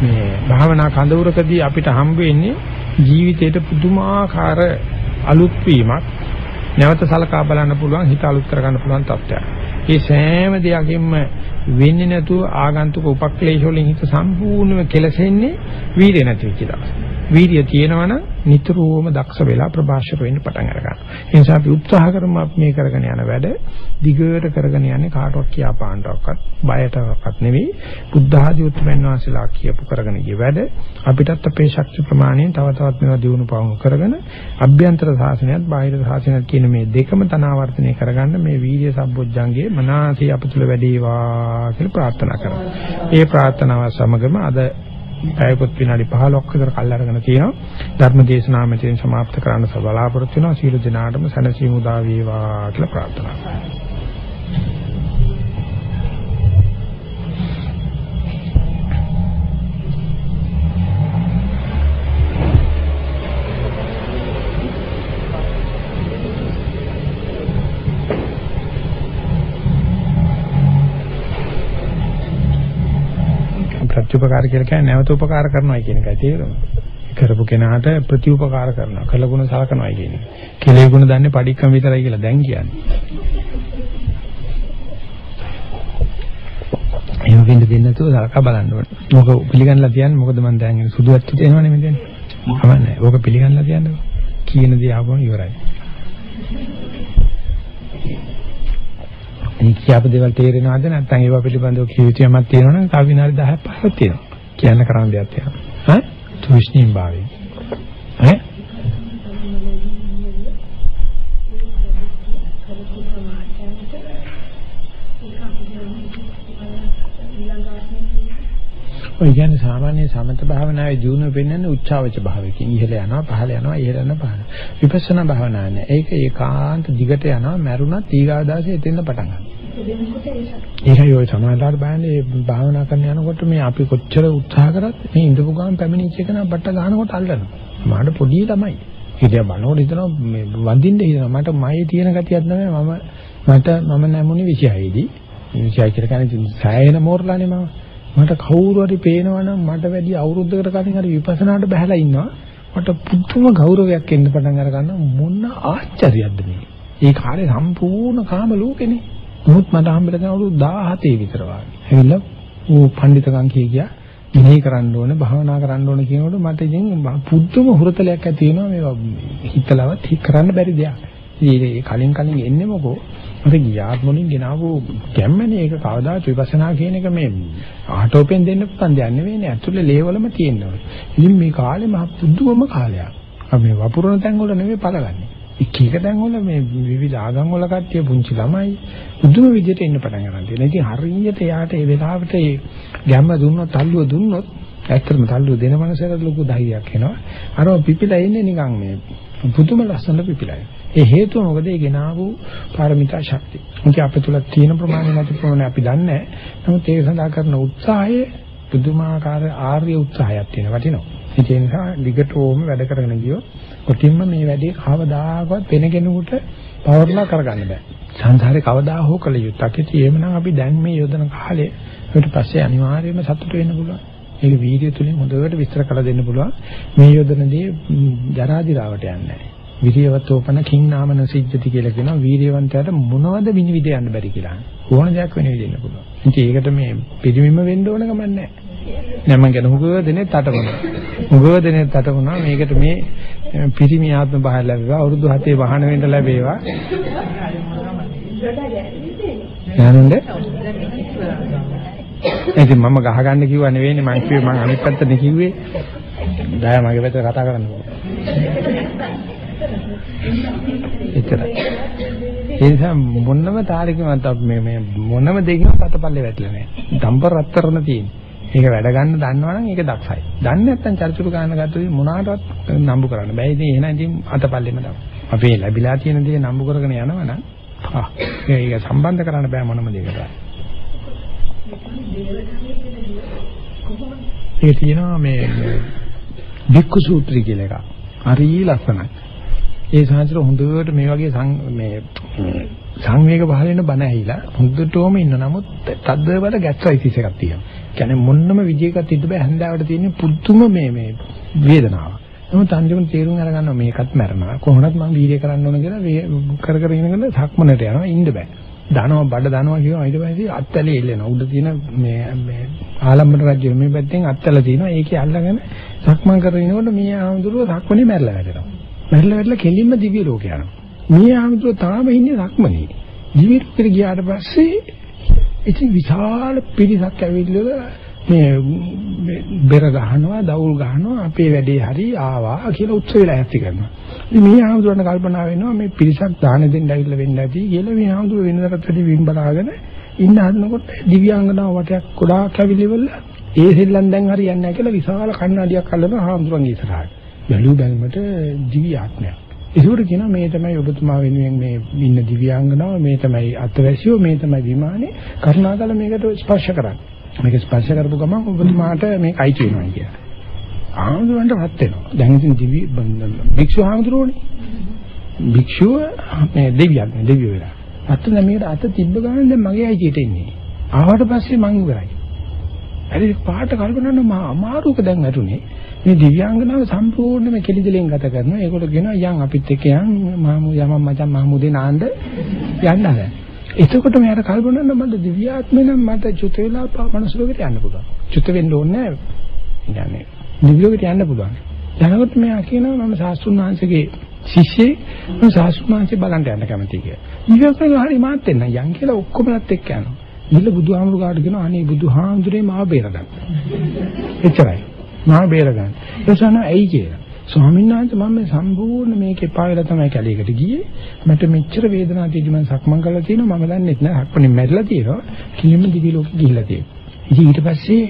මේ භාවනා කඳවුරකදී අපිට හම්බ වෙන්නේ ජීවිතේට පුදුමාකාර අලුත් වීමක් නැවත සලකා බලන්න පුළුවන් හිත අලුත් කරගන්න පුළුවන් තත්ත්වයක්. මේ සෑම දෙයකින්ම වෙන්නේ නැතුව ආගන්තුක උපක්ලේශ වලින් හිත සම්පූර්ණයෙන්ම කෙලසෙන්නේ වීර්ය නැති වෙච්ච දවස. වීර්ය තියෙනවනම් නිතරම දක්ෂ වෙලා ප්‍රභාෂක වෙන්න පටන් අරගන්නවා. ඒ නිසා අපි උත්සාහ කරමු අපි මේ කරගෙන යන වැඩ දිගට කරගෙන යන්නේ කාටවත් කියාපාන්නවක්වත් බයටවත් නෙවෙයි. බුද්ධ ආදී උත්තරයන් වහන්සේලා කියපු කරගෙන ගිය වැඩ අපිටත් අපේ ශක්ති ප්‍රමාණයෙන් තව තවත් මේවා දියුණු පවුණු කරගෙන අභ්‍යන්තර සාසනයත් බාහිර සාසනයත් කියන මේ දෙකම තනාවර්තනය කරගන්න මේ වීර්ය සම්බොජ්ජංගේ මනසේ අපතුල වැඩේවා කියලා ප්‍රාර්ථනා කරනවා. ඒ ප්‍රාර්ථනාව සමගම අද පැයකොත් විනාඩි 15ක් විතර කල් අරගෙන තියෙනවා ධර්ම දේශනාව මෙතෙන් સમાપ્ત කරන්න බලාපොරොත්තු වෙනවා සීල දිනාටම සැනසීම උදා වේවා කියලා ප්‍රාර්ථනා කරනවා ප්‍රතිඋපකාර කියලා කියන්නේ නැවත උපකාර කරනවා කියන එකයි තේරුම. කරපු කෙනාට ප්‍රතිඋපකාර කරනවා. කළගුණ සලකනවා කියන එක. කෙලේ ගුණ දන්නේ padikkan විතරයි කියලා දැන් කියන්නේ. එහෙම වෙන්න දෙන්නේ නැතුව සලකා බලන්න ඕනේ. මොක පිළිගන්නලා තියන්නේ මොකද මම දැන් සුදු අච්චි දෙනවනේ මෙතන. කමන්නේ. ඕක පිළිගන්නලා තියන්නේ. කියන දේ ආවම ඉවරයි. මේ කියපු දේවල් තේරෙනවද නැත්නම් ඒවා පිළිබඳව කියවිතියමක් තියෙනවනම් තව විනාඩි 10ක් පස්සෙ තියෙනවා. කියන්න කරන්න දෙයක් තියෙනවා. ඈ? තුෂ්ණීම් භාවයෙන්. ඈ? ඔය කියන්නේ සාමාන්‍ය සමත භාවනාවේ ජීවන වෙන්නන්නේ උච්චාවච භාවයකින් ඉහළ යනවා පහළ යනවා ඉහළ යනවා පහළ. විපස්සනා භාවනාව නෑ. ඒක ඒකාන්ත දිගට යනවා මැරුණත් ඊගාදාසේ එතෙන්ද පටන් ගන්නවා. ඒකයි ඔය සමාජලාට බෑනේ භාවනා කරන යනකොට මේ අපි කොච්චර උත්සාහ කරත් මේ ඉඳපු ගමන් පැමිණිච්ච එක නම් බට්ට ගන්නකොට අල්ලනවා. මාඩ පොඩි ළමයි. ඉතින් බලනකොට හිතනවා මේ වඳින්න හිතනවා. මට මයේ තියෙන ගතියක් තමයි මම මට මම නැමුනේ 26 දී 26 කියලා කියන්නේ සෑහෙන මෝරලානේ මම. මට කවුරු හරි පේනවනම් මට වැඩි අවුරුද්දකට කලින් හරි විපස්සනාට බහැලා ඉන්නවා. මට පුදුම ගෞරවයක් එන්න පටන් අර ගන්න මොන ආශ්චර්යයක්ද මේ? ඒ කාලේ සම්පූර්ණ කාම ලෝකෙනේ. මොහොත් මට හම්බෙලා තියෙන අවුරුදු 17 විතර වගේ ඇවිල්ලා ඌ පඬිතකම් කිය ගියා මෙහෙ කරන්න ඕනේ භාවනා කරන්න ඕනේ කියනකොට මට ඉතින් පුදුම හුරතලයක් ඇති වෙනවා මේ හිතලවත් කරන්න බැරි දෙයක්. ඉතින් කලින් කලින් එන්නේ මොකෝ මට ගියාත් මොනින් ගෙනාවු ගැම්මනේ ඒක කවදාත් විපස්සනා කියන එක මේ ආටෝපෙන් දෙන්න පුළුවන් දෙයක් නෙවෙයිනේ ඇතුලේ ලේවලම තියෙනවා. ඉතින් මේ කාලේ මහ පුදුම කාලයක්. අපි වපුරන තැන් වල නෙවෙයි පළගන්නේ. එක එක තැන් වල මේ විවිධ ආගම් වල කට්ටිය පුංචි ළමයි පුදුම විදිහට ඉන්න පටන් ගන්න තියෙනවා. ඉතින් හරියට යාට ඒ වෙලාවට ඒ ගැම්ම දුන්නොත් තල්ලුව දුන්නොත් ඇත්තටම තල්ලුව දෙන මනසකට ලොකු ධෛර්යයක් එනවා. අර පිපිලා ඉන්නේ නිකන් මේ පුදුම ලස්සන පිපිලා. ඒ හේතුව මොකද ඒ ගෙනාවු පාරමිතා ශක්තිය. මොකද අපේ තුල තියෙන ප්‍රමාණය නැති ප්‍රමාණය අපි දන්නේ නැහැ. නමුත් ඒක සඳහා කරන උත්සාහය පුදුමාකාර ආර්ය උත්සාහයක් තියෙන වටිනවා. ඒ නිසා දිගටම වැඩ කරගෙන ගියොත් කොටින්ම මේ වැඩේ කවදාකවත් වෙන කෙනෙකුට පවර්ලා කරගන්න බෑ. සංසාරේ කවදා හෝ කළ යුත්තක්. ඉතින් එහෙමනම් අපි දැන් මේ යොදන කාලේ ඊට පස්සේ අනිවාර්යයෙන්ම සතුට වෙන්න පුළුවන්. ඒක වීඩියෝ තුලින් හොඳට විස්තර කරලා දෙන්න පුළුවන්. මේ යොදනදී ජරා දිරාවට යන්නේ නැහැ. විරියවතෝපන කිං නාමන සිද්ධති කියලා කියනවා වීරියවන්තයාට මොනවද විනිවිද යන්න බැරි කියලා. ඕන දෙයක් වෙන විදිහට පුළුවන්. ඉතින් ඒකට මේ පිළිමිම වෙන්න ඕන ගමන් නැහැ. නෑ මම කියන හුගව දෙනේ තටමනවා. හුගව දෙනේ තටමනවා මේකට මේ පිරිමි ආත්ම බහල ලැබේවා අවුරුදු 7 වහන වෙන්න ලැබේවා. නෑනොන්ද? ඉතින් මම ගහගන්න කිව්වා නෙවෙයිනේ මං කිව්වේ මං අනිත් පැත්තට කිව්වේ. බෑ මගේ පැත්තට කතා කරන්න ඕනේ. එච්චරයි. ඒ නිසා මොනම තාරිකමත් මේ මේ මොනම දෙයකින් පතපල්ලේ වැටලා නැහැ. දම්බර රත්තරන තියෙන්නේ. ඒක වැඩ ගන්න දන්නවනම් ඒක දක්ෂයි. දන්නේ නැත්නම් චරිචුරු ගන්න ගත්තොත් මොනකටවත් නම්බු කරන්න බෑ. ඉතින් එහෙනම් ඉතින් අතපල්ලෙම තමයි. අපි ලැබිලා තියෙන දේ නම්බු කරගෙන යනවනම් ආ ඒක සම්බන්ධ කරන්න බෑ මොනම දෙයකට. ඒ තියෙනවා මේ වික්කු සූත්‍රය කියලා එකක්. හරි ලස්සනයි. ඒ සංසාර හොඳට මේ වගේ මේ සංවේග පහල වෙන බණ ඇහිලා හොඳටම ඉන්න නමුත් තද්ද බල ගැස්ට්‍රයිටිස් එකක් තියෙනවා. කියන්නේ මොන්නම විජයකට ඉඳ බෑ හැන්දාවට තියෙන පුදුම මේ මේ වේදනාව. නමුත් අන්තිමට තේරුම් අරගන්නවා මේකත් මැරෙනවා. කොහොමවත් මම වීර්ය කරන්න ඕන කියලා කර කර ඉනගෙන සක්මනට යනවා ඉන්න බෑ. දනවා බඩ දනවා කියනවා ඊට පස්සේ අත්තලේ එල්ලෙනවා. උඩ තියෙන මේ මේ ආලම්බන රජු මේ පැත්තෙන් අත්තල තියෙනවා. ඒකේ අල්ලගෙන සක්මන් කරගෙන ඉනකොට මේ ආඳුරුව සක්මනේ මැරලා වැටෙනවා. මැරලා වැටලා කෙලින්ම දිව්‍ය ලෝක යනවා. මේ ආඳුරුව තාම ඉන්නේ සක්මනේ. දිව්‍ය ලෝකෙට ගියාට පස්සේ ඉතින් විශාල පිරිසක් ඇවිල්ලා මේ බෙර ගහනවා දවුල් ගහනවා අපේ වැඩේ හරි ආවා කියලා උත්සවයලා ඇති කරනවා. ඉතින් මේ ආමුදුරණ කල්පනා වෙනවා මේ පිරිසක් දාන දෙන්න ඇවිල්ලා වෙන්න ඇති කියලා මේ ආමුදුර වෙනදටත් වැඩි වින් බලාගෙන ඉන්න හදනකොට දිව්‍යාංගනාව වටයක් ගොඩාක් ඇවිල්ලිවල ඒ සෙල්ලම් දැන් හරියන්නේ නැහැ කියලා විශාල කණ්ණාඩියක් අල්ලන ආමුදුරන්ගේ ඉස්සරහට. බැලු බැලමට දිව්‍ය ආත්මයක්. ඒකට කියනවා මේ තමයි ඔබතුමා වෙනුවෙන් මේ ඉන්න දිව්‍යාංගනාව මේ තමයි අත්වැසියෝ මේ තමයි විමානේ කරුණාකර මේකට ස්පර්ශ කරන්න. මේක ස්පර්ශ කරපු ගමන් ඔබතුමාට මේක අයිති වෙනවා කියලා. ආමුදුරන්ට වත් වෙනවා. දැන් ඉතින් දිව්‍ය භික්ෂු ආමුදුරෝනේ. භික්ෂුව මේ දෙවියන් දෙවියෝ වෙලා. අතන මේකට අත තිබ්බ ගමන් දැන් මගේ අයිතියට එන්නේ. ආවට පස්සේ මං ඉවරයි. හරි පාට කල්පනා කරන මහා අමාරුක දැන් ඇතුනේ. මේ දිව්‍යාංගනාව සම්පූර්ණයෙන්ම කෙලිදෙලෙන් ගත කරනවා. ඒකට කියනවා යන් අපිත් එක්ක යන් මහමු යමන් මචන් මහමුදේ නාන්ද යන්න හදන. එතකොට මෙයාට කල්පනා කරනවා මට දිව්‍යාත්මේ නම් මට චුත වෙලා මනුස්ස ලෝකෙට යන්න පුළුවන්. චුත වෙන්න ඕනේ නැහැ. දිව්‍ය ලෝකෙට යන්න පුළුවන්. යනකොට මෙයා කියනවා මම සාස්තුන් වහන්සේගේ ශිෂ්‍යෙක් මම සාස්තුන් වහන්සේ බලන්න යන්න කැමතියි කියලා. ඊට පස්සේ හරි මාත් එන්න යන් කියලා ඔක්කොමලත් එක්ක යනවා. ඊළ බුදුහාමුදුරු කාට කියනවා අනේ බුදුහාමුදුරේ මාව බේරගන්න. එච්චරයි. මාව බේරගන්න. එසන ඇයි කියලා. ස්වාමීන් වහන්සේ මම මේ සම්පූර්ණ මේකේ පාවෙලා තමයි කැලේකට ගියේ. මට මෙච්චර වේදනාවක් තියෙදි මම සක්මන් කරලා තියෙනවා මම දන්නේ නැහැ. හක්පනේ මැරිලා තියෙනවා. කිලිම දිවි ලෝකෙ ගිහිලා තියෙනවා. ඉතින් ඊට පස්සේ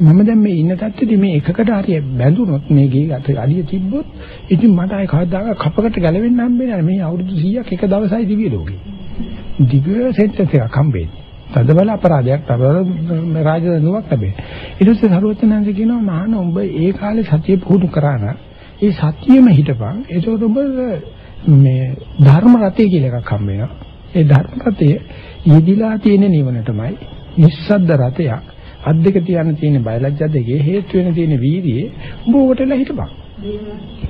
මම දැන් මේ ඉන්න තත්ත්වෙදි මේ එකකට හරිය බැඳුනොත් මේ ගේ අඩිය තිබ්බොත් ඉතින් මට ආයේ කවදාක කපකට ගැලවෙන්න හම්බෙන්නේ නැහැ. මේ අවුරුදු 100ක් එක දවසයි දිවි ලෝකේ. දිග සෙන්ටන්ස් එකක් හම්බෙන්නේ. තදබල අපරාධයක් තදබල රාජදඬුවමක් ලැබෙන්නේ. ඊට පස්සේ සරුවචනන්ද කියනවා මහාන උඹ ඒ කාලේ සතිය පුහුණු කරා නම් ඒ සතියෙම හිටපන්. ඒකෝට උඹ මේ ධර්ම රතේ කියලා එකක් හම්බ වෙනවා. ඒ ධර්ම රතේ යෙදිලා තියෙන නිවනටමයි නිස්සද්ද රතයක්. අත් දෙක තියන්න තියෙන බයලජ්ජා දෙකේ හේතු වෙන තියෙන වීර්යයේ උඹ උකටලා හිටපන්.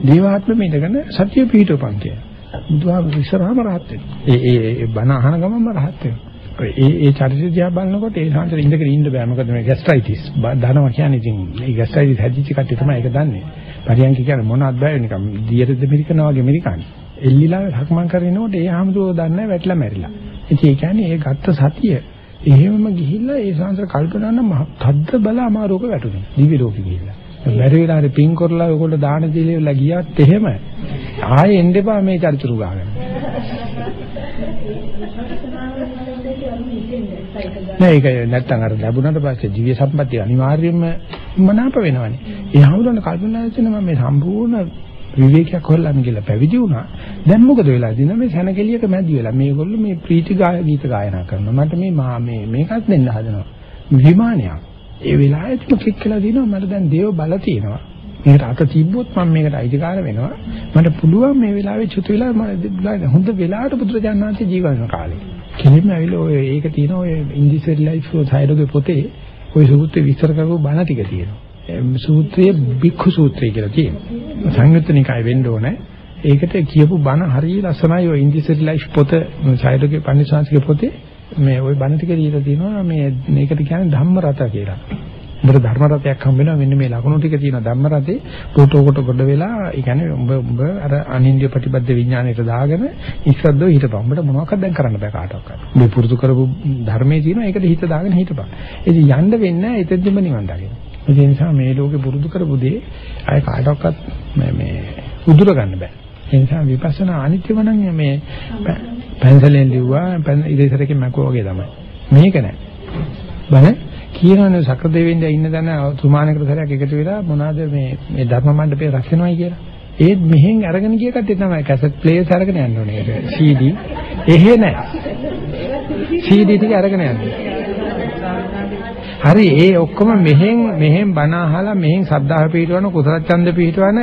දේවාත්මෙ ඉඳගෙන සතිය පිහිටවපන් කියලා. බුදුහාමුදුරු ඉස්සරහම රහත් වෙනවා. ඒ ඒ බණ අහන ගමන්ම රහත් වෙනවා. ඒ ඒ චරිතය දිහා බලනකොට ඒ සංසාරේ ඉඳගෙන ඉන්න බෑ. මොකද මේ ગેස්ට්‍රයිටිස් දනවා කියන්නේ ඉතින් මේ ગેස්ට්‍රයිටිස් හැදිච්ච කට්ටිය තමයි ඒක දන්නේ. පරියන්ක කියන්නේ මොනවද බෑ නිකන් දියරද මිරිකනවා වගේ මිරිකන්නේ. එල්ලිලා හක්මන් කරනකොට ඒ ආමතුරෝ දන්නේ වැටලා මැරිලා. ඉතින් ඒ කියන්නේ ඒ ගත්ත සතිය එහෙමම ගිහිල්ලා ඒ සංසාර කල්පනා නම් තද්ද බල අමාරුවක වැටුනේ. දිවි ලෝකෙ ගිහිල්ලා. බැරි වෙලාවේ පින් කරලා ඔයගොල්ලෝ දාන දීලා ගියත් එහෙම ආයෙ එන්න එපා මේ චරිචුරු ගාගෙන. නෑ ඒක නැත්තම් අර ලැබුණාට පස්සේ ජීවි සම්පත්තිය අනිවාර්යයෙන්ම මනාප වෙනවනේ. ඒ හැමෝටම කල්පනා කරනවා මේ සම්පූර්ණ විවේකයක් හොල්ලන්න කියලා පැවිදි වුණා. දැන් මොකද වෙලා දින මේ සැනකෙලියක මැදි වෙලා මේගොල්ලෝ මේ ප්‍රීති ගීත ගායනා කරනවා. මට මේ මා මේ මේකත් දෙන්න හදනවා. විමානයක්. ඒ වෙලාවෙත් කික් කළා දිනවා මට දැන් දේව බල තියෙනවා. මේකට අත තිබ්බොත් මම මේකට අයිතිකාර වෙනවා. මට පුළුවන් මේ වෙලාවේ චුත වෙලා මම හොඳ වෙලාවට පුදුරජානනාංශ ජීවත් වෙන කාලේ. කෙලින්ම ඇවිල්ලා ඔය ඒක තියෙන ඔය ඉන්දිසර් ලයිෆ් සයිඩෝගේ පොතේ ඔය සූත්‍රය විස්තර කරපු බණ ටික තියෙනවා. සූත්‍රයේ බික්ඛු සූත්‍රය කියලා තියෙනවා. සංයුත්ත නිකාය වෙන්න ඕනේ. ඒකට කියපු බණ හරිය ලස්සනයි ඔය ඉන්දිසර් ලයිෆ් පොත සයිඩෝගේ පන්සිංශික පොතේ මේ ওই බණ ටික දීලා තියෙනවා මේ මේකට කියන්නේ ධම්ම රත කියලා. උඹට ධර්ම රතයක් හම්බ වෙනවා මෙන්න මේ ලකුණු ටික තියෙන ධම්ම රතේ ෆොටෝ කොට කොට වෙලා ඒ කියන්නේ උඹ උඹ අර අනින්ද්‍ය ප්‍රතිබද්ධ විඥාණයට දාගෙන ඉස්සද්දෝ හිටපන්. උඹට මොනවක්වත් දැන් කරන්න බෑ කාටවත්. මේ පුරුදු කරපු ධර්මයේ තියෙනවා ඒකට හිත දාගෙන හිටපන්. ඉතින් යන්න වෙන්නේ නැහැ එතෙන්දිම නිවන් දකින්න. ඒ නිසා මේ ලෝකේ පුරුදු කරපු දේ අය කාටවත් මේ මේ උදුර ගන්න බෑ. ඒ නිසා විපස්සනා අනිත්‍යව නම් මේ පැන්සලෙන් ලිව්වා ඉරේසරකින් මැකුවා වගේ තමයි. මේක නෑ. බල කියනවනේ සක්‍ර දෙවියන් ඉන්න තැන සුමානකට සැරයක් එකතු වෙලා මොනවාද මේ මේ ධර්ම මණ්ඩපේ රැස්වෙනවයි කියලා. ඒත් මෙහෙන් අරගෙන ගිය කට්ටිය තමයි කැසට් ප්ලේයර්ස් අරගෙන යන්න ඕනේ ඒක. CD. එහෙ නෑ. CD ටික අරගෙන යන්නේ. හරි ඒ ඔක්කොම මෙහෙන් මෙහෙන් බණ අහලා මෙහෙන් සද්ධාහ පිටවන කුසල ඡන්ද පිටවන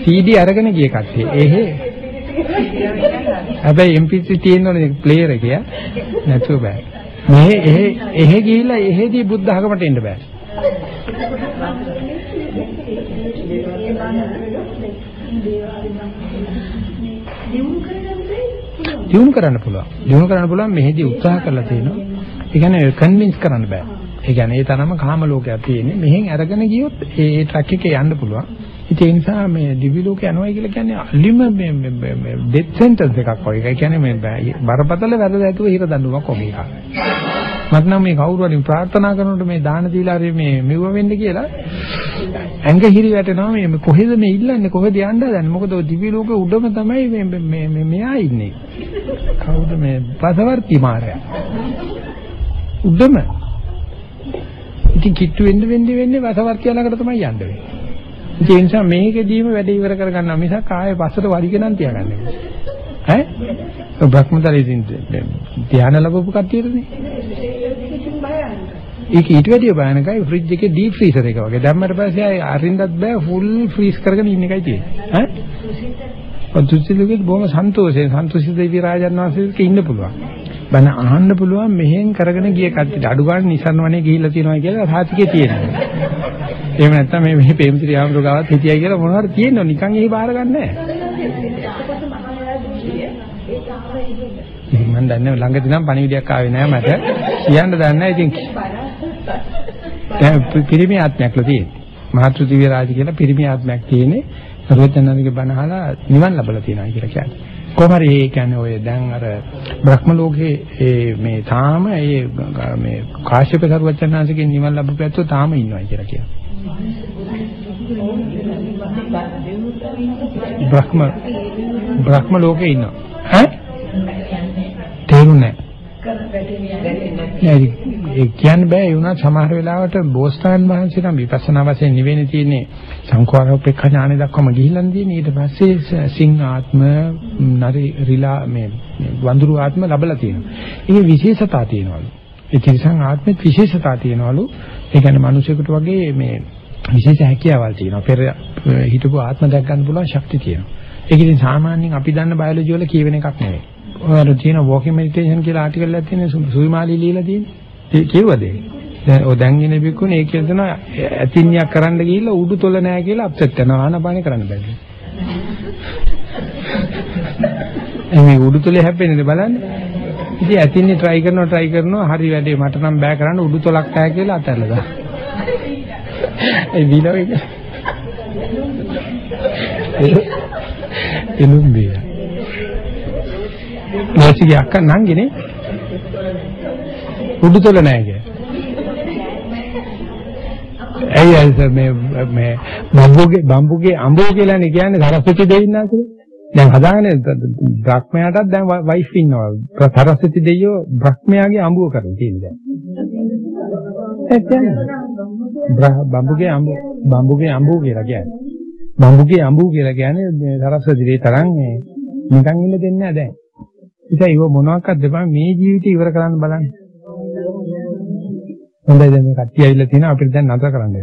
CD අරගෙන ගිය කට්ටිය. එහෙ හැබැයි MP3 තියෙනවනේ ප්ලේයර් එක නැතුව බෑ. මෙහෙ එහෙ එහෙ ගිහිල්ලා එහෙදී බුද්ධ ධර්මයට එන්න බෑ. දියුණු කරන්න පුළුවන්. දියුණු කරන්න පුළුවන් මෙහෙදී උත්සාහ කරලා තියෙනවා. ඒ කියන්නේ කන්වින්ස් කරන්න බෑ. ඒ කියන්නේ ඒ තරම කාම ලෝකයක් තියෙන්නේ. මෙහෙන් අරගෙන ගියොත් ඒ ට්‍රක් එකේ යන්න පුළුවන්. ඉතින් ඒ නිසා මේ දිවි ලෝක යනවා කියලා කියන්නේ අලිම මේ මේ ඩෙත් සෙන්ටන්ස් එකක් වගේ. ඒ කියන්නේ මේ බරපතල වැරද්ද ඇතුව හිර දඬුවමක් වගේ එකක්. මට නම් මේ කවුරු හරි ප්‍රාර්ථනා කරනකොට මේ දාන දීලා හරි මේ මෙව වෙන්න කියලා ඇඟ හිරි වැටෙනවා මේ කොහෙද මේ ඉල්ලන්නේ කොහෙද යන්න හදන්නේ? මොකද ඔය දිවි ලෝකේ උඩම තමයි මේ මේ මේ මෙයා ඉන්නේ. කවුද මේ පසවර්ති මාරයා? උඩම. ඉතින් කිට්ටු වෙන්න වෙන්න වෙන්නේ වසවර්තිය ළඟට තමයි යන්න වෙන්නේ. ඒ නිසා මේකෙදීම වැඩ ඉවර කරගන්නවා මිසක් ආයේ පස්සට වරිගෙනන් තියාගන්නේ. ඈ? බ්‍රහ්මතරයෙන් ධ්‍යාන ලැබපු කට්ටියටනේ. ඒක ඊට වැඩිය භයානකයි ෆ්‍රිජ් එකේ ඩීප් ෆ්‍රීසර් එක වගේ. දැම්මට පස්සේ ආයේ අරින්නත් බෑ ෆුල් ෆ්‍රීස් කරගෙන ඉන්න එකයි තියෙන්නේ. ඈ? ඔතුසිලුගේ බොහොම සන්තෝෂයෙන් සන්තෝෂිත දෙවි රාජන් වහන්සේට ඉන්න පුළුවන්. බන අහන්න පුළුවන් මෙහෙන් කරගෙන ගිය කට්ටියට අඩු ගන්න නිසන් වනේ ගිහිල්ලා තියෙනවා කියලා සාතිකේ තියෙනවා. එහෙම නැත්නම් මේ මේ ප්‍රේමසිරි ආමරු ගාවත් හිටියයි කියලා මොනවාරි තියෙනව නිකන් එහි බාර ගන්න නැහැ. මම දන්නේ ළඟදී නම් පණිවිඩයක් ආවේ නැහැ මට. කියන්න දන්නේ ඉතින්. දැන් පිරිමි ආත්මයක්ල තියෙන්නේ. මහත්තු දිව්‍ය රාජ කියලා පිරිමි ආත්මයක් තියෙන්නේ. සර්වඥානිගේ බණ අහලා නිවන් ලැබලා තියෙනවා කියලා කියන්නේ. කොහොම හරි ඒ කියන්නේ ඔය දැන් අර බ්‍රහ්ම ලෝකේ ඒ මේ තාම ඒ මේ කාශ්‍යප සර්වඥාන්සේගෙන් නිවන් ලැබුපු ඇත්තෝ තාම ඉන්නවා කියලා කියනවා. බ්‍රහ්ම බ්‍රහ්ම ලෝකේ ඉන්නවා. ඈ? තේරුණේ නෑ ඒ කියන්න බෑ ඒ වුණා සමහර වෙලාවට බෝසතාන් වහන්සේ නම් විපස්සනා වශයෙන් නිවෙන්නේ තියෙන්නේ සංඛාරෝපේක්ෂ ඥානෙ දක්වම ගිහිල්ලා තියෙන්නේ ඊට පස්සේ සිං ආත්ම නරි රිලා මේ වඳුරු ආත්ම ලැබලා තියෙනවා. ඒකේ විශේෂතා තියෙනවලු. ඒ තිරසං ආත්මෙත් විශේෂතා තියෙනවලු. ඒ කියන්නේ මිනිසෙකුට වගේ මේ විශේෂ හැකියාවල් තියෙනවා. පෙර හිටපු ආත්ම දැක් ගන්න පුළුවන් ශක්තිය තියෙනවා. ඒක ඉතින් සාමාන්‍යයෙන් අපි දන්න බයොලොජි වල කියවෙන එකක් නෙවෙයි. ඔයාලා තියෙන walking meditation කියලා ආටිකල් එකක් තියෙන සුවිමාලි ලියලා තියෙන්නේ. ඒ කියවද ඒක? දැන් ඔය දැන් ඉන්නේ බික්කුනේ ඒ කියලා දෙනවා ඇතින්නියක් කරන්න ගිහිල්ලා උඩු තොල නැහැ කියලා අප්සෙට් වෙනවා ආනපානේ කරන්න බැහැ. එමේ උඩු තොලේ හැප්පෙන්නේ බලන්න. ඉතින් ඇතින්නේ try කරනවා try කරනවා හරි වැඩේ මට නම් බෑ කරන්න උඩු තොලක් නැහැ කියලා අතහැරලා දාන්න. ඒ විලෝ එක. එළුම් බිය. නැසිගේ අක්ක නංගිනේ උඩුතල නැහැ කිය. ඇයි අයිස මේ මේ බම්බුගේ බම්බුගේ අඹෝ කියලානේ කියන්නේ සරස්වති දෙවියන් කියලා. දැන් හදාගෙන බ්‍රහ්මයාටත් දැන් වයිෆ් ඉන්නවා. සරස්වති දෙවියෝ බ්‍රහ්මයාගේ අඹුව කරන් තියෙන දැන්. ඒ කියන්නේ බම්බුගේ අඹ බම්බුගේ අඹුව කියලා කියන්නේ. බම්බුගේ අඹුව කියලා කියන්නේ මේ සරස්වති දෙවියන් තරම් මේ නිකන් ඉන්න දෙන්නේ නැහැ දැන්. ඉතින් ඒව මොනවාක්වත් දෙපා. මේ ජීවිතේ ඉවර කරන්න බලන්න. හොඳයි දැන් මේ කට්ටිය ඇවිල්ලා තියෙනවා. අපිට දැන් නතර කරන්න